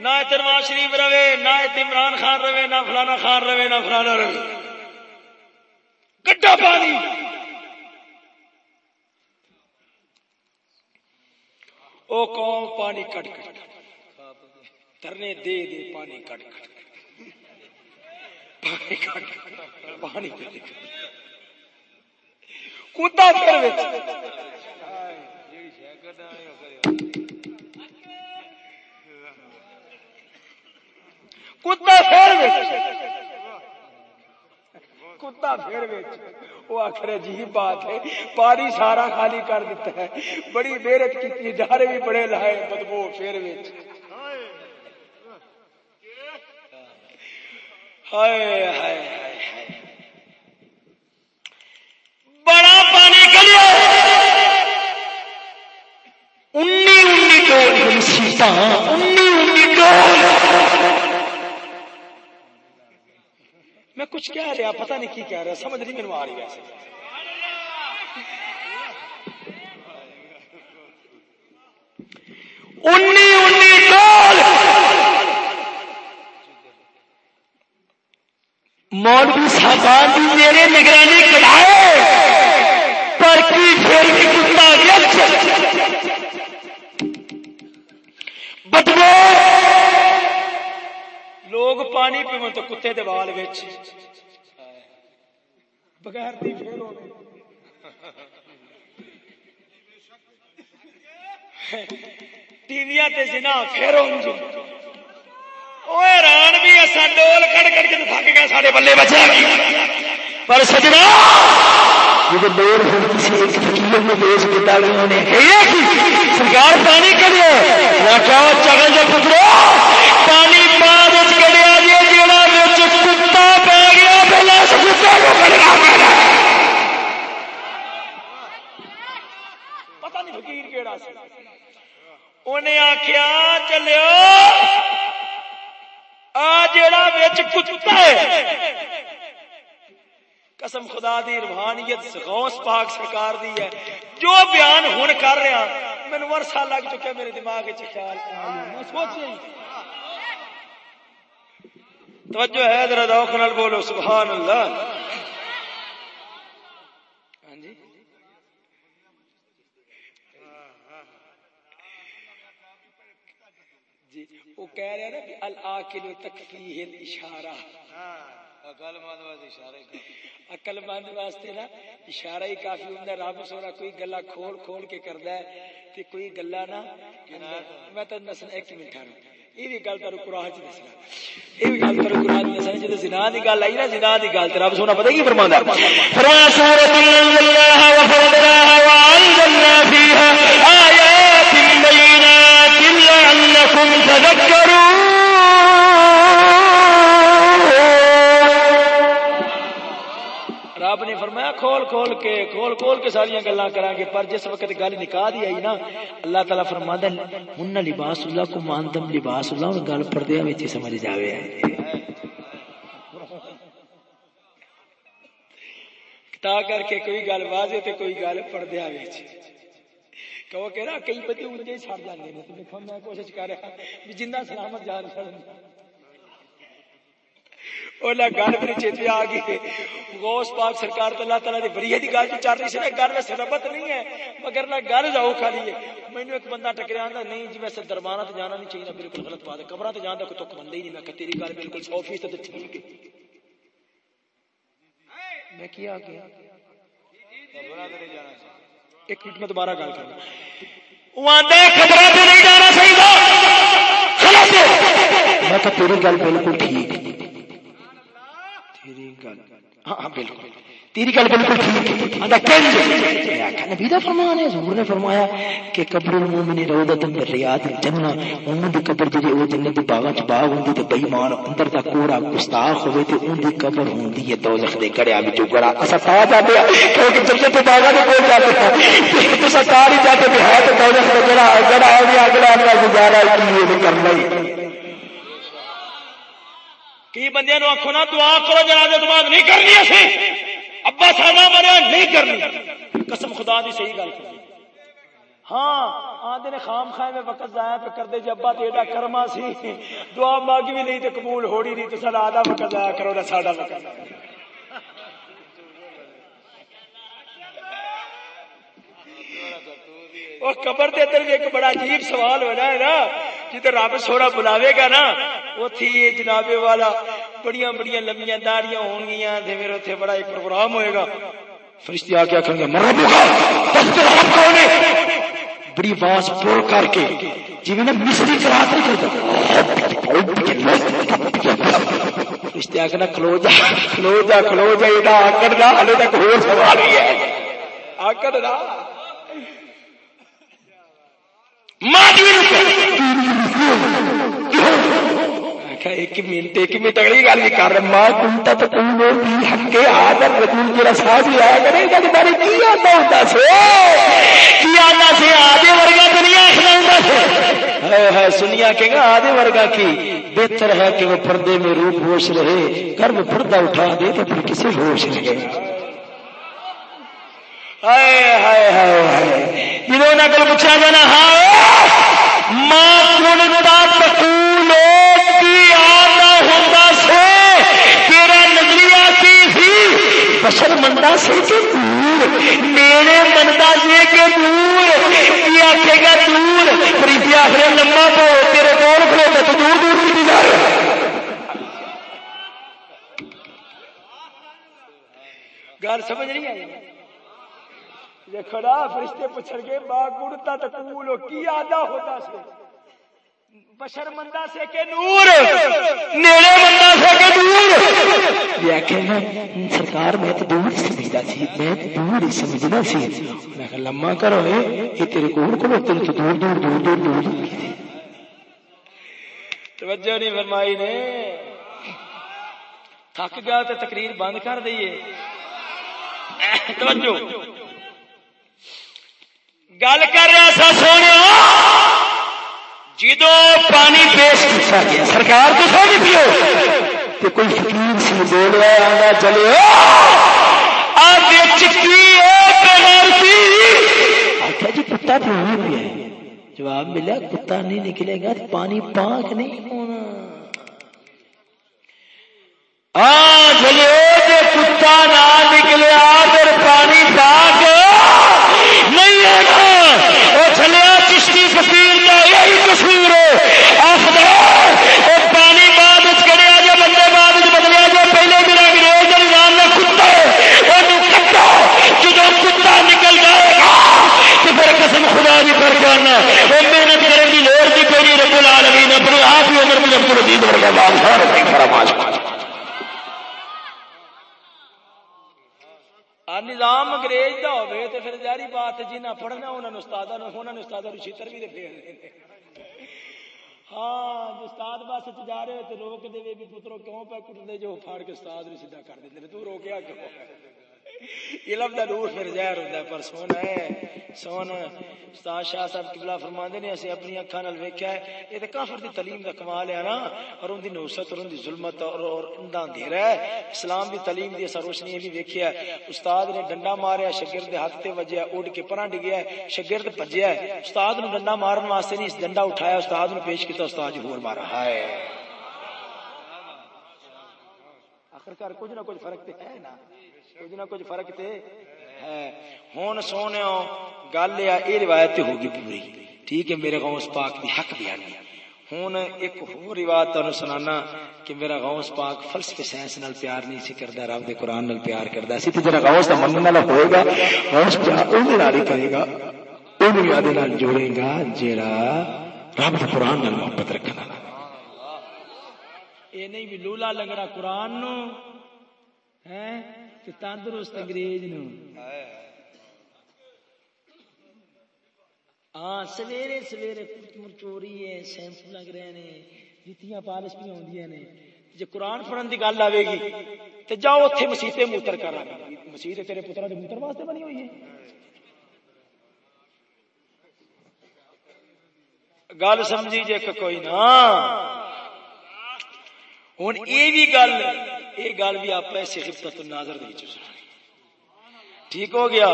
نہ نواز شریف رہے نہ عمران خان رہے نہ فلانا خان رہے نہ فلانا رہے۔ کڈا پانی۔ او قوم پانی کٹ کٹ۔ ترنے دے دے پانی کٹ کٹ۔ پانی کٹ پانی کٹ کتا پھر کتا پھر کتا پھر وہ آخر عجیب بات ہے پانی سارا خالی کر دیتا ہے بڑی محنت کی جارے بھی بڑے لائے بدبو پھر بڑا پانی کلیا انی انی ڈول سیتا انی انی ڈول میں کچھ کہہ رہا، پتہ نہیں کی کہہ رہا، سمجھ نہیں مینو آ رہی ویسے۔ انی انی ڈول مولوی صاحبان کی میرے نگرانی کڑائے پر کی پھر بھی کتا بدبو! لوگ پانی پیو تو کتے دے وال بغیر ٹیویا جنا پھر حیران بھی اصا ڈول کڑ کڑ کے تھک گیا سارے بلے بچا پر سجنا جب ڈول کسی ایک بیچ کے نے سرکار پانی کریے کیا چگل جو پترو پانی نہیں فقیر کیڑا انہیں آخیا چلو جیڑا وچ کتا ہے قسم خدا دی روحانیت غوث پاک سرکار دی ہے جو بیان ہوں کر رہا مینو ورسا لگ چکا میرے دماغ خیال سوچ توجہ ہے ذرا نال بولو سبحان اللہ ہاں جی جی وہ کہہ رہے نا کہ العاقل تکفیہ الاشارہ عقل مند واسطے نا اشارہ ہی کافی ہوں۔ رب سونا کوئی گلا کھول کھول کے کردا ہے تے کوئی گلا نا میں تو دسنا ایک منٹ ٹھہرو یہ بھی گل تر قرآن چ دسنا۔ یہ بھی گل تر قرآن دسنا۔ جب زنا دی گل آئی نا زنا دی گل تے رب سونا پتہ کی فرماندا فرمایا سورۃ اللہ وفرضناها وانزلنا فيها رب نے فرمایا، کھول کھول کے، کھول کھول کے ساری گلا کرا گے، پر جس وقت گل نکاح دی آئی نا، اللہ تعالی فرما ہن لباس اللہ کو مانتم لباس اللہ ہوں گل پردے وچ سمجھ جاوے۔ تا کر کے کوئی گل واضح تے کوئی گل پردے وچ کہ کئی بندے انجے ہی چھڑ میں کوشش کر رہا جنہ سلامت جان چھڑن گل آ گئی غوث پاک سرکار تو اللہ تعالیٰ دی گل چل رہی سی گل ویسے نہیں ہے۔ مگر نہ گل جاؤ خالی ہے۔ ایک بندہ ٹکریا نہیں جی ویسے دربار جانا نہیں چاہیے بالکل غلط بات ہے۔ قبر جانا کوئی تک بندے ہی نہیں، میں تیری گل بالکل سو فیصد ٹھیک ہے۔ میں کیا گیا ایک منٹ میں دوبارہ گل کرنا۔ میں تو تیری گل بالکل ٹھیک۔ ہاں ہاں بالکل۔ تیری گل بالکل نبی دا فرمان ہے، حضور نے فرمایا کہ قبر المومن روضۃ من ریاض الجنہ انہاں دی قبر جڑی او جنت دے باغاں وچ باغ ہوندی تے بے ایمان اندر دا کوڑا گستاخ ہوے تے اون دی قبر ہوندی ہے دوزخ دے گڑیا وچ گڑا۔ اسا تا جاتے کیونکہ جنت دے باغاں دے کول جاتے ہیں تو سرکار ہی جاتے ہیں ہے تے دوزخ دے گڑا گڑا ہے اگلا اگلا گزارا کی یہ کرنا ہی کی بندے نو آخو نا دعا کرو، جنازے تو بعد نہیں کرنی اسی۔ ابا سانا مریا نہیں کرنی۔ قسم خدا دی صحیح گل کر ہاں آدھے نے خام خائے میں وقت ضائع پہ کر دے جی، جب بات ایڈا کرما سی۔ دعا مانگ بھی نہیں تو قبول ہو رہی نہیں تو سارا آدھا وقت ضائع کرو نہ ساڈا وقت وہ قبر دے اندر ایک بڑا عجیب سوال ہونا ہے نا جی جدھر رب سونا بلاوے گا نا۔ اتھی یہ جنابے والا بڑیاں بڑیاں لمبیاں داڑیاں ہون گیا پھر اتنے بڑا ایک پروگرام ہوئے گا۔ فرشتے آ کے آخر گے بڑی آواز بول کر کے جی نا مصری کرا فرشتے آخر کھلو جا کھلو جا کھلو جا، یہ آکڑ دا ہلے تک ہو سوال ہی ہے۔ آکڑ دا ایک منٹ ایک منٹ اگلی گل نہیں کر رہا ماں کنتا تو تم لوگ ہکے آدر رسول کی رسا بھی آیا کرے گا کہ بارے کی آتا ہوتا سے کی آتا سے آدھے ورگا تو نہیں ہوتا سے سنیا کہ گا آدھے ورگا کی؟ بہتر ہے کہ وہ پردے میں روپ ہوش رہے گھر میں پردہ اٹھا دے تو پھر کسی ہوش رہے ہائے ہائے ہائے ہائے، جنہوں نے کل پوچھا جانا ہاں ماں سنتا پکول کی آنا ہوتا سے تیرا نظریہ کی تھی بشر مندا سے کہ دور میرے مندا سے کہ دور کی آخے گا دور پریتی آخر لمبا پو تیرے کول کھلوتا تو دور دور کی جا رہا گل سمجھ نہیں آئی؟ یہ کھڑا فرشتے پوچھڑ گئے با گڑتا تقول کی آدھا ہوتا سے بشر مندا سے کہ نور نیڑے مندا سے کہ نور یہ کہ میں سرکار میں تو دور سمجھدا سی میں دور ہی سمجھدا سی۔ میں کہ لمما کرو یہ تیرے کول کو تیرے تو دور دور دور دور دور۔ دور توجہ نہیں فرمائی نے۔ تھک گیا تو تقریر بند کر دئیے توجہ۔ گل کر رہا سا سونے جدو پانی پیش کیا گیا، سرکار تو سو نہیں پیو تو کوئی فکیر سی بول رہا آگا چلے
تو ہوئی پیا جواب ملا کتا نہیں نکلے گا، پانی پاک نہیں ہونا۔ ہاں چلے کتا نہ نکلے پھر پانی پاک نہیں ہے وہ چلیا چشتی فقیر کا یہی تصویر وہ پانی بعد کریا جو بندے بعد بدلیا جو پہلے میرا گروہ جب نام میں کتا وہ کتا جب کتا نکل جائے گا تو پھر قسم خدا بھی کر کرنا وہ محنت کرنے کی لوڑ کی کوئی رب العالمین اپنے آپ ہی عمر میں عبد الرزید ورگا بادشاہ فرماش
نظام انگریز کا ہوئے تو پھر جاری بات جنہیں پڑھنا انہوں نے استاد انہوں چھتر بھی پھیر دے ہاں جو استاد بس جا رہے ہو تو روک دے بھی پترو کیوں پہ کٹتے جو پھاڑ کے استاد نے سیدھا کر دیں تو روکیا کیوں علم دا نور پھر ظاہر ہوندا ہے، پر سون ہے سون استاد شاہ صاحب قبلہ فرماندے نے اسی اپنی اکھاں نال ویکھیا ہے۔ اے تے کافر دی تعلیم دا کمال ہے نا، اور ان دی نوست اور ان دی ظلمت اور اور اندا اندھیرا ہے۔ اسلام دی تعلیم دی اثر روشنی بھی ویکھیا ہے۔ استاد نے ڈنڈا ماریا، شاگرد دے ہاتھ تے وجیا، اڑ کے پراں ڈگیا ہے، شاگرد بھجیا ہے۔ استاد نے ڈنڈا مارن واسطے نہیں، اس ڈنڈا اٹھایا، استاد نے پیش کیتا، استاد جو ہور مارا۔ ہے آخرکار کچھ نہ کچھ فرق تے ہے نا۔ کچھ نہ کچھ فرق تے ہے ہوں سونے گل یہ روایت ہوگی پوری ٹھیک ہے میرے غوث پاک دی حق بیان ہوں ایک ہو روایت تمہیں سنانا کہ میرا غوث پاک فلسفے سائنس نال پیار نہیں سی کردا رب دے قرآن نال پیار کردا سی تے جڑا غوث دا منن والا ہوئے گا غوث پیار اون نال ہی کرے گا اون یاد نال جوڑے گا جڑا رب دے قرآن نال محبت رکھنا اے نہیں بھی لولا لگڑا قرآن نو ہیں تندرست انگریز نو۔ ہاں سویرے سویرے چوری ہے، سیمپل لگ رہے ہیں جتیاں پالش بھی آدی نے۔ جی قرآن پڑھن کی گل آئے گی تو جاؤ اتنے مسیطے موتر کر مسیح تیرے پترا کے موتر واسطے بنی ہوئی ہے گل سمجھی جی کوئی نہ۔ ہوں یہ بھی گل یہ گل بھی آپ ایسے خبت ناظر دی ٹھیک ہو گیا؟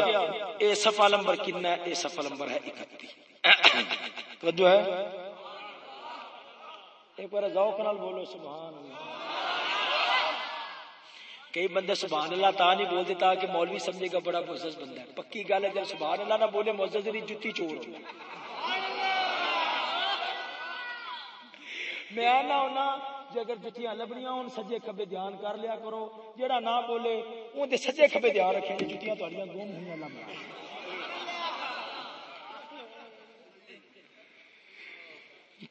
یہ سفا نمبر کن ہے؟ یہ سفا نمبر ہے اکتی توجہ ہے؟ ایک بار ذوق نال بولو، سبحان اللہ۔ کئی بندے سبحان اللہ تا نہیں بولتے تاکہ مولوی سمجھے گا بڑا معزز بندہ ہے۔ پکی گل ہے، جب سبحان اللہ نہ بولے، معزز دی جتی چور ہو میں آنا ہونا جی اگر جتیاں لبنیاں ہوں سجے کبے دھیان کر لیا کرو۔ جہاں نہ بولے ان کے سجے کبے دھیان رکھے جی جتیاں تھوڑیاں گم ہوئی لب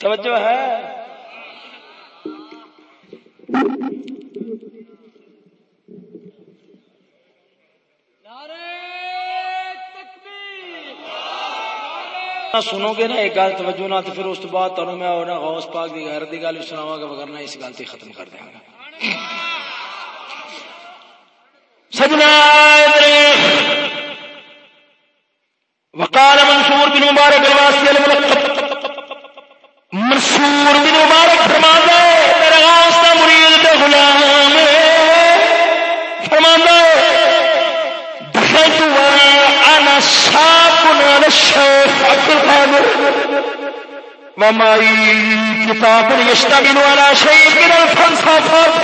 توجہ ہے؟ سنو گے نا ایک گل توجہ نہ پھر اس بعد تمہیں میں اور غوث پاک دی غیرت دی گل سناواں گا وگرنہ اس گل تے ختم کر دیں گا سجنا وقال منصور بن مبارک الواسطی الملقب منصور بن مبارک على عبد القادر ومعي كتاب يشتمل على شيء من الفلسفات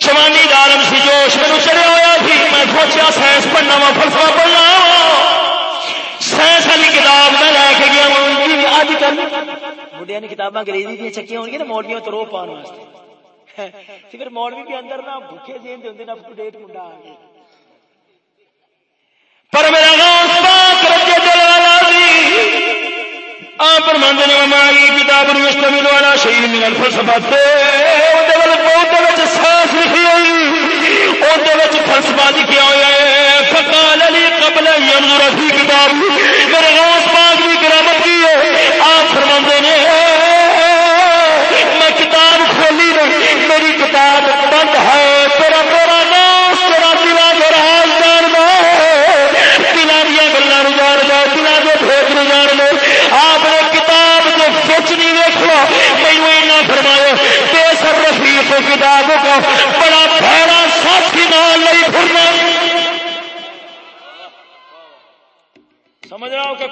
جوانی دارم سی جوش میرے چڑھا ہوا سی میں سوچا سائنس پڑھنا وا فلسفہ پڑھنا۔ سائنس والی کتاب میں لے کے گیا اج کل بڑھیا نے کتاباں انگریزی دیا چکیاں ہونگی؟ نا موڑیاں تو رو پان واسطے پھر مولوی بھی اندر نہ بھوکے جین دے ہوندے اپ ٹو ڈیٹ منڈا آ گئے پر میرا غوث پاک والا سی آپ فرماندے نے مائی کتاب نو مشتمل والا شیء من الفلسفہ تے اون دے ول بہت وچ سانس لکھی ہوئی اون دے وچ فلسفہ لکھیا ہویا ہے۔ فقال لي قبل ينظر في کتاب میرے غوث پاک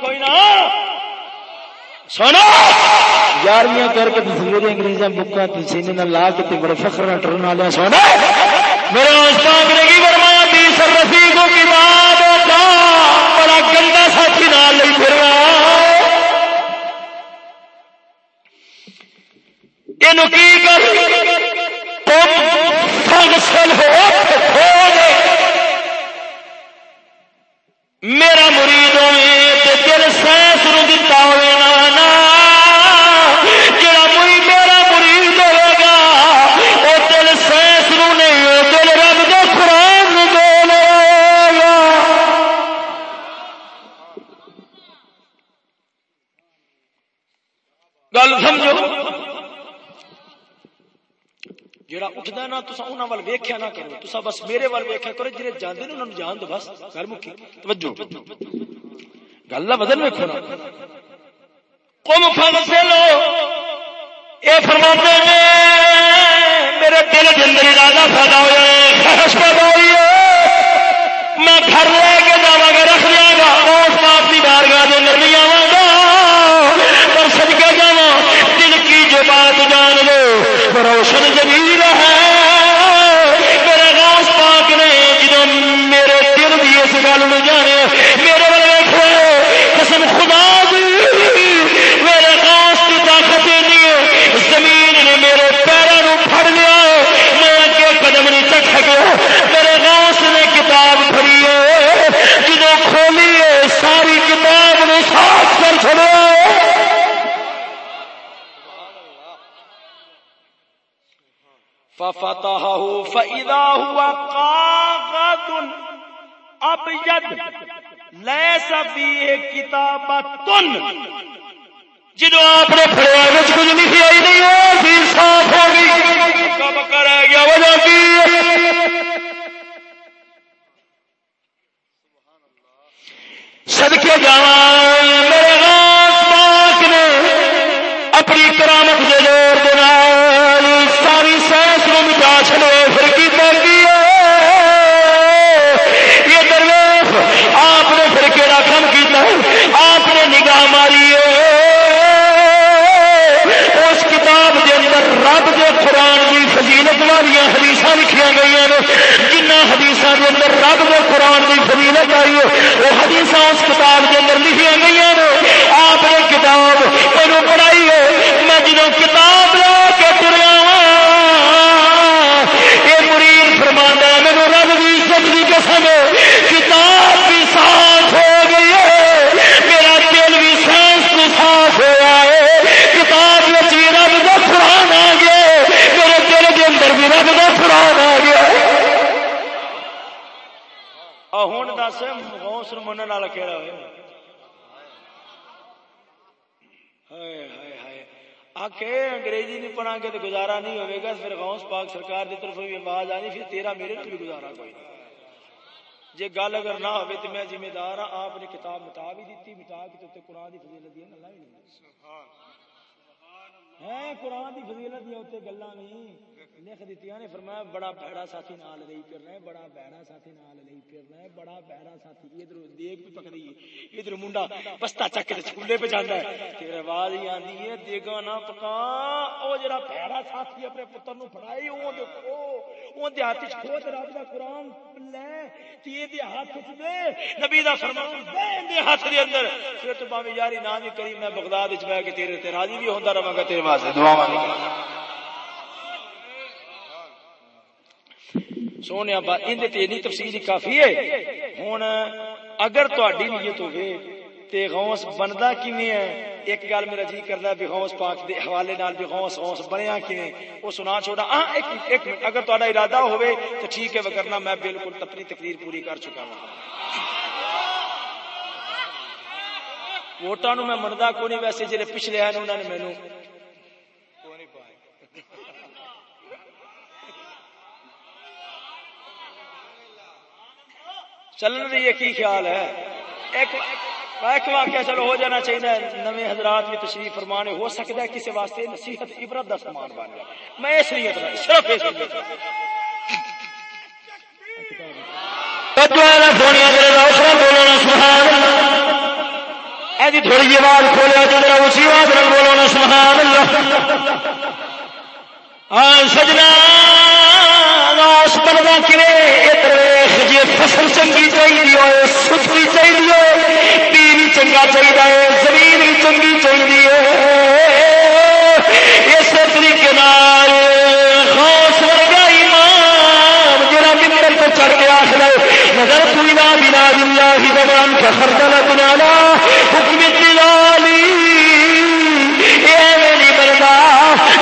کوئی نہ۔
یارویں کر کے تصویر انگریزاں بکا کی سینے نہ لا کے بڑے فخر نہ ٹرن والے۔ سونا
میرے استاد نے کی فرمایا کا بڑا گندا ساتھی نال کی کر؟ ہو میرا
تسا انہاں ول ویکھیا نہ کرو تسا بس میرے ول ویکھیا کرو، جڑے جاندے نے انہاں نوں جان دو بس۔ گل مکی توجہ۔ گل دا بدن ویکھو نا۔
قم فغسلو اے فرماتے ہیں میرے دل کے اندر ارادہ پیدا ہو جائے خواہش پیدا ہوئی ہے۔ میں گھر لے کے جاواں گا، رکھ لیا گا۔ اس پاک کی بارگاہ دے اندر نہیں آواں گا۔ پر صدقے جاواں۔ دل کی جو بات جان لو، روشن جمیل
ففتحه فاذا هو قاقد ابيض ليس فيه كتابه
جدو آپ نے پڑیا کچھ کچھ لکھی آئی نہیں ہو سی صاف ہو گئی۔ کب کر گیا، وجہ کی؟ صدقے جاواں۔ وہ حدیث اس کتاب کے اندر لکھیا گئی ہیں آپ نے کتاب یہ پڑھائی ہے میں جدو کتاب لے کے تریا یہ مرید فرمانا میرے رب کی عزت کی قسم کتاب بھی صاف ہو گئی ہے میرا دل بھی سائنس بھی صاف ہوا ہے کتاب میں رب کا قرآن آ گیا میرے دل کے اندر بھی رب کا قرآن آ گیا
ہوں دس غوث نو منن والا کیڑا ہوئے ہائے ہائے ہائے آکے انگریزی نہیں پڑھا گے تو گزارا نہیں ہوئے گا۔ پھر غوث پاک سرکار دی طرف بھی آواز آنی، پھر تیرا میرے تو بھی گزارا کوئی نہیں۔ جے گل اگر نہ ہوئے تو میں ذمہ دار ہاں آپ نے کتاب مٹا بھی دیتی مٹا کے تو قرآن دی فضیلت دی اللہ بھی نہیں۔ سبحان ہے قرآن دی فضیلت دی اتنے گلا نہیں لکھ دیتی نے فرمایا، بڑا بہڑا ساتھی نال رہی کرنا ہے بڑا بہڑا ساتھی نال رہی کرنا ہے بڑا بہڑا ساتھی۔ ادھر دیگ بھی پکڑی ہے، ادھر منڈا بستا چک کے سکولے پہ جانا ہے۔ تیرے آواز ہی آندی ہے دیگا نہ پکا۔ او جڑا بہڑا ساتھی اپنے پتر نو پڑھائی اون دے کھو اون دے ہاتھ وچ کھو تے رب دا قرآن لے تے دے ہاتھ وچ دے۔ نبی دا فرمان دے دے ہاتھ دے اندر۔ پھر تو باویں یاری نام کریم میں بغداد وچ بیٹھ کے تیرے تے راضی بھی ہوندا رہاں گا، تیرے واسطے دعاواں نہیں سونے با اندے تے نہیں تفصیل کافی ہے۔ ہن اگر تہاڈی نیت ہوے تے غوث بندا کیویں ہے، ایک گل میرا جی کردا ہے غوث پاک دے حوالے نال بھی غوث غوث بنیا کیویں۔ او سنا چھوڑا۔ ہاں ایک ایک منٹ۔ اگر تہاڈا ارادہ ہوے تو ٹھیک ہے، وگرنہ میں بالکل اپنی تقریر پوری کر چکا ہوں۔ ووٹاں نو میں مندا کو نہیں ویسے جڑے پچھلے ہیں انہوں نے مینوں چلن دی کی خیال ہے۔ ایک ایک واقعہ چلو ہو جانا چاہیے۔ نوے حضرات بھی تشریف فرمانے ہو سکتا ہے کسی واسطے نصیحت عبرت دا سامان بن جائے۔ میں اس لیے صرف اس لیے۔
تھوڑی جی آواز کھولیا اسی آواز بولو نا سبحان اللہ۔ ہاں سجنا لاس بننا فصل چنگی چاہیے ستری چاہیے پی بھی چنگا چاہیے، زمین بھی چنگی چاہیے اس طریقے خوش ورگا ایمان، جڑا مندر کو چڑھ کے آخر نظر کوئی نہ بنا دیا ہی بگوان کا خرچہ نہ بنانا حکم دلالی یہ نہیں بنتا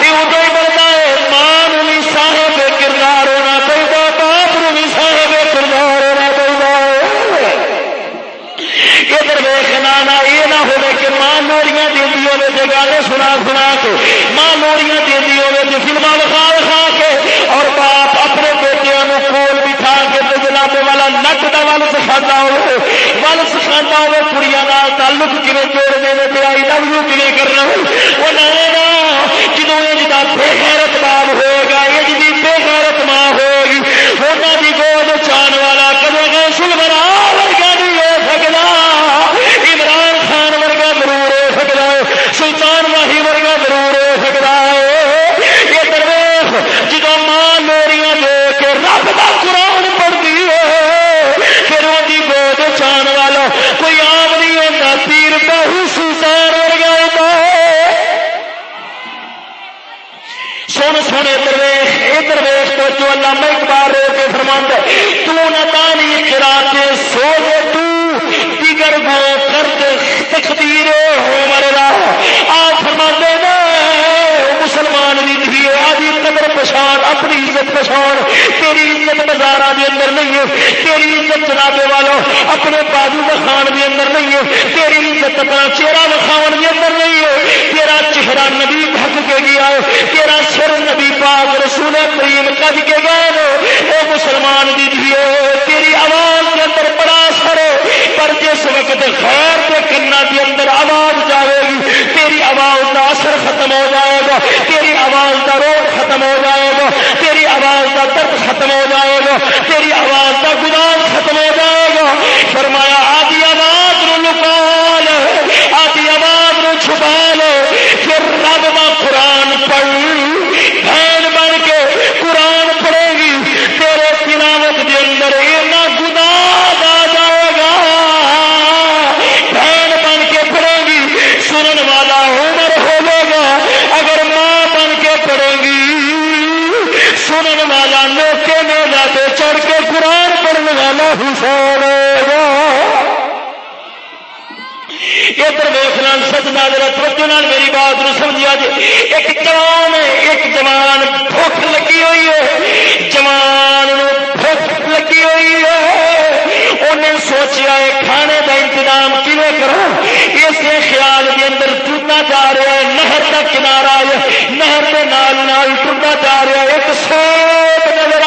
یہ ادو ہی بنتا ہے ماں بھی صاحب کردار ہونا چاہیے باپ بھی صاحب کردار ہونا چاہیے ادھر ویخنا نہ یہ نہ ہو کہ ماں لوڑیاں دینی ہوے گل سنا سنا کے ماں لوڑیاں دینی ہوے فلما لکھا لکھا کے اور باپ اپنے بیٹیا کول بٹھا کے جناب والا نٹ کا ول سکھا ہو ول سکھا ہو تعلق کھے جوڑنے میں پیائی لو کھے کرنا وہ نہ جدو یہ بے غیرت باب ہو تو اقبال رو کے فرماند تو نہ دانی کراتے سو دے تو، دیگر گو کرد تقدیر ہو مرلا آپ فرماندے نا، مسلمان دی دھی آدھی قدر پچھان اپنی عزت پچھان تیری عزت بازار دے اندر نہیں ہے، تیری عزت جنابے والو اپنے بازو بخان دے اندر نہیں ہے۔ تیری عزت اپنا چہرہ بخاون دے اندر نہیں ہے۔ چہرہ نبی ڈھک کے گیا تیرا سر نبی پاک رسول کریم کد کے گئے اے مسلمان دی دھیو تیری آواز کے اندر بڑا اثر ہے۔ پر جس وقت خیر کے کنا کے اندر آواز جائے گی، تیری آواز کا اثر ختم ہو جائے گا۔ تیری آواز کا روگ ختم ہو جائے گا۔ تیری آواز کا درد ختم ہو جائے گا۔ تیری آواز کا گناہ ختم ہو جائے گا۔ فرمایا، آدھی آواز نو لکا لو آدھی آواز نو چھپا لو پھر رب کا قرآن بہن بن کے قرآن پڑھے گی، تیرے تلاوت کے اندر اینا گناہ آ جائے گا۔ بہن بن کے پڑھے گی، سنن والا عمر ہوے گا۔ اگر ماں بن کے پڑھے گی، سنن والا نوکے میلا پہ چڑھ کے قرآن پڑھنے والا حسین ویخنا ذرا توجہ نال میری بات نو سمجھا جی ایک جوان ایک جوان بھوک لگی ہوئی ہے۔ جوان نو بھوک لگی ہوئی ہے۔ انہیں سوچیا ہے، کھانے کا انتظام کیویں کرو اسی خیال کے اندر ٹوٹا جا رہا ہے، نہر کا کنارا ہے نہر کے نال نال ٹوٹا جا رہا ہے۔ ایک سیب نظر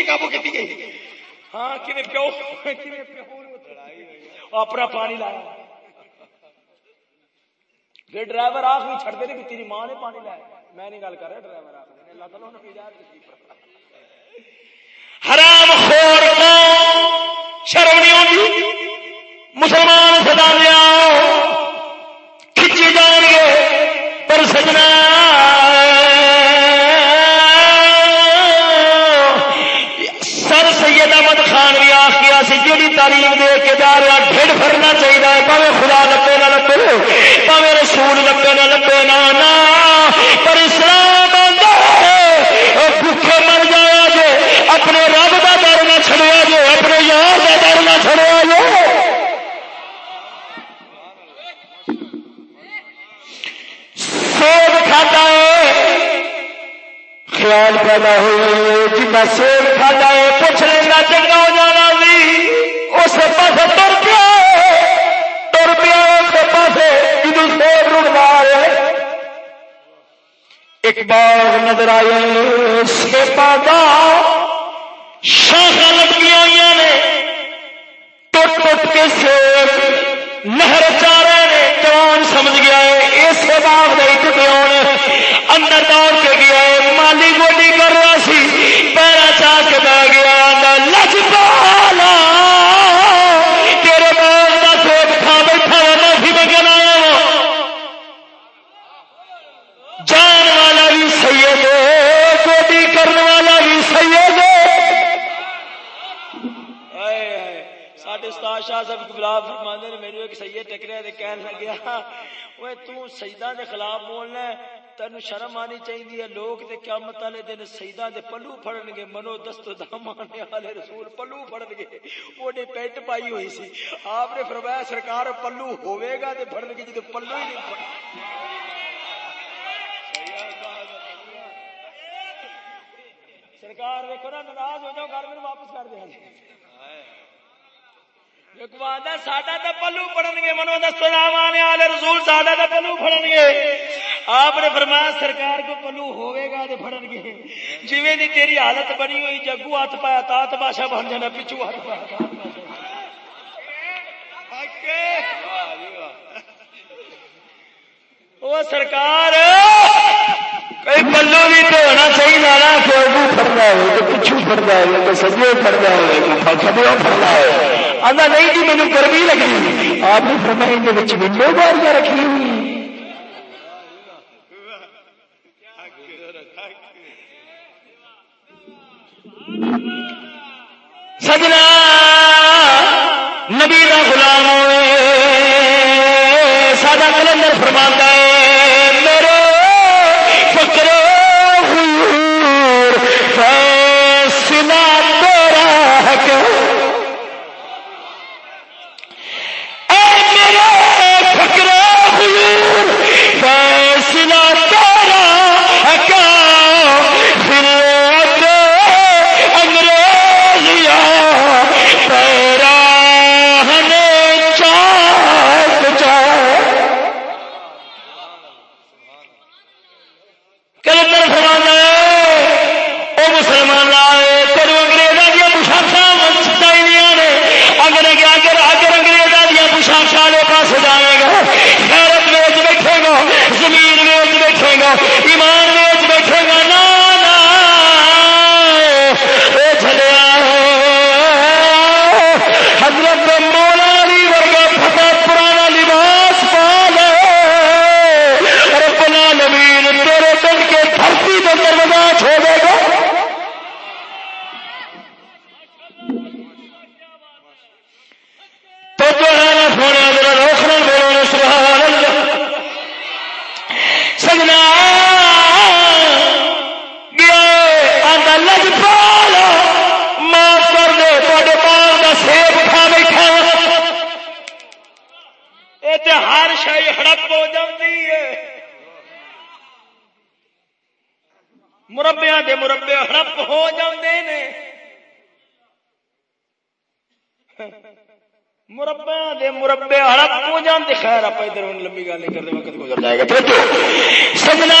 کی قابو کی گئی ہاں کھے پیو اپنا پانی لایا۔ پھر ڈرائیور آخ بھی چھڑتے نہیں کہ تیری ماں نے پانی لایا۔ میں نہیں گل کر رہا ڈرائیور آخ اللہ تعالیٰ
حرام خور شرم نہیں ہوگی مسلمان سدا لیا۔ تعلیم دے کے دار ڈھڑ پھرنا چاہیے، پاوے خدا لبے نہ لبے پاوے رسول لبے باغ نظر آئے سیپا کا شاخا لگی ہوئی نے۔ ٹوٹ ٹوٹ کے سیب، نہر چاہ رہے ہیں جوان سمجھ گیا ہے، اس باغ دے ٹوٹے اندر دوڑ کے گیا ہے۔ مالی گوڈی کر رہا سی پیرا چاہ کے بہ گیا لچ پالا تیرے باغ کا سیب کھا بیٹھا ہے معافی میں آیا جان والا بھی سید گوڈی کرنے والا بھی سید
ساڈے استاد شاہ صاحب فرماندے نے میرے ایک سید ٹکریا تے کہن لگیا اوے تو سیداں دے خلاف بولنا ہے، تینو شرم آنی چاہیے لوگ تے قیامت والے دن سیداں دے پلو پھڑن گے منو دست دامانے والے رسول پلو پھڑن گے اونے پینٹ پائی ہوئی سی۔ آپ نے فرمایا، سرکار پلو ہوے گا تے پھڑن گے جے پلو ہی نہیں پھڑ سرکار دیکھو نا، ناراض ہو جاؤ، گھر میں واپس کر دیا ساڈا تو پلو پڑن گے منو دس آنے والے رسول ساڈا پلو پڑن گے آپ نے فرمایا سرکار کو پلو ہوئے گا پڑن گے دی تیری حالت بنی ہوئی، جگو ہاتھ پایا، تات بادشاہ بن جانا، پچھو ہاتھ پایا۔ وہ سرکار
پلو بھی تو ہونا چاہیے نا کہ فردا ہے تو پچھو فردا ہے تو سجے فردا ہے تو کھبیوں فردا ہے آدھا نہیں جی مجھے گرمی لگی۔ آپ نے فرمایا ان ونڈو باریاں رکھی ہوئی۔ سجنا، نبی کا غلام ہوئے خیر آپ ادھر لمبی گل نہیں کرتے وقت گزر جائے گا۔ سجنا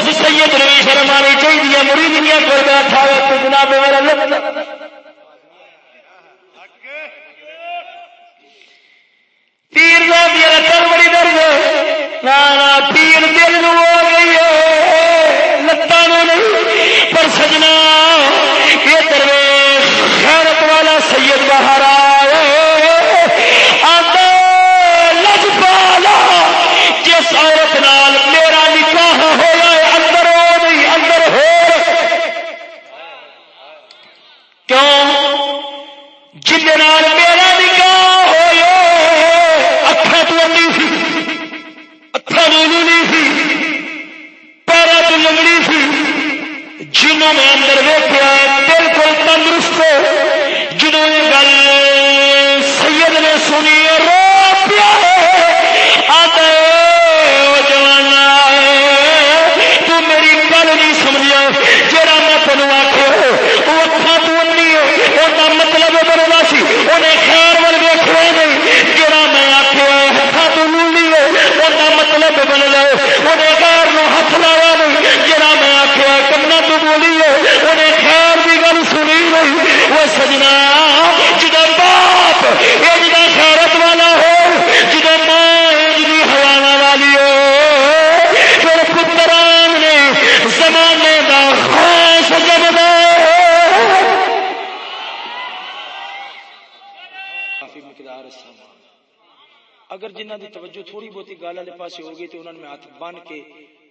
اس سید روی شرم آنی چاہیے مرید دیا کوئی بیٹھا تو جناب میرا پیر
بن کے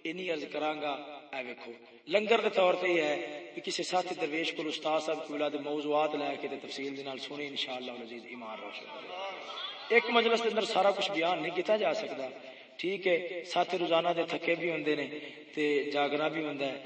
اینی عرض کرانگا، اے ویکھو، لنگر دے طور تے یہ ہے کہ کسی ساتھی درویش کو استاد صاحب کو ولاد موضوعات لے کے تے تفصیل دے نال سنی انشاءاللہ العزیز ایمان روشن ایک مجلس دے اندر سارا کچھ بیان نہیں کیتا جا سکدا۔ ٹھیک ہے، ساتھی روزانہ دے تھکے بھی ہوندے نے تے جاگنا بھی ہوندا ہے۔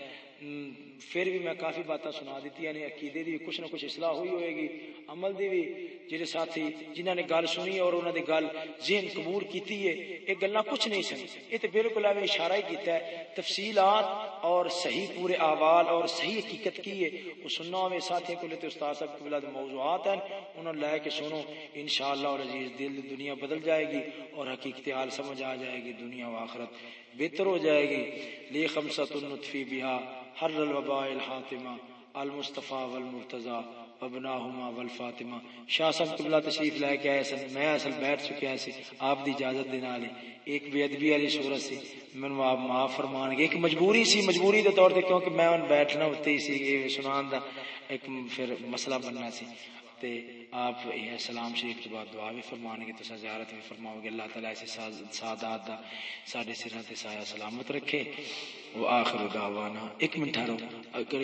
پھر بھی میں کافی باتیں سنا دیتی یعنی عقیدے دی کچھ نہ کچھ اصلاح ہوئی ہوئے گی۔ عمل دی بھی جڑے ساتھی جنہاں نے گل سنی اور انہاں دی گل ذہن قبول کیتی ہے، یہ گلاں کچھ نہیں سن۔ یہ تے بالکل ایویں اشارہ ہی کیتا ہے، تفصیلات اور صحیح پورے احوال اور صحیح حقیقت کی ہے۔ وہ سننا ہوے ساتھی کو تے استاد صاحب کے بلاد موضوعات ہیں، انہاں لے کے سنو۔ انشاءاللہ اور عزیز دل، دنیا بدل جائے گی اور حقیقت حال سمجھ آ جائے گی، دنیا و آخرت بہتر ہو جائے گی۔ لی خمسۃ النطفی بها حر الوباء الحاتمہ، المصطفیٰ والمرتضی۔ ابناہما والفاطمہ۔ شاہ صاحب قبلہ تشریف لے کے آئے سن، میں اصل بیٹھ چکے سی آپ دی اجازت دینا لے ایک بے ادبی والی صورت سی۔ میں آپ معاف فرمان گے۔ ایک مجبوری سی، مجبوری دے طور تے کیونکہ میں ان بیٹھنا ہوتے ہی سی، یہ سنان دا ایک پھر مسئلہ بننا سی۔ تے آپ یہ سلام شریف کے بعد دعا بھی فرمان گے تو زیارت بھی فرماؤ گے۔ اللہ تعالیٰ ایسے سادات دا، ساڈے سرہ تے سایہ سلامت رکھے۔ وہ آخر دعوانا، ایک منٹ ٹھہرو۔ اگر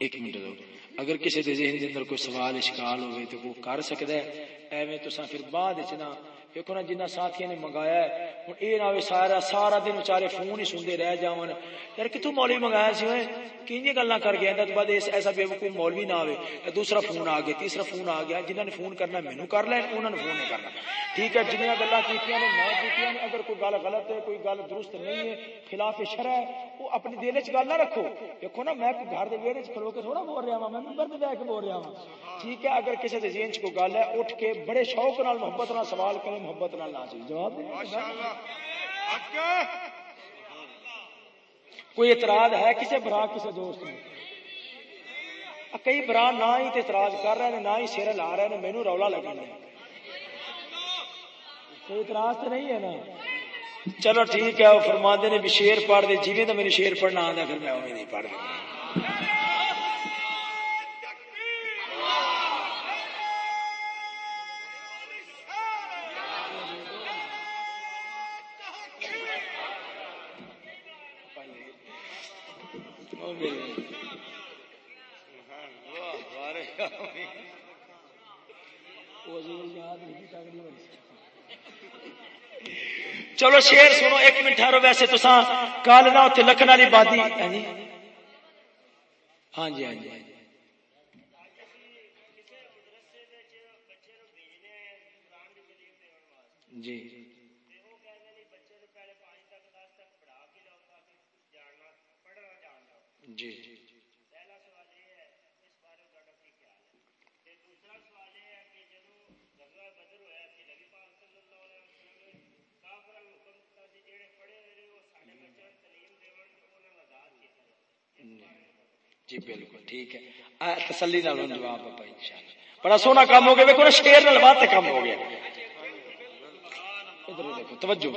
ایک منٹ دو اگر کسی دے ذہن دے اندر کوئی سوال، اشکال ہوئے تو وہ کر سکتا ہے۔ ایویں تو پھر بعد وچ نہ دیکھو نا جنہ ساتھیاں نے منگایا ہے، ہن اے نہ سارا سارا دن بیچارے فون ہی سنتے رہ جاون۔ یار کتوں مولوی منگایا سی اوئے؟ کینجی گلاں کر گیا؟ تو بعد ایسا بے وقوف مولوی نہ آوے۔ دوسرا فون آ گیا، تیسرا فون آ گیا۔ جنہاں نے فون کرنا مینوں کر لین انہاں نے فون نہیں کرنا۔ ٹھیک ہے جنیاں گلاں کیتیاں نے میں کیتیاں نے، اگر کوئی گل غلط ہے، کوئی گل درست نہیں ہے، خلاف شرع ہے، وہ اپنے دل وچ گل نہ رکھو۔ دیکھو نا، میں گھر دے ویڑے وچ کھلو کے تھوڑا بول رہا ہوں میں منبر تے بیٹھ کے بول رہا ہوں ٹھیک ہے، اگر کسی دے ذہن وچ کوئی گل ہے، اٹھ کے بڑے شوق نال، محبت نال سوال کرے محبت نال نہ جواب دے۔ کوئی اعتراض ہے کسی برا کسی دوست میں کئی برا نہ ہی اعتراض کر رہے ہیں نہ ہی سر لا رہے ہیں مینو رولا لگا کوئی اعتراض تو نہیں ہے نا؟ چلو ٹھیک ہے وہ فرما نے بھی شیر پڑھ دے جی تو میری شیر پڑھنا آتا پھر میں نہیں پڑھ دینا چلو شیر سنو ایک منٹ ٹھہرو ویسے تو کل نہ اتنے لکھن والی بادی۔ ہاں جی ہاں جی ہاں جی جی۔ جی۔ جی بالکل ٹھیک ہے۔ تسلی نال جواب پاپا انشاءاللہ۔ بڑا سونا کام ہو گیا۔ ویکو نا، شیر نال بات تے کام ہو گیا۔ ادھر دیکھو، توجہ۔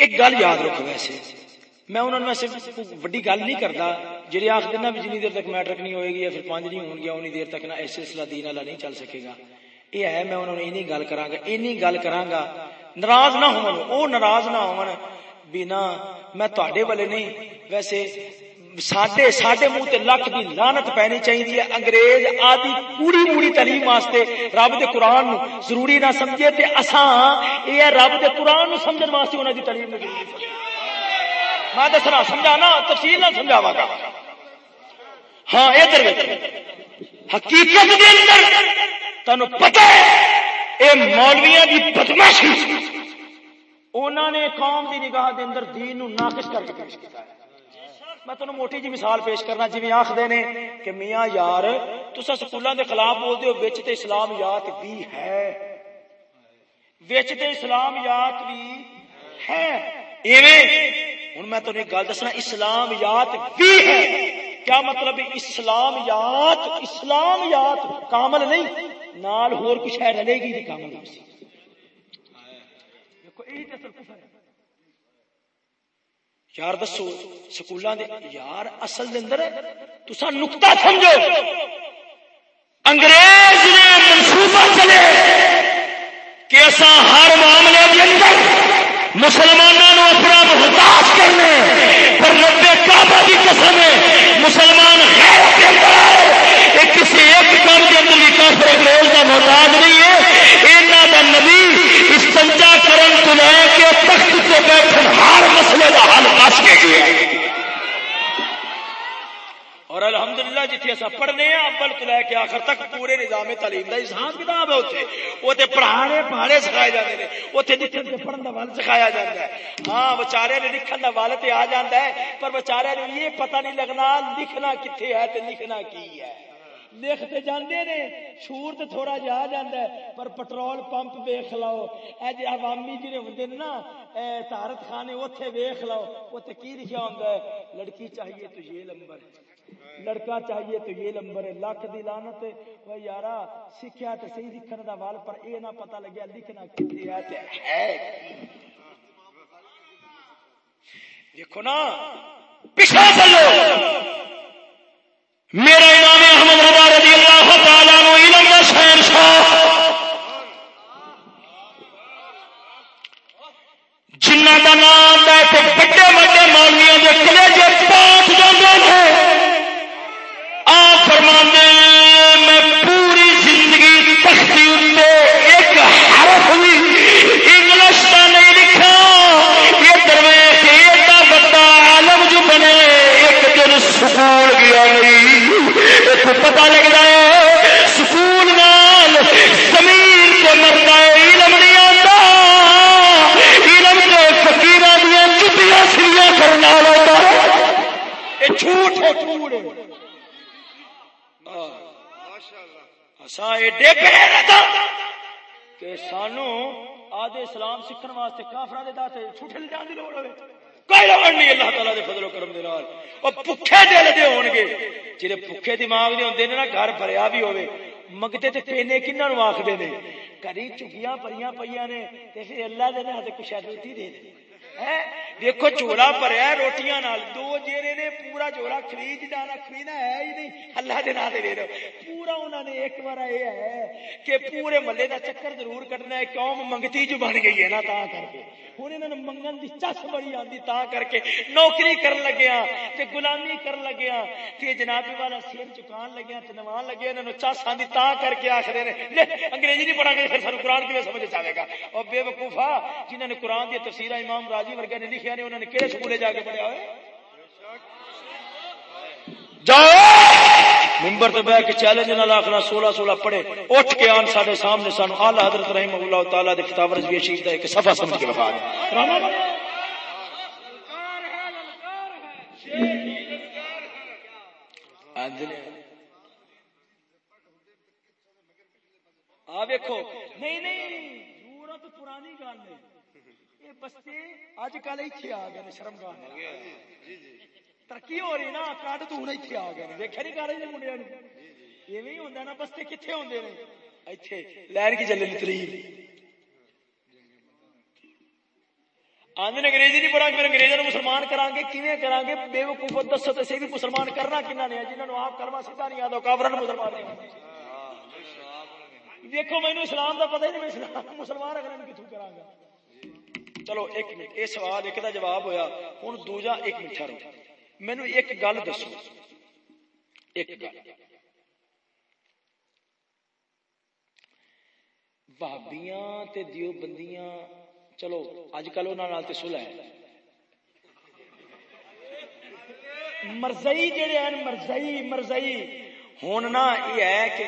ایک گل یاد رکھو ویسے۔ میں انہوں نے ویسے وڈی گل نہیں کرتا جی آخ دینا بھی جنی دیر تک میٹرک نہیں ہوئے گی یا پھر پانچ نہیں ہو گیا انی دیر تک نہ ایسے سلسلہ دین والا نہیں چل سکے گا۔ یہ ہے، میں انہوں نے اینی گل کرا گا، اینی گل کرا گا۔ ناراض نہ ہو ناراض نہ ہو بنا میں تے والے نہیں۔ ویسے ساڈے ساڈے منہ تے لکھ دی لعنت پینی چاہیے انگریز آدی پوری پوری تعلیم واسطے رب دے قرآن نو ضروری نہ سمجھے تے اساں اے رب دے قرآن نو سمجھن واسطے انہاں دی تعلیم نو ضروری سمجھے میں دسنا سمجھانا تفصیل نہ سمجھاواں گا۔ ہاں ادھر حقیقت دے اندر تانوں پتہ ہے، اے مولویاں دی بدماشی انہوں نے قوم دی نگاہ دے اندر دین نو ناقص کر کے پیش کیتا ہے۔ میں تمہیں موٹی جی مثال پیش کرنا جی آخر نے کہ میاں یار تصا سکولوں کے خلاف بولتے ہو بچ تے اسلام یات بھی ہے۔ بچ تے اسلام یات بھی ہے۔ ایویں ہوں میں تمہیں گل دسنا، اسلام یات بھی ہے۔ کیا مطلب اسلام یات اسلام یات کامل نہیں؟ نال ہور کچھ ہے، رلے گی نہیں کامل نہیں دیکھو یہی تو اصل کفر ہے یار دسو سکولوں دے یار اصل دے اندر تسا نقطہ سمجھو انگریز نے منصوبہ چلے کہ ایسا ہر معاملے کے اندر مسلمانوں اپنا محتاج کرنے پر نبے کعبہ کی قسم ہے مسلمان غیر کے اندر آئے کسی ایک کام کے اندر بھی کافر انگریز کا محتاج نہیں ہے، اینا دا نبی استنجا کرن کو لے کے تخت سے بیٹھن ہر مسئلے کا حل کس کے گیا اور الحمدللہ جتھے اسا پڑھنے ہیں، اول تو لے کے آخر تک پورے نظام تعلیم دا حساب کتاب ہے اوتھے۔ اوتے پڑھانے پڑھانے سکھائے جاندے نے۔ اوتھے لکھن تے پڑھن دا ول سکھایا جاندا ہے۔ ہاں بیچارے نے لکھن دا ول تے آ جاندا ہے، پر بیچارے نے یہ پتہ نہیں لگنا لکھنا کتھے ہے تے لکھنا کی ہے۔ لکھتے جاندے نے، شور تے تھوڑا جا جاندا ہے، پر پٹرول پمپ ویکھ لو اے جے عوامی جڑے ہوندے نے نا طہارت خانے اوتھے ویکھ لو اوتے کی لکھیا ہوندا ہے؟ لڑکی چاہیے تو یہ نمبر لڑکا چاہیے تو یہ نمبر ہے۔ لکھ دی لعنت او یارا سیکھیا تے صحیح لکھن دا وال، پر اے نہ پتہ لگیا لکھنا کتے ہے تے ہے دیکھو نا پیچھے چلو میرا امام احمد رضا رضی اللہ تعالی عنہ علم دا شہنشاہ کا نام لے کے بڑے بڑے مولویوں کلے جی پاس جاندے ہیں آپ فرمانے کہ ہاں، سانو آدھے اسلام سیکھنے واسطے کافر دے داسے چھوٹے لے جان دی لوڑ ہوے کوئی لوڑ نہیں، اللہ تعالی دے فضل و کرم دے نال۔ او بھکھے دل دے ہون گے جڑے بھکھے دماغ دے ہوندے نے نا، گھر بھریا بھی ہوے منگتے تے پینے کناں نو آکھدے نے؟ کری چگیاں پریاں پਈاں نے۔ تے پھر اللہ دے نا تے کچھ روٹی دے دے۔ دیکھو چولا بھریا روٹیاں نال۔ دو جیرے نے پورا چولا خرید جانا خریدا ہے ہی نہیں۔ اللہ دے نام دے پورا انہوں نے ایک بار یہ ہے کہ پورے ملے دا چکر ضرور کٹنا ہے۔ قوم منگتی جو بن گئی ہے نا، تا کر کے۔ ہوں انہوں نے منگن دی چس بڑی آتی تا کر کے نوکری کرن لگیا تے غلامی کرن لگیا تے جناب والا سر چکان لگیا تے نوان لگیا انہوں نے چس آتی تا کر کے آخر نے انگریزی نہیں پڑھا گے پھر سانو قرآن کی سمجھ چاہے گا؟ اور بے وقوفا جنہوں نے قرآن دی تفسیر امام راج راجی ورگے نے لکھیا نے انہوں نے کہڑے سکولے جا کے پڑھیا ہوئے؟ جاؤ! ممبر تو بہ کے چیلنج نہ لاکھنا سولہ سولہ پڑھے۔ اٹھ کے آن سارے سامنے سانو آلہ حضرت رحم اللہ تعالیٰ دے کتاب رضوی شیخ دا ایک صفحہ سمجھ کے دے۔ آ دیکھو نہیں نہیں ضرورت پرانی گل ہے۔ بستے اج کل اتنے آ گئے شرم گاہ ترقی ہو رہی نا کڈ تو ہوں اتنے آ گئے دیکھا نہیں منڈیا ایویں ہوں نا بستے کتنے نے؟ لین کی چلے تریل آدھے انگریزی نہیں پڑھا پھر انگریزوں مسلمان کرا گے کیویں گے؟ بے وقوف دسو بھی مسلمان کرنا کنہ نے؟ جنہوں آپ کرما سیدھا نہیں مسلمان دیکھو مینو اسلام کا پتہ ہی نہیں میں مسلمان اگر کتوں کرا گا؟ چلو ایک منٹ یہ سوال ایک دا جواب ہویا ہوں دوجا ایک میٹھا رو مینو ایک گل دسو ایک گل بھابیاں تے دیو بندیاں چلو اج کل انہوں سلح ہے مرزئی جڑے ہیں مرزئی مرزئی ہوں نا یہ ہے کہ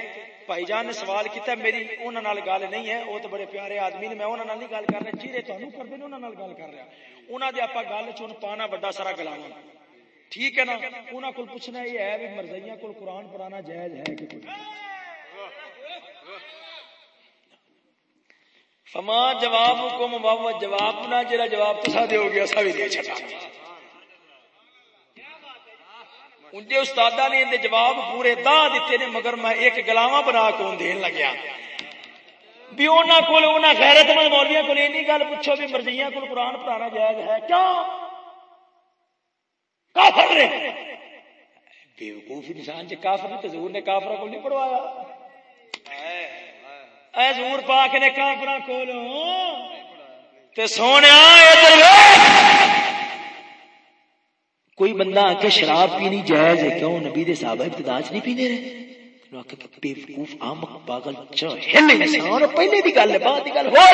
بھائی جان نے سوال کیتا میری انہوں نے گل نہیں ہے وہ تو بڑے پیارے آدمی نے میں انہوں نے نہیں گل کر رہا چیرے جی تمہیں کرتے ہیں انہوں گل کر رہا انہوں نے آپ گل چن پانا بڑا سارا گلاوا ٹھیک ہے نا انہوں کو پوچھنا یہ ہے بھی مرزائیاں کو قرآن پڑھانا جائز ہے کہ کوئی فما جواب حکم بابا جواب نہ جڑا جواب تو دیو گے اسا بھی دے چھڈا انجے استادا نے اندے جواب پورے دا دیتے نے، مگر میں ایک گلاواں بنا کے ان دین لگیا۔ بھی انہاں کول انہاں غیرت مند مولویاں کول اینی گل پوچھو بھی مرضیاں کول قرآن پڑھانا جائز ہے؟ کیوں؟ کافر نے۔ بے وقوف انسان جے کافر نے تے حضور نے کافروں کو نہیں پڑھوایا۔ اے حضور پاک نے کافر کھولو سونے کوئی بندہ آ کے شراب پینی جائز ہے، کیوں؟ نبی دے صحابہ ابتدا چ نہیں پینے رہے؟ بےوقوف آم پاگل انسان پہلے دی گل ہے، بعد دی گل ہو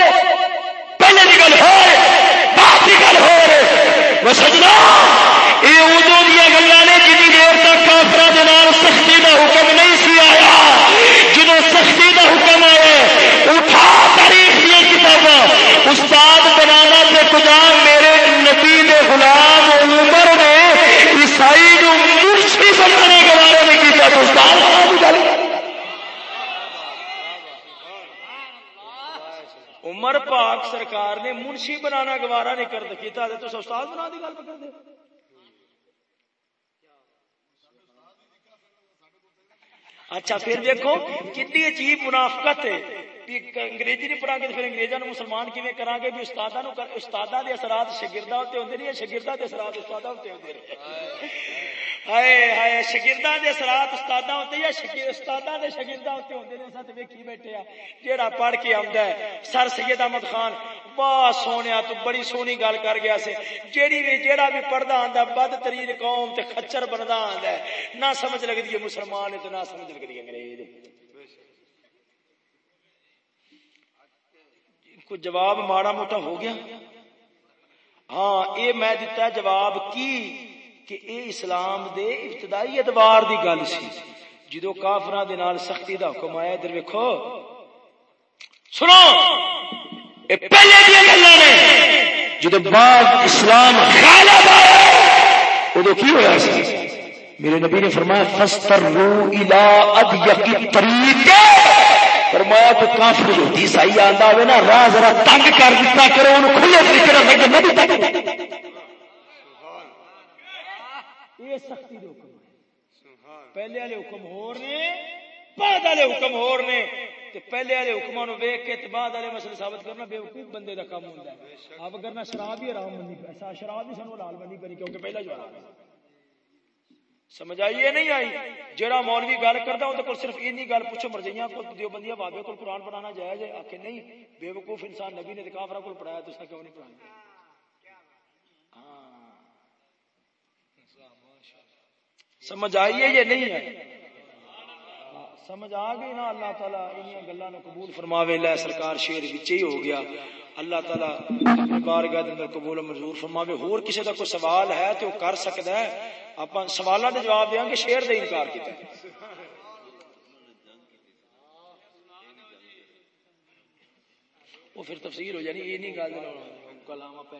پہلے دی گل ہو بعد دی گل ہو وہ سجنا یہ ادو دیا گلا نے جنی دیر تک کافرا سختی کا حکم نہیں سی آیا جدو سختی کا حکم آیا اٹھا تاریخ دیا کتاب استاد بنانا تے کجا میرے نبی دے غلام عمر نے عیسائی جو مرشی بنانے کے بارے میں کیا تو استاد عمر پاک سرکار نے منشی بنانا گوارا نہیں کر کیتا تو استاد بنا دی گل کر دے۔ اچھا پھر دیکھو، کتنی عجیب منافقت ہے۔ انگریزی نہیں پڑھا گے پھر انگریزوں نے مسلمان کیویں کرا گے بھی استاد استاد کے اثرات شگردہ ہوتے ہوتے نہیں شگردہ کے اثرات استاد ہوتے ہوتے ہائے ہائے شگردہ کے اثرات استاد ہوتے یا استاد کے شگردہ ہوتے ہوتے ہیں سات ویکھی بیٹھے آ جیڑا پڑھ کے آمدا ہے، سر سید احمد خان با سونے ہاں، تو بڑی سونی گل کر گیا سے۔ جیڑی بھی جیڑا بھی پڑھدا آندا بد ترین قوم تے خچر بندا آندا ہے۔ نہ سمجھ لگدی ہے مسلمان ہے تے نہ سمجھ لگدی ہے انگریز۔ کوئی جواب ماڑا موٹا ہو گیا؟ ہاں اے میں دیتا ہے جواب کی؟ کہ اے اسلام دے ابتدائی ادوار دی گل سی۔ جدو کافر دے نال سختی دا حکم آیا، ادھر ویکھو۔ سنو! اے پہلے دی گلاں نے۔ جدو بعد اسلام غالب آیا اودو کی ہویا سی؟ میرے نبی نے فرمایا فستر فستروا الی اضیق طریق فرمایا تو کافر یہودی عیسائی آندا ہوے نا، راہ ذرا تنگ کر دیتا کرو ان کھلے طریقے نال لگے نبی تک یہ سختی دے حکم پہلے والے حکم ہور نے، بعد والے حکم ہور نے۔ تے پہلے والے حکماں نو ویکھ کے تے بعد والے مسئلے ثابت کرنا بے وقوف بندے دا کام ہوندا ہے۔ اب اگر نہ شراب ہی حرام بنی پیسہ شراب ہی سنو حلال بنی پئی کیونکہ پہلا جو حرام ہے۔ سمجھ آئی نہیں آئی؟ جہاں مولوی گل کرتا وہ صرف این گل پوچھو مرجیاں کو دیو بابے کو قرآن پڑھانا جائز ہے؟ آخر نہیں بے وقوف انسان نبی نے کافرا کو پڑھایا تو کیوں نہیں پڑھایا ہاں۔ سمجھ آئی ہے یا نہیں ہے سمجھ آ گئی نا، اللہ تعالیٰ ان گلوں کو قبول فرماوے، لے سرکار شیر بچے ہی ہو گیا۔ اللہ تعالیٰ بارگاہ اندر قبول منظور فرماوے۔ ہور کسی کا کوئی سوال ہے تو کر سکتا ہے آپ سوالوں کے جواب دیا گے شیر دے انکار کیا وہ پھر تفصیل ہو جانی یہ نہیں گل کلاوا پہ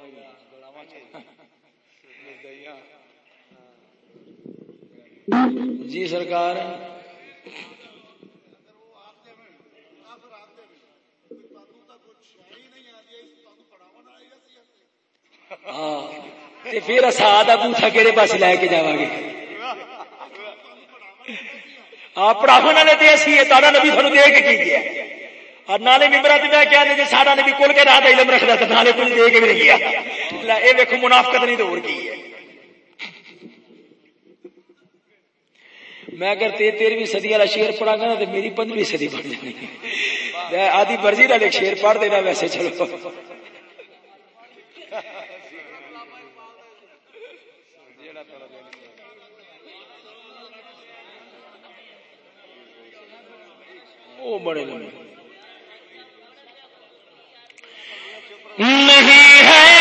گیا جی سرکار ہاں پھر اصا کا بوٹا کہڑے پاس لے کے جا گے پڑھاو اسی نبی دے کے کی گیا۔ اور نالے میں جی، نبی کول کے علم نالے دے کے بھی یہ منافقت نہیں کی ہے۔ میں اگر تیرہویں صدی والا شیر پڑھا گا نا تو میری پندرہویں صدی بن جانی آدھی مرضی والے شیر پڑھ دینا ویسے، چلو۔ وہ بڑے لمبے
نہیں ہے